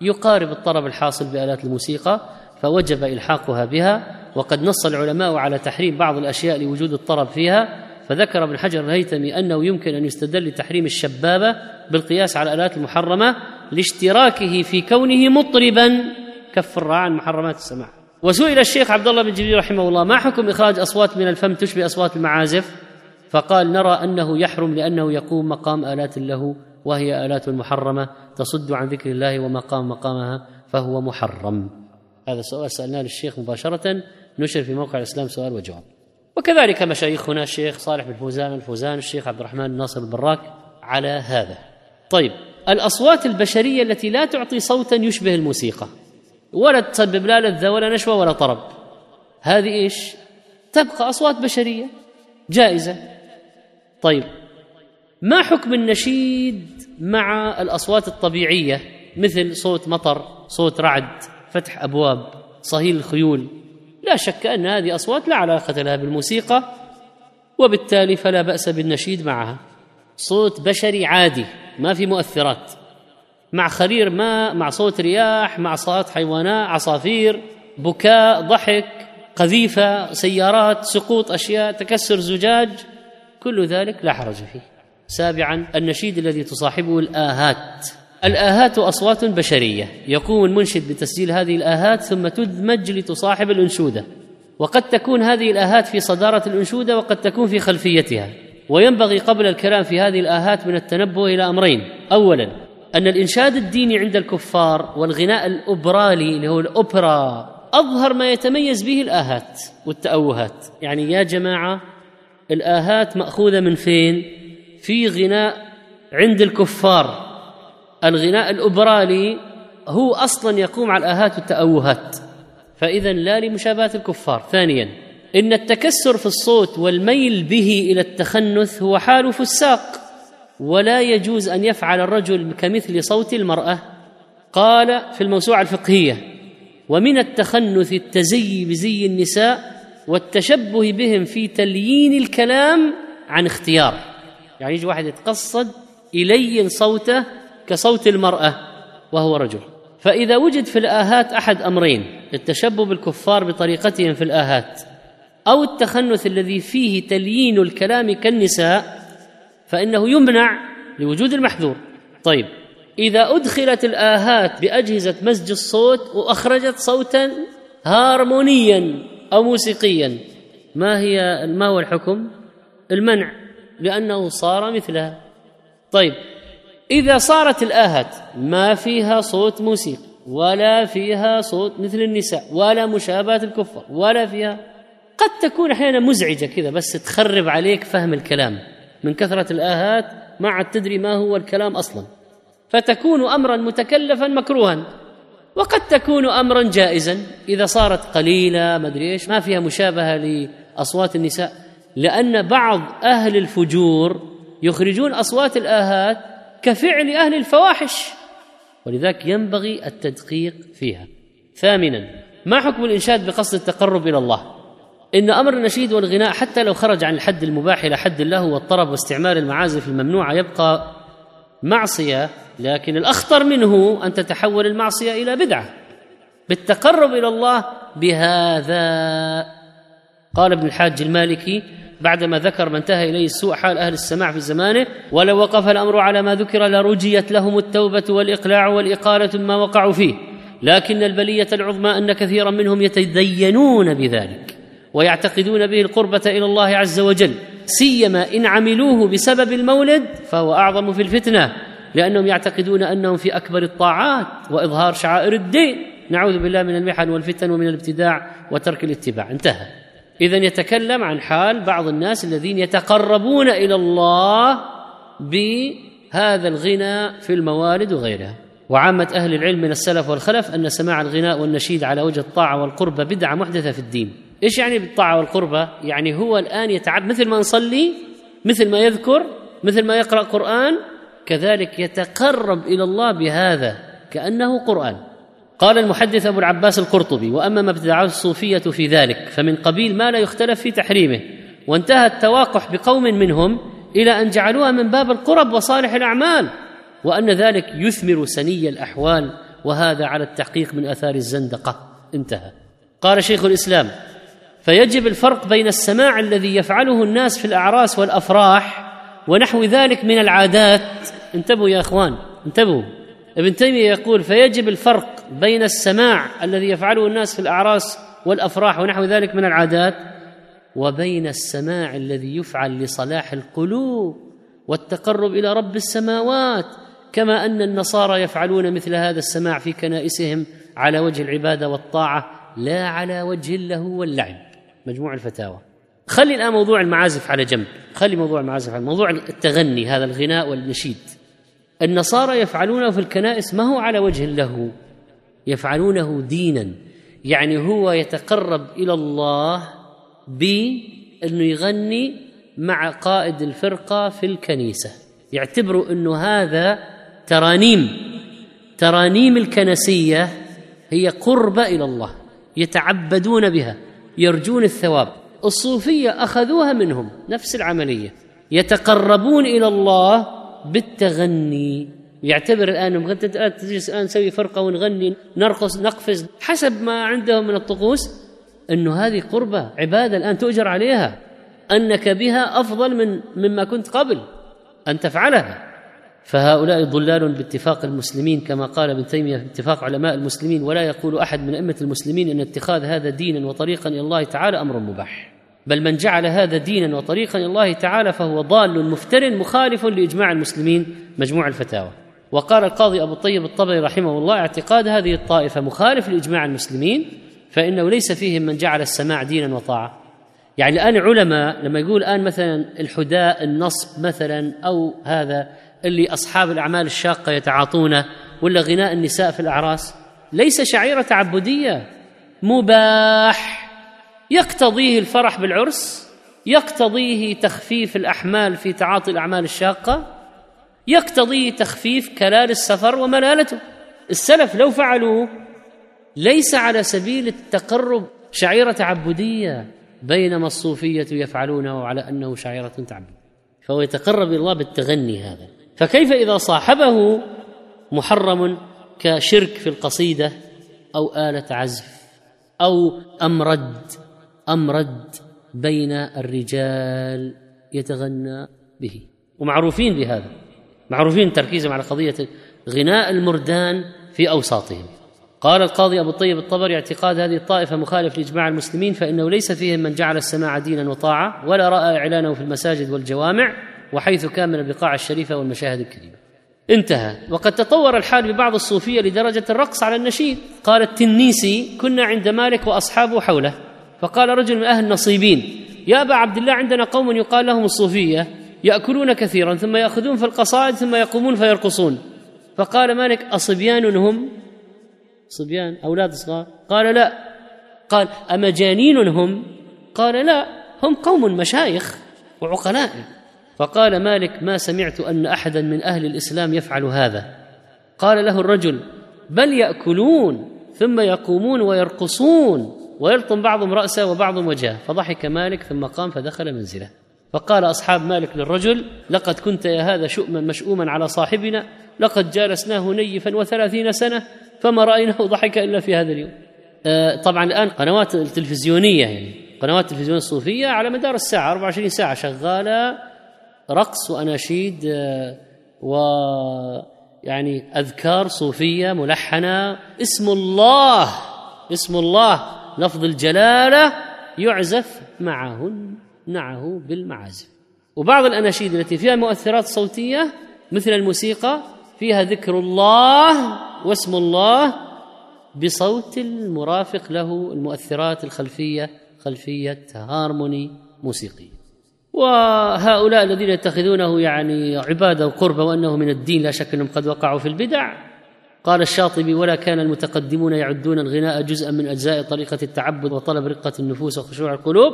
[SPEAKER 2] يقارب الطرب الحاصل بآلات الموسيقى فوجب إلحاقها بها وقد نص العلماء على تحريم بعض الأشياء لوجود الطرب فيها فذكر ابن حجر الهيثمي أنه يمكن أن يستدل لتحريم الشبابة بالقياس على الآلات المحرمة لاشتراكه في كونه مطربا كفر عن محرمات السماع. وسئل الشيخ عبد الله بن جبريل رحمه الله ما حكم إخراج أصوات من الفم تشبه أصوات المعازف؟ فقال نرى أنه يحرم لأنه يقوم مقام آلات له وهي آلات محرمة تصد عن ذكر الله ومقام مقامها فهو محرم. هذا سؤال سألناه للشيخ مباشرة. نشر في موقع الإسلام سؤال وجواب. وكذلك مشايخنا الشيخ صالح بن فوزان الفوزان الشيخ عبد الرحمن الناصر البراك على هذا. طيب الأصوات البشرية التي لا تعطي صوتا يشبه الموسيقى. ولا تسبب لا لذة ولا نشوة ولا طرب. هذه إيش؟ تبقى أصوات بشرية جائزة. طيب ما حكم النشيد مع الأصوات الطبيعية؟ مثل صوت مطر صوت رعد فتح أبواب صهيل الخيول. لا شك أن هذه أصوات لا علاقة لها بالموسيقى وبالتالي فلا بأس بالنشيد معها. صوت بشري عادي ما في مؤثرات. مع خرير ماء مع صوت رياح مع صوت حيوانات عصافير بكاء ضحك قذيفة سيارات سقوط أشياء تكسر زجاج. كل ذلك لا حرج فيه. سابعا النشيد الذي تصاحبه الآهات. الآهات أصوات بشرية. يقوم المنشد بتسجيل هذه الآهات ثم تدمج لتصاحب الأنشودة. وقد تكون هذه الآهات في صدارة الأنشودة وقد تكون في خلفيتها. وينبغي قبل الكلام في هذه الآهات من التنبه إلى أمرين. أولا أن الإنشاد الديني عند الكفار والغناء الأوبرالي اللي هو الأوبرا أظهر ما يتميز به الآهات والتأوهات. يعني يا جماعة الآهات مأخوذة من فين؟ في غناء عند الكفار. الغناء الأوبرالي هو أصلا يقوم على الآهات والتأوهات. فإذا لا لمشابهة الكفار. ثانيا إن التكسر في الصوت والميل به إلى التخنث هو حال فساق ولا يجوز أن يفعل الرجل كمثل صوت المرأة. قال في الموسوعة الفقهية ومن التخنث التزي بزي النساء والتشبه بهم في تليين الكلام عن اختيار. يعني يجي واحد يتقصد يلين صوته كصوت المرأة وهو رجل. فإذا وجد في الآهات أحد أمرين التشبه بالكفار بطريقتهم في الآهات أو التخنث الذي فيه تليين الكلام كالنساء فإنه يمنع لوجود المحذور. طيب إذا أدخلت الآهات بأجهزة مزج الصوت وأخرجت صوتا هارمونيا أو موسيقيا. ما هي ما هو الحكم؟ المنع لأنه صار مثلها. طيب إذا صارت الآهات ما فيها صوت موسيقى ولا فيها صوت مثل النساء ولا مشابهة الكفار ولا فيها قد تكون أحيانا مزعجة كذا بس تخرب عليك فهم الكلام. من كثرة الآهات ما عاد تدري ما هو الكلام أصلا. فتكون امرا متكلفا مكروها. وقد تكون امرا جائزا. إذا صارت قليلة ما أدري إيش ما فيها مشابهة لأصوات النساء. لأن بعض أهل الفجور يخرجون أصوات الآهات كفعل أهل الفواحش ولذلك ينبغي التدقيق فيها. ثامنا ما حكم الإنشاد بقصد التقرب إلى الله؟ إن أمر النشيد والغناء حتى لو خرج عن الحد المباح إلى حد اللهو والطرب واستعمال المعازف الممنوعة يبقى معصية لكن الأخطر منه أن تتحول المعصية إلى بدعة بالتقرب إلى الله بهذا. قال ابن الحاج المالكي بعدما ذكر ما انتهى إليه السوء حال أهل السماع في زمانه ولو وقف الأمر على ما ذكر لرجيت لهم التوبة والإقلاع والإقالة ما وقعوا فيه. لكن البلية العظمى أن كثيرا منهم يتدينون بذلك ويعتقدون به القربة إلى الله عز وجل سيما إن عملوه بسبب المولد فهو أعظم في الفتنة. لأنهم يعتقدون أنهم في أكبر الطاعات وإظهار شعائر الدين. نعوذ بالله من المحن والفتن ومن الابتداع وترك الاتباع. انتهى. اذا يتكلم عن حال بعض الناس الذين يتقربون إلى الله بهذا الغنى في الموالد وغيرها. وعامة أهل العلم من السلف والخلف أن سماع الغناء والنشيد على وجه الطاعة والقربة بدعة محدثة في الدين. إيش يعني بالطاعة والقربة؟ يعني هو الآن يتعب مثل ما نصلي مثل ما يذكر مثل ما يقرأ قرآن كذلك يتقرب إلى الله بهذا كأنه قرآن. قال المحدث أبو العباس القرطبي وأما ما ابتدعه الصوفية في ذلك فمن قبيل ما لا يختلف في تحريمه وانتهى التواقح بقوم منهم إلى أن جعلوها من باب القرب وصالح الأعمال وأن ذلك يثمر سني الأحوال وهذا على التحقيق من آثار الزندقة. انتهى. قال شيخ الإسلام فيجب الفرق بين السماع الذي يفعله الناس في الأعراس والأفراح ونحو ذلك من العادات. انتبهوا يا إخوان انتبهوا. ابن تيمية يقول فيجب الفرق بين السماع الذي يفعله الناس في الأعراس والأفراح ونحو ذلك من العادات وبين السماع الذي يفعل لصلاح القلوب والتقرب إلى رب السماوات كما أن النصارى يفعلون مثل هذا السماع في كنائسهم على وجه العبادة والطاعة لا على وجه اللهو واللعب. مجموع الفتاوى. خلي الآن موضوع المعازف على جنب. خلي موضوع المعازف على موضوع التغني هذا الغناء والنشيد. النصارى يفعلونه في الكنائس ما هو على وجه اللهو يفعلونه دينا. يعني هو يتقرب إلى الله بانه يغني مع قائد الفرقة في الكنيسة. يعتبروا انه هذا ترانيم. ترانيم الكنسية هي قربه إلى الله. يتعبدون بها. يرجون الثواب. الصوفية أخذوها منهم نفس العملية يتقربون إلى الله بالتغني. يعتبر الآن تجلس الآن نسوي فرقة ونغني نرقص نقفز حسب ما عندهم من الطقوس. إنه هذه قربة عبادة الآن تؤجر عليها أنك بها أفضل من مما كنت قبل أن تفعلها. فهؤلاء ضلال باتفاق المسلمين كما قال ابن تيمية في اتفاق علماء المسلمين ولا يقول أحد من أئمة المسلمين أن اتخاذ هذا دينا وطريقا إلى الله تعالى أمر مباح. بل من جعل هذا دينا وطريقا إلى الله تعالى فهو ضال مفتر مخالف لإجماع المسلمين مجموع الفتاوى. وقال القاضي أبو الطيب الطبري رحمه الله اعتقاد هذه الطائفة مخالف لإجماع المسلمين فإنه ليس فيهم من جعل السماع دينا وطاعة. يعني الآن علماء لما يقول الآن مثلا الحداء النصب مثلا أو هذا اللي أصحاب الأعمال الشاقة يتعاطونه ولا غناء النساء في الأعراس؟ ليس شعيرة تعبديه مباح. يقتضيه الفرح بالعرس يقتضيه تخفيف الأحمال في تعاطي الأعمال الشاقة يقتضيه تخفيف كلال السفر وملالته. السلف لو فعلوا ليس على سبيل التقرب شعيرة تعبديه بينما الصوفية يفعلونه على أنه شعيرة تعبد. فهو يتقرب إلى الله بالتغني هذا. فكيف إذا صاحبه محرم كشرك في القصيدة أو اله عزف أو أمرد أمرد بين الرجال يتغنى به؟ ومعروفين بهذا معروفين تركيزهم على قضية غناء المردان في أوساطهم. قال القاضي أبو الطيب الطبري اعتقاد هذه الطائفة مخالف لإجماع المسلمين فإنه ليس فيهم من جعل السماع دينا وطاعة ولا رأى إعلانه في المساجد والجوامع وحيث كان من البقاع الشريفة والمشاهد الكريمة. انتهى. وقد تطور الحال ببعض الصوفية لدرجة الرقص على النشيد. قال التنيسي كنا عند مالك وأصحابه حوله. فقال رجل من أهل النصيبين يا أبا عبد الله عندنا قوم يقال لهم الصوفية يأكلون كثيرا ثم يأخذون في القصائد ثم يقومون فيرقصون. فقال مالك أصبيان هم؟ صبيان أولاد صغار. قال لا. قال أمجانين هم؟ قال لا هم قوم مشايخ وعقلاء. فقال مالك ما سمعت أن أحدا من أهل الإسلام يفعل هذا. قال له الرجل بل يأكلون ثم يقومون ويرقصون ويلطم بعضهم رأسه وبعضهم وجهه. فضحك مالك ثم قام فدخل منزله. فقال أصحاب مالك للرجل لقد كنت يا هذا شؤما مشؤوما على صاحبنا لقد جالسناه نيفا وثلاثين سنة فما رأيناه ضحك إلا في هذا اليوم. آه طبعا الآن قنوات التلفزيونيه يعني قنوات التلفزيون الصوفيه على مدار الساعة 24 ساعة شغالة رقص وأناشيد آه و يعني أذكار صوفية ملحنة. اسم الله اسم الله لفظ الجلالة يعزف معهن معه بالمعازف. وبعض الأناشيد التي فيها مؤثرات صوتية مثل الموسيقى فيها ذكر الله واسم الله بصوت المرافق له المؤثرات الخلفية خلفية هارموني موسيقي وهؤلاء الذين يتخذونه يعني عباده وقربه وأنه من الدين لا شك أنهم قد وقعوا في البدع. قال الشاطبي ولا كان المتقدمون يعدون الغناء جزءا من أجزاء طريقة التعبد وطلب رقة النفوس وخشوع القلوب.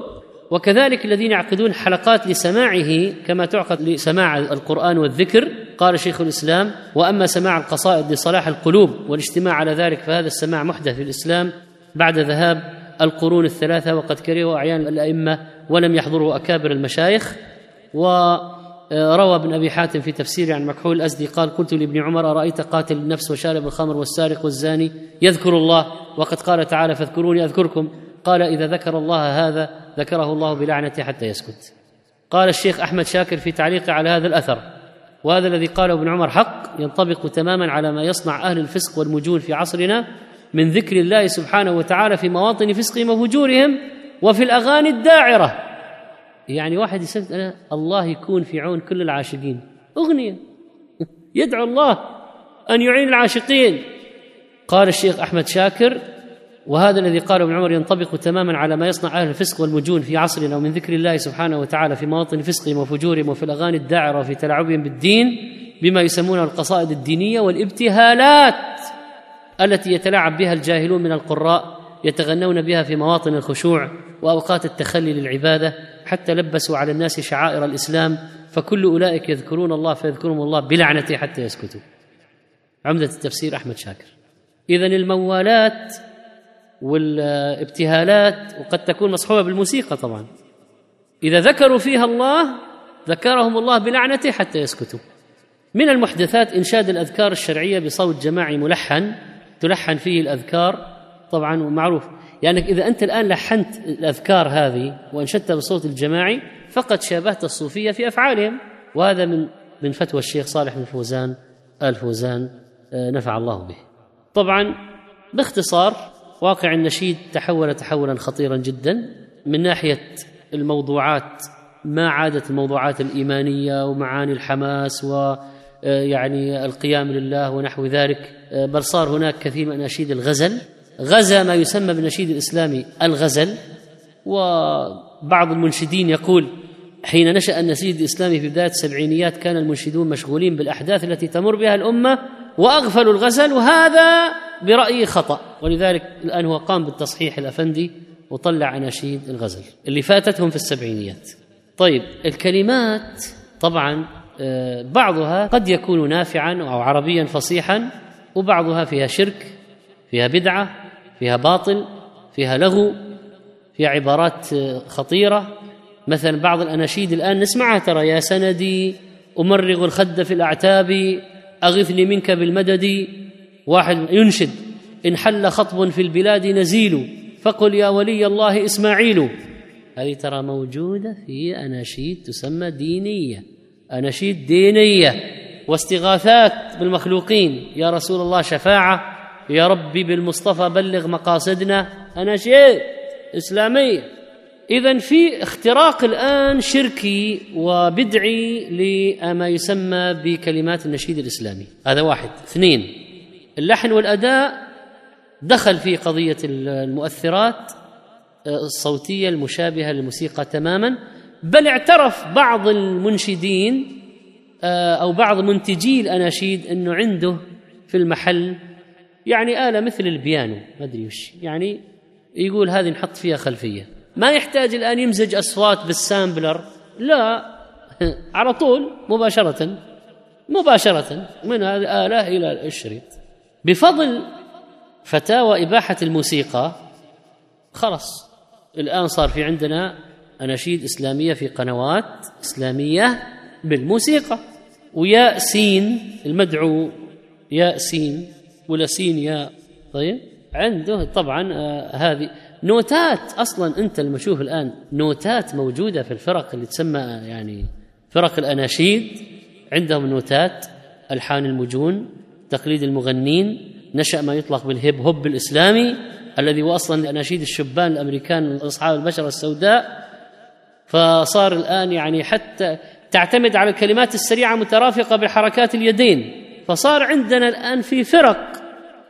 [SPEAKER 2] وكذلك الذين يعقدون حلقات لسماعه كما تعقد لسماع القرآن والذكر. قال شيخ الإسلام وأما سماع القصائد لصلاح القلوب والاجتماع على ذلك فهذا السماع محدث في الإسلام بعد ذهاب القرون الثلاثة وقد كرهوا أعيان الأئمة ولم يحضره أكابر المشايخ وروى ابن أبي حاتم في تفسيره عن مكحول الأزدي قال قلت لابن عمر أرأيت قاتل النفس وشارب الخمر والسارق والزاني يذكر الله؟ وقد قال تعالى فاذكروني أذكركم. قال إذا ذكر الله هذا ذكره الله بلعنته حتى يسكت. قال الشيخ أحمد شاكر في تعليقه على هذا الأثر وهذا الذي قاله ابن عمر حق ينطبق تماما على ما يصنع أهل الفسق والمجون في عصرنا من ذكر الله سبحانه وتعالى في مواطن فسقهم وفجورهم وفي الأغاني الداعرة. يعني واحد أنا الله يكون في عون كل العاشقين. أغنية. يدعو الله أن يعين العاشقين. قال الشيخ أحمد شاكر وهذا الذي قاله ابن عمر ينطبق تماما على ما يصنع أهل الفسق والمجون في عصرنا ومن ذكر الله سبحانه وتعالى في مواطن فسقهم وفجورهم وفي الأغاني الداعرة وفي تلاعبهم بالدين بما يسمونه القصائد الدينية والابتهالات. التي يتلاعب بها الجاهلون من القراء يتغنون بها في مواطن الخشوع وأوقات التخلي للعبادة حتى لبسوا على الناس شعائر الإسلام فكل أولئك يذكرون الله فيذكرهم الله بلعنته حتى يسكتوا. عمدة التفسير أحمد شاكر. اذا الموالات والابتهالات وقد تكون مصحوبة بالموسيقى طبعا. إذا ذكروا فيها الله ذكرهم الله بلعنته حتى يسكتوا. من المحدثات إنشاد الأذكار الشرعية بصوت جماعي ملحن تلحن فيه الأذكار طبعا ومعروف يعني إذا أنت الآن لحنت الأذكار هذه وأنشدتها بالصوت الجماعي فقد شابهت الصوفية في أفعالهم وهذا من من فتوى الشيخ صالح بن فوزان آل فوزان آه، نفع الله به. طبعا باختصار واقع النشيد تحول تحولا خطيرا جدا من ناحية الموضوعات ما عادت الموضوعات الإيمانية ومعاني الحماس و يعني القيام لله ونحو ذلك. آه، بل صار هناك كثير من اناشيد الغزل. غزا ما يسمى بالنشيد الاسلامي الغزل. وبعض المنشدين يقول حين نشأ النشيد الإسلامي في بداية السبعينيات كان المنشدون مشغولين بالأحداث التي تمر بها الأمة وأغفلوا الغزل وهذا برأيي خطأ. ولذلك الآن هو قام بالتصحيح الأفندي وطلع اناشيد الغزل اللي فاتتهم في السبعينيات. طيب الكلمات طبعا آه، بعضها قد يكون نافعا أو عربيا فصيحا وبعضها فيها شرك فيها بدعة فيها باطل فيها لغو فيها عبارات خطيرة. مثلا بعض الأناشيد الآن نسمعها ترى يا سندي أمرغ الخد في الأعتاب أغثني منك بالمدد. واحد ينشد إن حل خطب في البلاد نزيل فقل يا ولي الله إسماعيل. هذه ترى موجودة في أناشيد تسمى دينية. اناشيد دينية واستغاثات بالمخلوقين. يا رسول الله شفاعة. يا ربي بالمصطفى بلغ مقاصدنا. أنا شيء إسلامي. إذا في اختراق الآن شركي وبدعي لما يسمى بكلمات النشيد الإسلامي. هذا واحد. اثنين اللحن والأداء. دخل في قضية المؤثرات الصوتية المشابهة للموسيقى تماما. بل اعترف بعض المنشدين آه، أو بعض منتجي الأناشيد أنه عنده في المحل يعني آلة مثل البيانو ما أدري وش يعني يقول هذه نحط فيها خلفية. ما يحتاج الآن يمزج أصوات بالسامبلر لا على طول مباشرة مباشرة من الآلة إلى الشريط. بفضل فتاوى إباحة الموسيقى خلص الآن صار في عندنا أناشيد إسلامية في قنوات إسلامية بالموسيقى. ويا سين المدعو يا سين ولا سين يا. طيب؟ عنده طبعا آه هذه نوتات أصلا. أنت لما تشوف الآن نوتات موجودة في الفرق اللي تسمى يعني فرق الأناشيد عندهم نوتات ألحان المجون تقليد المغنين نشأ ما يطلق بالهيب هوب الإسلامي الذي هو أصلا اناشيد الشبان الأمريكان اصحاب البشره السوداء. فصار الآن يعني حتى تعتمد على الكلمات السريعة مترافقة بحركات اليدين. فصار عندنا الآن في فرق.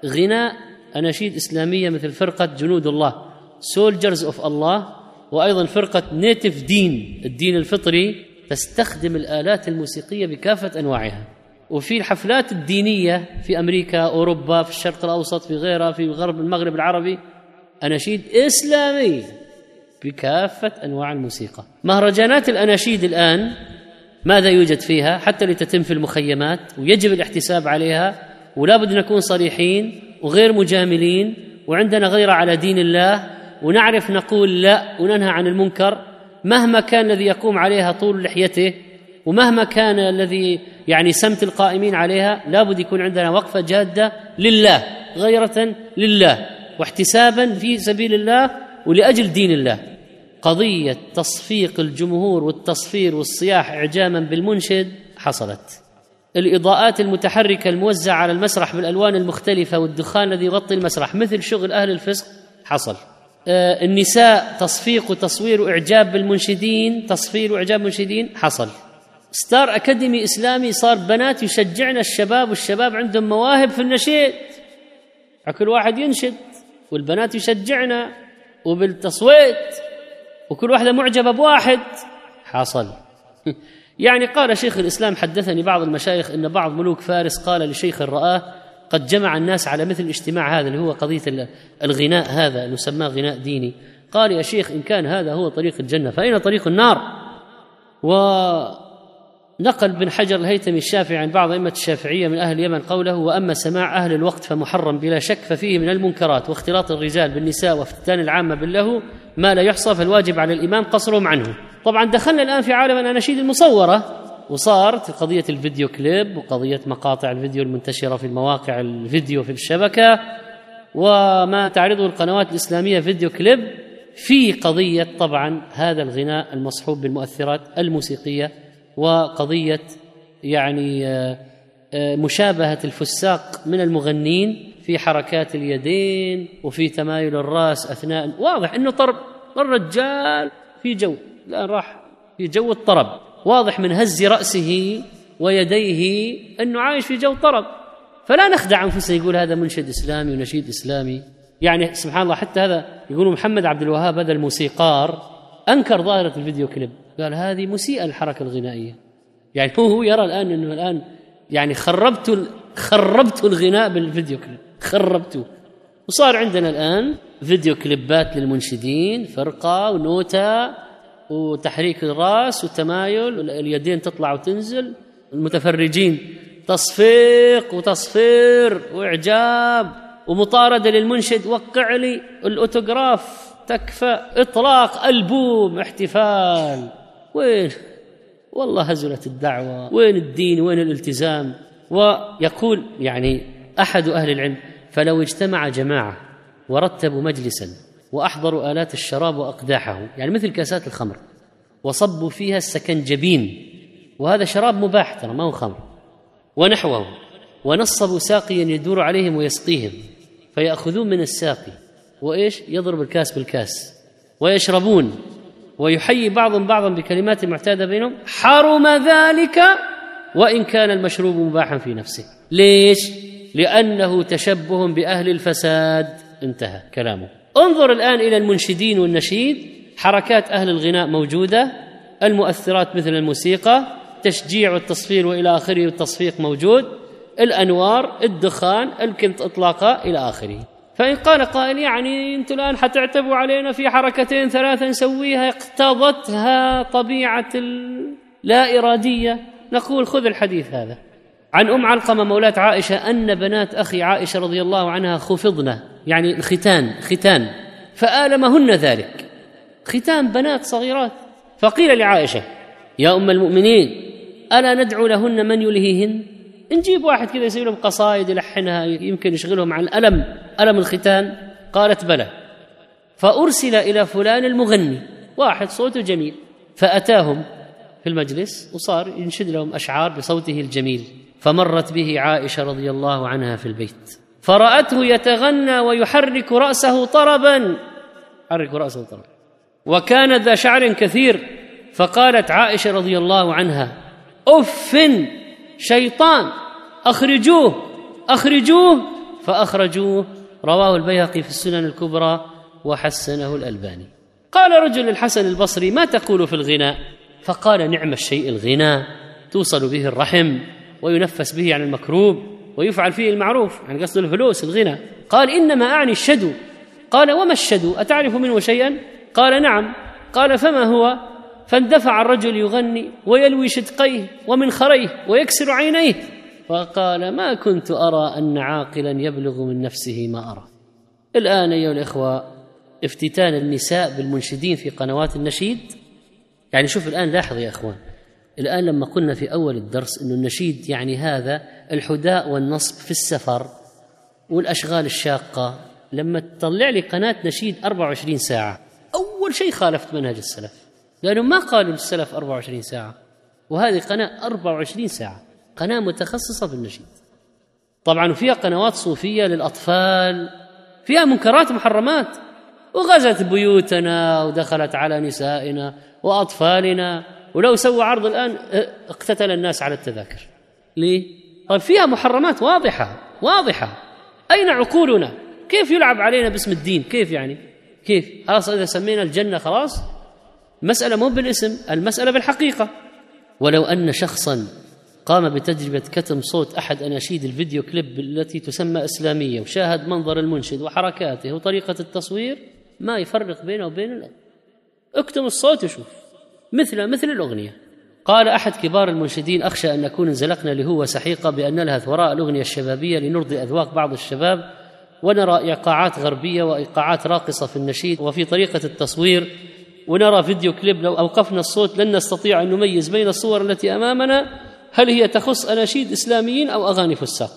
[SPEAKER 2] غناء أناشيد إسلامية مثل فرقة جنود الله Soldiers of الله وأيضا فرقة Native Deen الدين الفطري تستخدم الآلات الموسيقية بكافة أنواعها. وفي الحفلات الدينية في أمريكا أوروبا في الشرق الأوسط في غيرها في غرب المغرب العربي أناشيد اسلاميه بكافة أنواع الموسيقى. مهرجانات الأناشيد الآن ماذا يوجد فيها حتى لتتم في المخيمات ويجب الاحتساب عليها ولا بد نكون صريحين وغير مجاملين وعندنا غيرة على دين الله ونعرف نقول لا وننهى عن المنكر مهما كان الذي يقوم عليها طول لحيته ومهما كان الذي يعني سمت القائمين عليها لابد يكون عندنا وقفة جادة لله غيرة لله واحتسابا في سبيل الله ولأجل دين الله قضية تصفيق الجمهور والتصفير والصياح إعجاما بالمنشد حصلت. الإضاءات المتحركة الموزعة على المسرح بالألوان المختلفة والدخان الذي يغطي المسرح مثل شغل أهل الفسق حصل. آه النساء تصفيق وتصوير واعجاب بالمنشدين تصفير وإعجاب المنشدين حصل. ستار أكاديمي إسلامي صار بنات يشجعنا الشباب والشباب عندهم مواهب في النشيد. كل واحد ينشد والبنات يشجعنا وبالتصويت وكل واحدة معجبة بواحد. حصل. يعني قال شيخ الإسلام حدثني بعض المشايخ أن بعض ملوك فارس قال لشيخ رآه قد جمع الناس على مثل الاجتماع هذا اللي هو قضية الغناء هذا نسماه غناء ديني. قال يا شيخ إن كان هذا هو طريق الجنة فأين طريق النار؟ و نقل بن حجر الهيثمي الشافعي عن بعض أئمة الشافعية من أهل اليمن قوله وأما سماع أهل الوقت فمحرم بلا شك ففيه من المنكرات واختلاط الرجال بالنساء وافتتان العامة بالله ما لا يحصى فالواجب على الإمام قصرهم عنه. طبعا دخلنا الآن في عالم الأناشيد المصورة وصارت قضية الفيديو كليب وقضية مقاطع الفيديو المنتشرة في المواقع الفيديو في الشبكة وما تعرضه القنوات الإسلامية فيديو كليب في قضية طبعا هذا الغناء المصحوب بالمؤثرات الموسيقية وقضية يعني آه، آه، مشابهة الفساق من المغنين في حركات اليدين وفي تمايل الرأس أثناء واضح إنه طرب الرجال في جو الان راح في جو الطرب. واضح من هز رأسه ويديه إنه عايش في جو طرب. فلا نخدع أنفسنا يقول هذا منشد إسلامي ونشيد إسلامي. يعني سبحان الله حتى هذا يقولوا محمد عبد الوهاب هذا الموسيقار أنكر ظاهرة الفيديو كليب. قال هذه مسيئة الحركة الغنائية. يعني هو هو يرى الآن إنه الآن يعني خربت خربت الغناء بالفيديو كليب. خربته. وصار عندنا الآن فيديو كليبات للمنشدين فرقة ونوتة وتحريك الرأس وتمايل اليدين تطلع وتنزل المتفرجين تصفيق وتصفير وإعجاب. ومطاردة للمنشد وقع لي الأوتوغراف تكفى إطلاق ألبوم احتفال. وين؟ والله هزلت الدعوة. وين الدين؟ وين الالتزام؟ ويقول يعني أحد أهل العلم فلو اجتمع جماعة ورتبوا مجلسا وأحضروا آلات الشراب وأقداحه يعني مثل كاسات الخمر وصبوا فيها السكنجبين وهذا شراب مباح ترى ما هو خمر. ونحوه ونصبوا ساقيا يدور عليهم ويسقيهم فيأخذون من الساقي وإيش؟ يضرب الكاس بالكاس ويشربون. ويحيي بعضهم بعضا بكلمات معتادة بينهم حرم ذلك وإن كان المشروب مباحا في نفسه. ليش؟ لأنه تشبه بأهل الفساد. انتهى كلامه. انظر الآن إلى المنشدين والنشيد. حركات أهل الغناء موجودة. المؤثرات مثل الموسيقى تشجيع والتصفير وإلى آخره والتصفيق موجود. الأنوار الدخان الكنت اطلاقا إلى آخره. فإن قال قائل يعني أنتم الآن حتعتبوا علينا في حركتين ثلاثة نسويها اقتضتها طبيعة لا إرادية. نقول خذ الحديث هذا. عن أم علقمة مولاة عائشة أن بنات أخي عائشة رضي الله عنها خفضن يعني الختان ختان فآلمهن ذلك. ختان بنات صغيرات. فقيل لعائشة يا أم المؤمنين ألا ندعو لهن من يلهيهن؟ نجيب واحد كذا يسوي لهم قصائد يلحنها يمكن يشغلهم عن الألم ألم الختان. قالت بلى. فأرسل إلى فلان المغني. واحد صوته جميل. فأتاهم في المجلس وصار ينشد لهم أشعار بصوته الجميل. فمرت به عائشة رضي الله عنها في البيت. فرأته يتغنى ويحرك رأسه طربا. حرك رأسه طربا. وكان ذا شعر كثير. فقالت عائشة رضي الله عنها أف شيطان أخرجوه أخرجوه فأخرجوه. رواه البيهقي في السنن الكبرى وحسنه الألباني. قال رجل الحسن البصري ما تقول في الغناء؟ فقال نعم الشيء الغنى توصل به الرحم وينفس به عن المكروب ويفعل فيه المعروف يعني قصد الفلوس الغنى. قال إنما أعني الشدو. قال وما الشدو؟ أتعرف منه شيئا؟ قال نعم. قال فما هو؟ فاندفع الرجل يغني ويلوي شدقيه ومنخريه ويكسر عينيه. فقال ما كنت أرى أن عاقلا يبلغ من نفسه ما أرى. الآن أيها الإخوة افتتان النساء بالمنشدين في قنوات النشيد. يعني شوف الآن لاحظ يا إخوان الآن لما قلنا في أول الدرس إنه النشيد يعني هذا الحداء والنصب في السفر والأشغال الشاقة لما تطلع لي قناة نشيد 24 ساعة أول شيء خالفت منهج السلف. لأنه ما قالوا للسلف 24 ساعة وهذه قناة 24 ساعة قناة متخصصة في النشيد طبعا وفيها قنوات صوفية للأطفال فيها منكرات محرمات وغزت بيوتنا ودخلت على نسائنا وأطفالنا ولو سووا عرض الآن اقتتل الناس على التذاكر ليه؟ طيب فيها محرمات واضحة واضحة أين عقولنا؟ كيف يلعب علينا باسم الدين؟ كيف يعني؟ كيف؟ خلاص إذا سمينا الجنة خلاص المسألة مو بالاسم المسألة بالحقيقة. ولو أن شخصا قام بتجربة كتم صوت أحد أناشيد الفيديو كليب التي تسمى إسلامية وشاهد منظر المنشد وحركاته وطريقة التصوير ما يفرق بينه وبين الأغنية اكتم الصوت وشوف. مثل مثل الأغنية. قال أحد كبار المنشدين أخشى أن نكون انزلقنا لهو سحيقة بأن نلهث وراء الأغنية الشبابية لنرضي أذواق بعض الشباب ونرى إيقاعات غربية وإيقاعات راقصة في النشيد وفي طريقة التصوير. ونرى فيديو كليب لو أوقفنا الصوت لن نستطيع أن نميز بين الصور التي أمامنا. هل هي تخص أناشيد إسلاميين أو أغاني فساق؟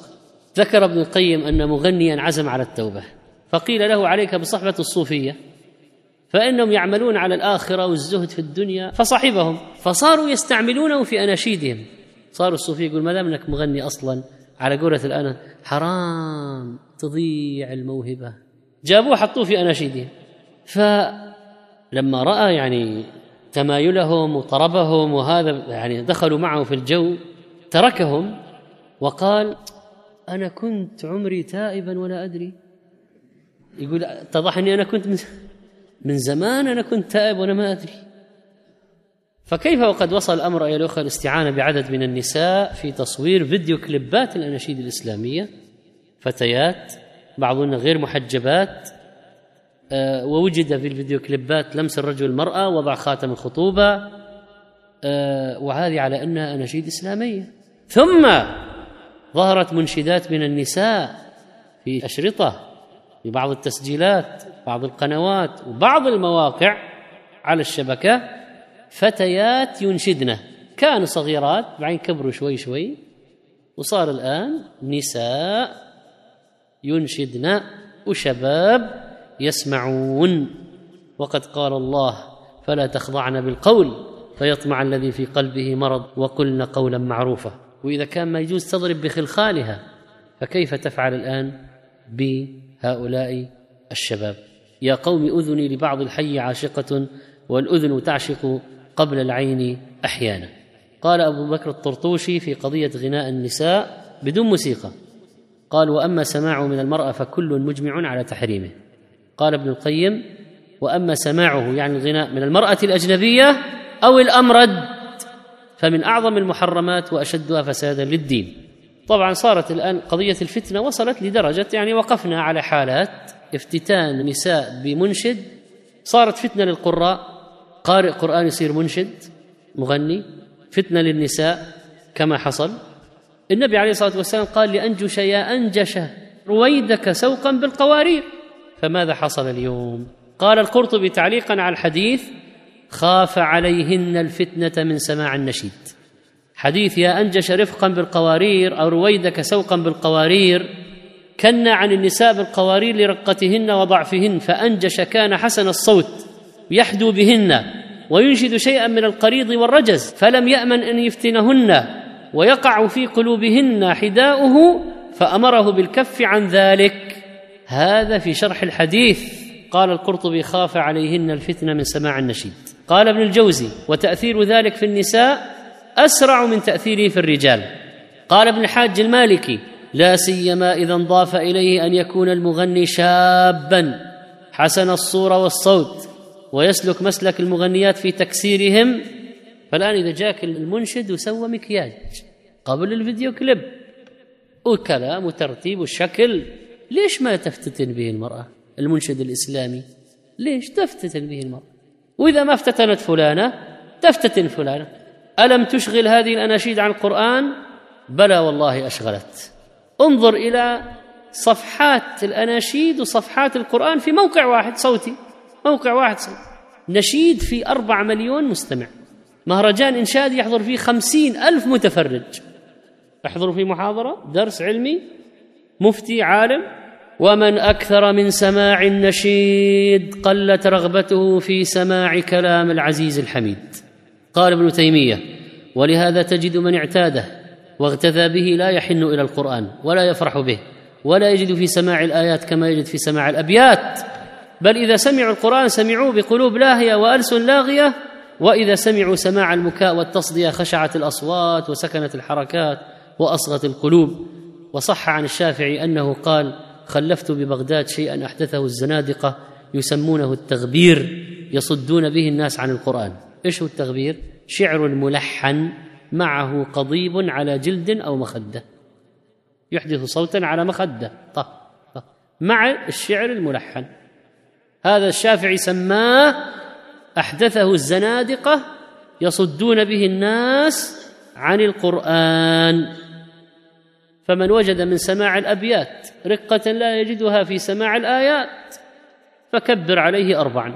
[SPEAKER 2] ذكر ابن القيم أن مغنيا عزم على التوبة فقيل له عليك بصحبة الصوفية. فإنهم يعملون على الآخرة والزهد في الدنيا فصحبهم فصاروا يستعملونه في أناشيدهم. صاروا الصوفيه يقول ما دام أنك مغني أصلا على قولة الآن حرام تضيع الموهبة. جابوه حطوه في أناشيدهم. ف لما رأى يعني تمايلهم وطربهم وهذا يعني دخلوا معه في الجو تركهم وقال أنا كنت عمري تائبا ولا أدري. يقول اتضح إني أنا كنت من, زمان أنا كنت تائب وأنا ما أدري. فكيف وقد وصل الأمر ايها الاخوه الاستعانة بعدد من النساء في تصوير فيديو كليبات الأناشيد الإسلامية؟ فتيات بعضهن غير محجبات ووجد في الفيديو كليبات لمس الرجل المرأة وضع خاتم الخطوبة آه، وهذه على أنها أناشيد إسلامية. ثم ظهرت منشدات من النساء في أشرطة في بعض التسجيلات بعض القنوات وبعض المواقع على الشبكة فتيات ينشدن كانوا صغيرات بعدين كبروا شوي شوي وصار الآن نساء ينشدن وشباب يسمعون. وقد قال الله فلا تخضعن بالقول فيطمع الذي في قلبه مرض وقلن قولا معروفا. وإذا كان ما يجوز تضرب بخلخالها فكيف تفعل الآن بهؤلاء الشباب؟ يا قوم أذني لبعض الحي عاشقة والأذن تعشق قبل العين أحيانا. قال أبو بكر الطرطوشي في قضية غناء النساء بدون موسيقى قال وأما سماعه من المرأة فكل مجمع على تحريمه. قال ابن القيم وأما سماعه يعني الغناء من المرأة الأجنبية أو الأمرد فمن أعظم المحرمات وأشدها فسادا للدين. طبعا صارت الآن قضية الفتنة وصلت لدرجة يعني وقفنا على حالات افتتان نساء بمنشد. صارت فتنة للقراء قارئ قرآن يصير منشد مغني. فتنة للنساء كما حصل. النبي عليه الصلاة والسلام قال لأنجش يا انجش رويدك سوقا بالقوارير. فماذا حصل اليوم؟ قال القرطبي تعليقا على الحديث خاف عليهن الفتنة من سماع النشيد. حديث يا أنجش رفقا بالقوارير أو رويدك سوقا بالقوارير. كنا عن النساء بالقوارير لرقتهن وضعفهن فأنجش كان حسن الصوت يحدو بهن وينشد شيئا من القريض والرجز فلم يأمن أن يفتنهن ويقع في قلوبهن حداؤه فأمره بالكف عن ذلك. هذا في شرح الحديث قال القرطبي خاف عليهن الفتنة من سماع النشيد. قال ابن الجوزي وتأثير ذلك في النساء أسرع من تأثيره في الرجال. قال ابن الحاج المالكي لا سيما إذا انضاف إليه أن يكون المغني شابا. حسن الصورة والصوت ويسلك مسلك المغنيات في تكسيرهم. فالآن إذا جاك المنشد وسوى مكياج قبل الفيديو كليب. وكلام وترتيب وشكل ليش ما تفتتن به المرأة المنشد الإسلامي؟ ليش تفتتن به المرأة؟ وإذا ما افتتنت فلانة تفتتن فلانة. ألم تشغل هذه الأناشيد عن القرآن؟ بلى والله أشغلت. انظر إلى صفحات الأناشيد وصفحات القرآن في موقع واحد صوتي. موقع واحد صوتي. نشيد في أربع مليون مستمع. مهرجان إنشاد يحضر فيه خمسين ألف متفرج. يحضر في محاضرة درس علمي مفتي عالم ومن أكثر من سماع النشيد قلت رغبته في سماع كلام العزيز الحميد. قال ابن تيمية ولهذا تجد من اعتاده واغتذى به لا يحن إلى القرآن ولا يفرح به ولا يجد في سماع الآيات كما يجد في سماع الأبيات. بل إذا سمعوا القرآن سمعوه بقلوب لاهية وألسن لاغية وإذا سمعوا سماع المكاء والتصدية خشعت الأصوات وسكنت الحركات وأصغت القلوب. وصح عن الشافعي أنه قال خلفت ببغداد شيئا أحدثه الزنادقة يسمونه التغبير يصدون به الناس عن القرآن. إيش هو التغبير؟ شعر ملحن معه قضيب على جلد أو مخدة. يحدث صوتا على مخدة. طه طه. مع الشعر الملحن. هذا الشافعي سماه أحدثه الزنادقة يصدون به الناس عن القرآن. فمن وجد من سماع الأبيات رقة لا يجدها في سماع الآيات فكبر عليه اربعا.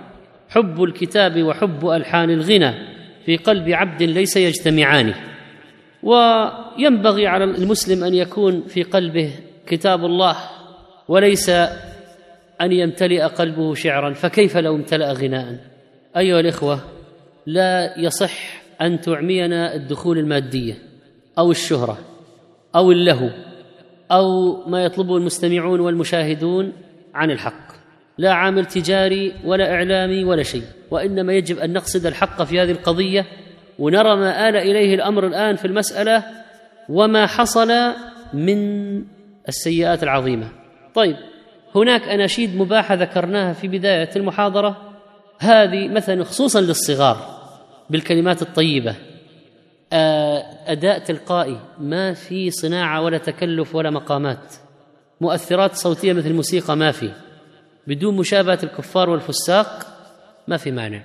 [SPEAKER 2] حب الكتاب وحب ألحان الغنى في قلب عبد ليس يجتمعان. وينبغي على المسلم أن يكون في قلبه كتاب الله وليس أن يمتلئ قلبه شعرا. فكيف لو امتلأ غناء؟ أيها الإخوة لا يصح أن تعمينا الدخول المادية أو الشهرة. أو اللهو أو ما يطلبه المستمعون والمشاهدون عن الحق. لا عامل تجاري ولا إعلامي ولا شيء وإنما يجب أن نقصد الحق في هذه القضية ونرى ما آل إليه الأمر الآن في المسألة وما حصل من السيئات العظيمة. طيب هناك أناشيد مباحة ذكرناها في بداية المحاضرة. هذه مثلا خصوصا للصغار بالكلمات الطيبة. أداء تلقائي ما في صناعة ولا تكلف ولا مقامات. مؤثرات صوتية مثل الموسيقى ما في. بدون مشابهة الكفار والفساق ما في مانع.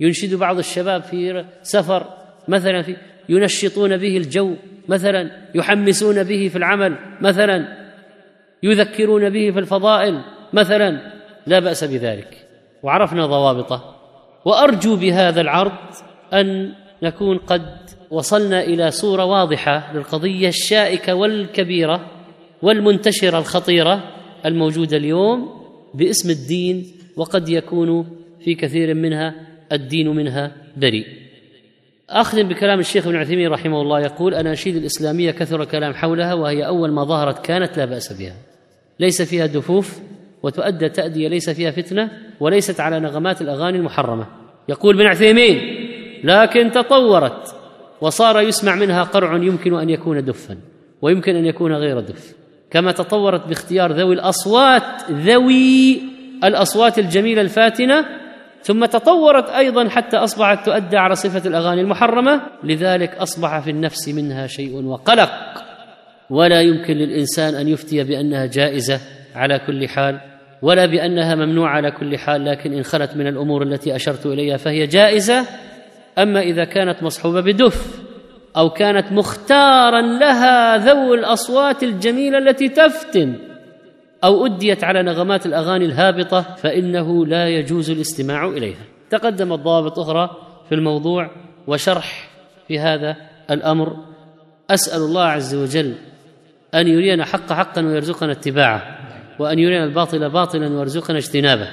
[SPEAKER 2] ينشد بعض الشباب في سفر مثلا في ينشطون به الجو مثلا يحمسون به في العمل مثلا يذكرون به في الفضائل مثلا لا بأس بذلك. وعرفنا ضوابطه. وأرجو بهذا العرض أن نكون قد وصلنا إلى صورة واضحة للقضية الشائكة والكبيرة والمنتشرة الخطيرة الموجودة اليوم باسم الدين وقد يكون في كثير منها الدين منها بريء. اختم بكلام الشيخ ابن عثيمين رحمه الله يقول اناشيد الإسلامية كثر الكلام حولها وهي أول ما ظهرت كانت لا بأس بها. ليس فيها دفوف وتؤدى تأدية ليس فيها فتنة وليست على نغمات الأغاني المحرمة. يقول ابن عثيمين لكن تطورت. وصار يسمع منها قرع يمكن أن يكون دفا ويمكن أن يكون غير دف كما تطورت باختيار ذوي الأصوات ذوي الأصوات الجميلة الفاتنة ثم تطورت أيضا حتى أصبحت تؤدى على صفة الأغاني المحرمة. لذلك أصبح في النفس منها شيء وقلق. ولا يمكن للإنسان أن يفتي بأنها جائزة على كل حال ولا بأنها ممنوعة على كل حال لكن إن خلت من الأمور التي أشرت إليها فهي جائزة. أما إذا كانت مصحوبة بدف أو كانت مختارا لها ذو الأصوات الجميلة التي تفتن أو أديت على نغمات الأغاني الهابطة فإنه لا يجوز الاستماع إليها. تقدمت ضوابط أخرى في الموضوع وشرح في هذا الأمر. أسأل الله عز وجل أن يرينا حق حقا ويرزقنا اتباعه وأن يرينا الباطل باطلا ويرزقنا اجتنابه.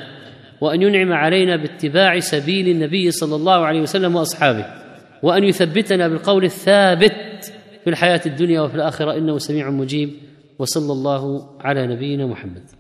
[SPEAKER 2] وأن ينعم علينا باتباع سبيل النبي صلى الله عليه وسلم وأصحابه وأن يثبتنا بالقول الثابت في الحياة الدنيا وفي الآخرة إنه سميع مجيب وصلى الله على نبينا محمد.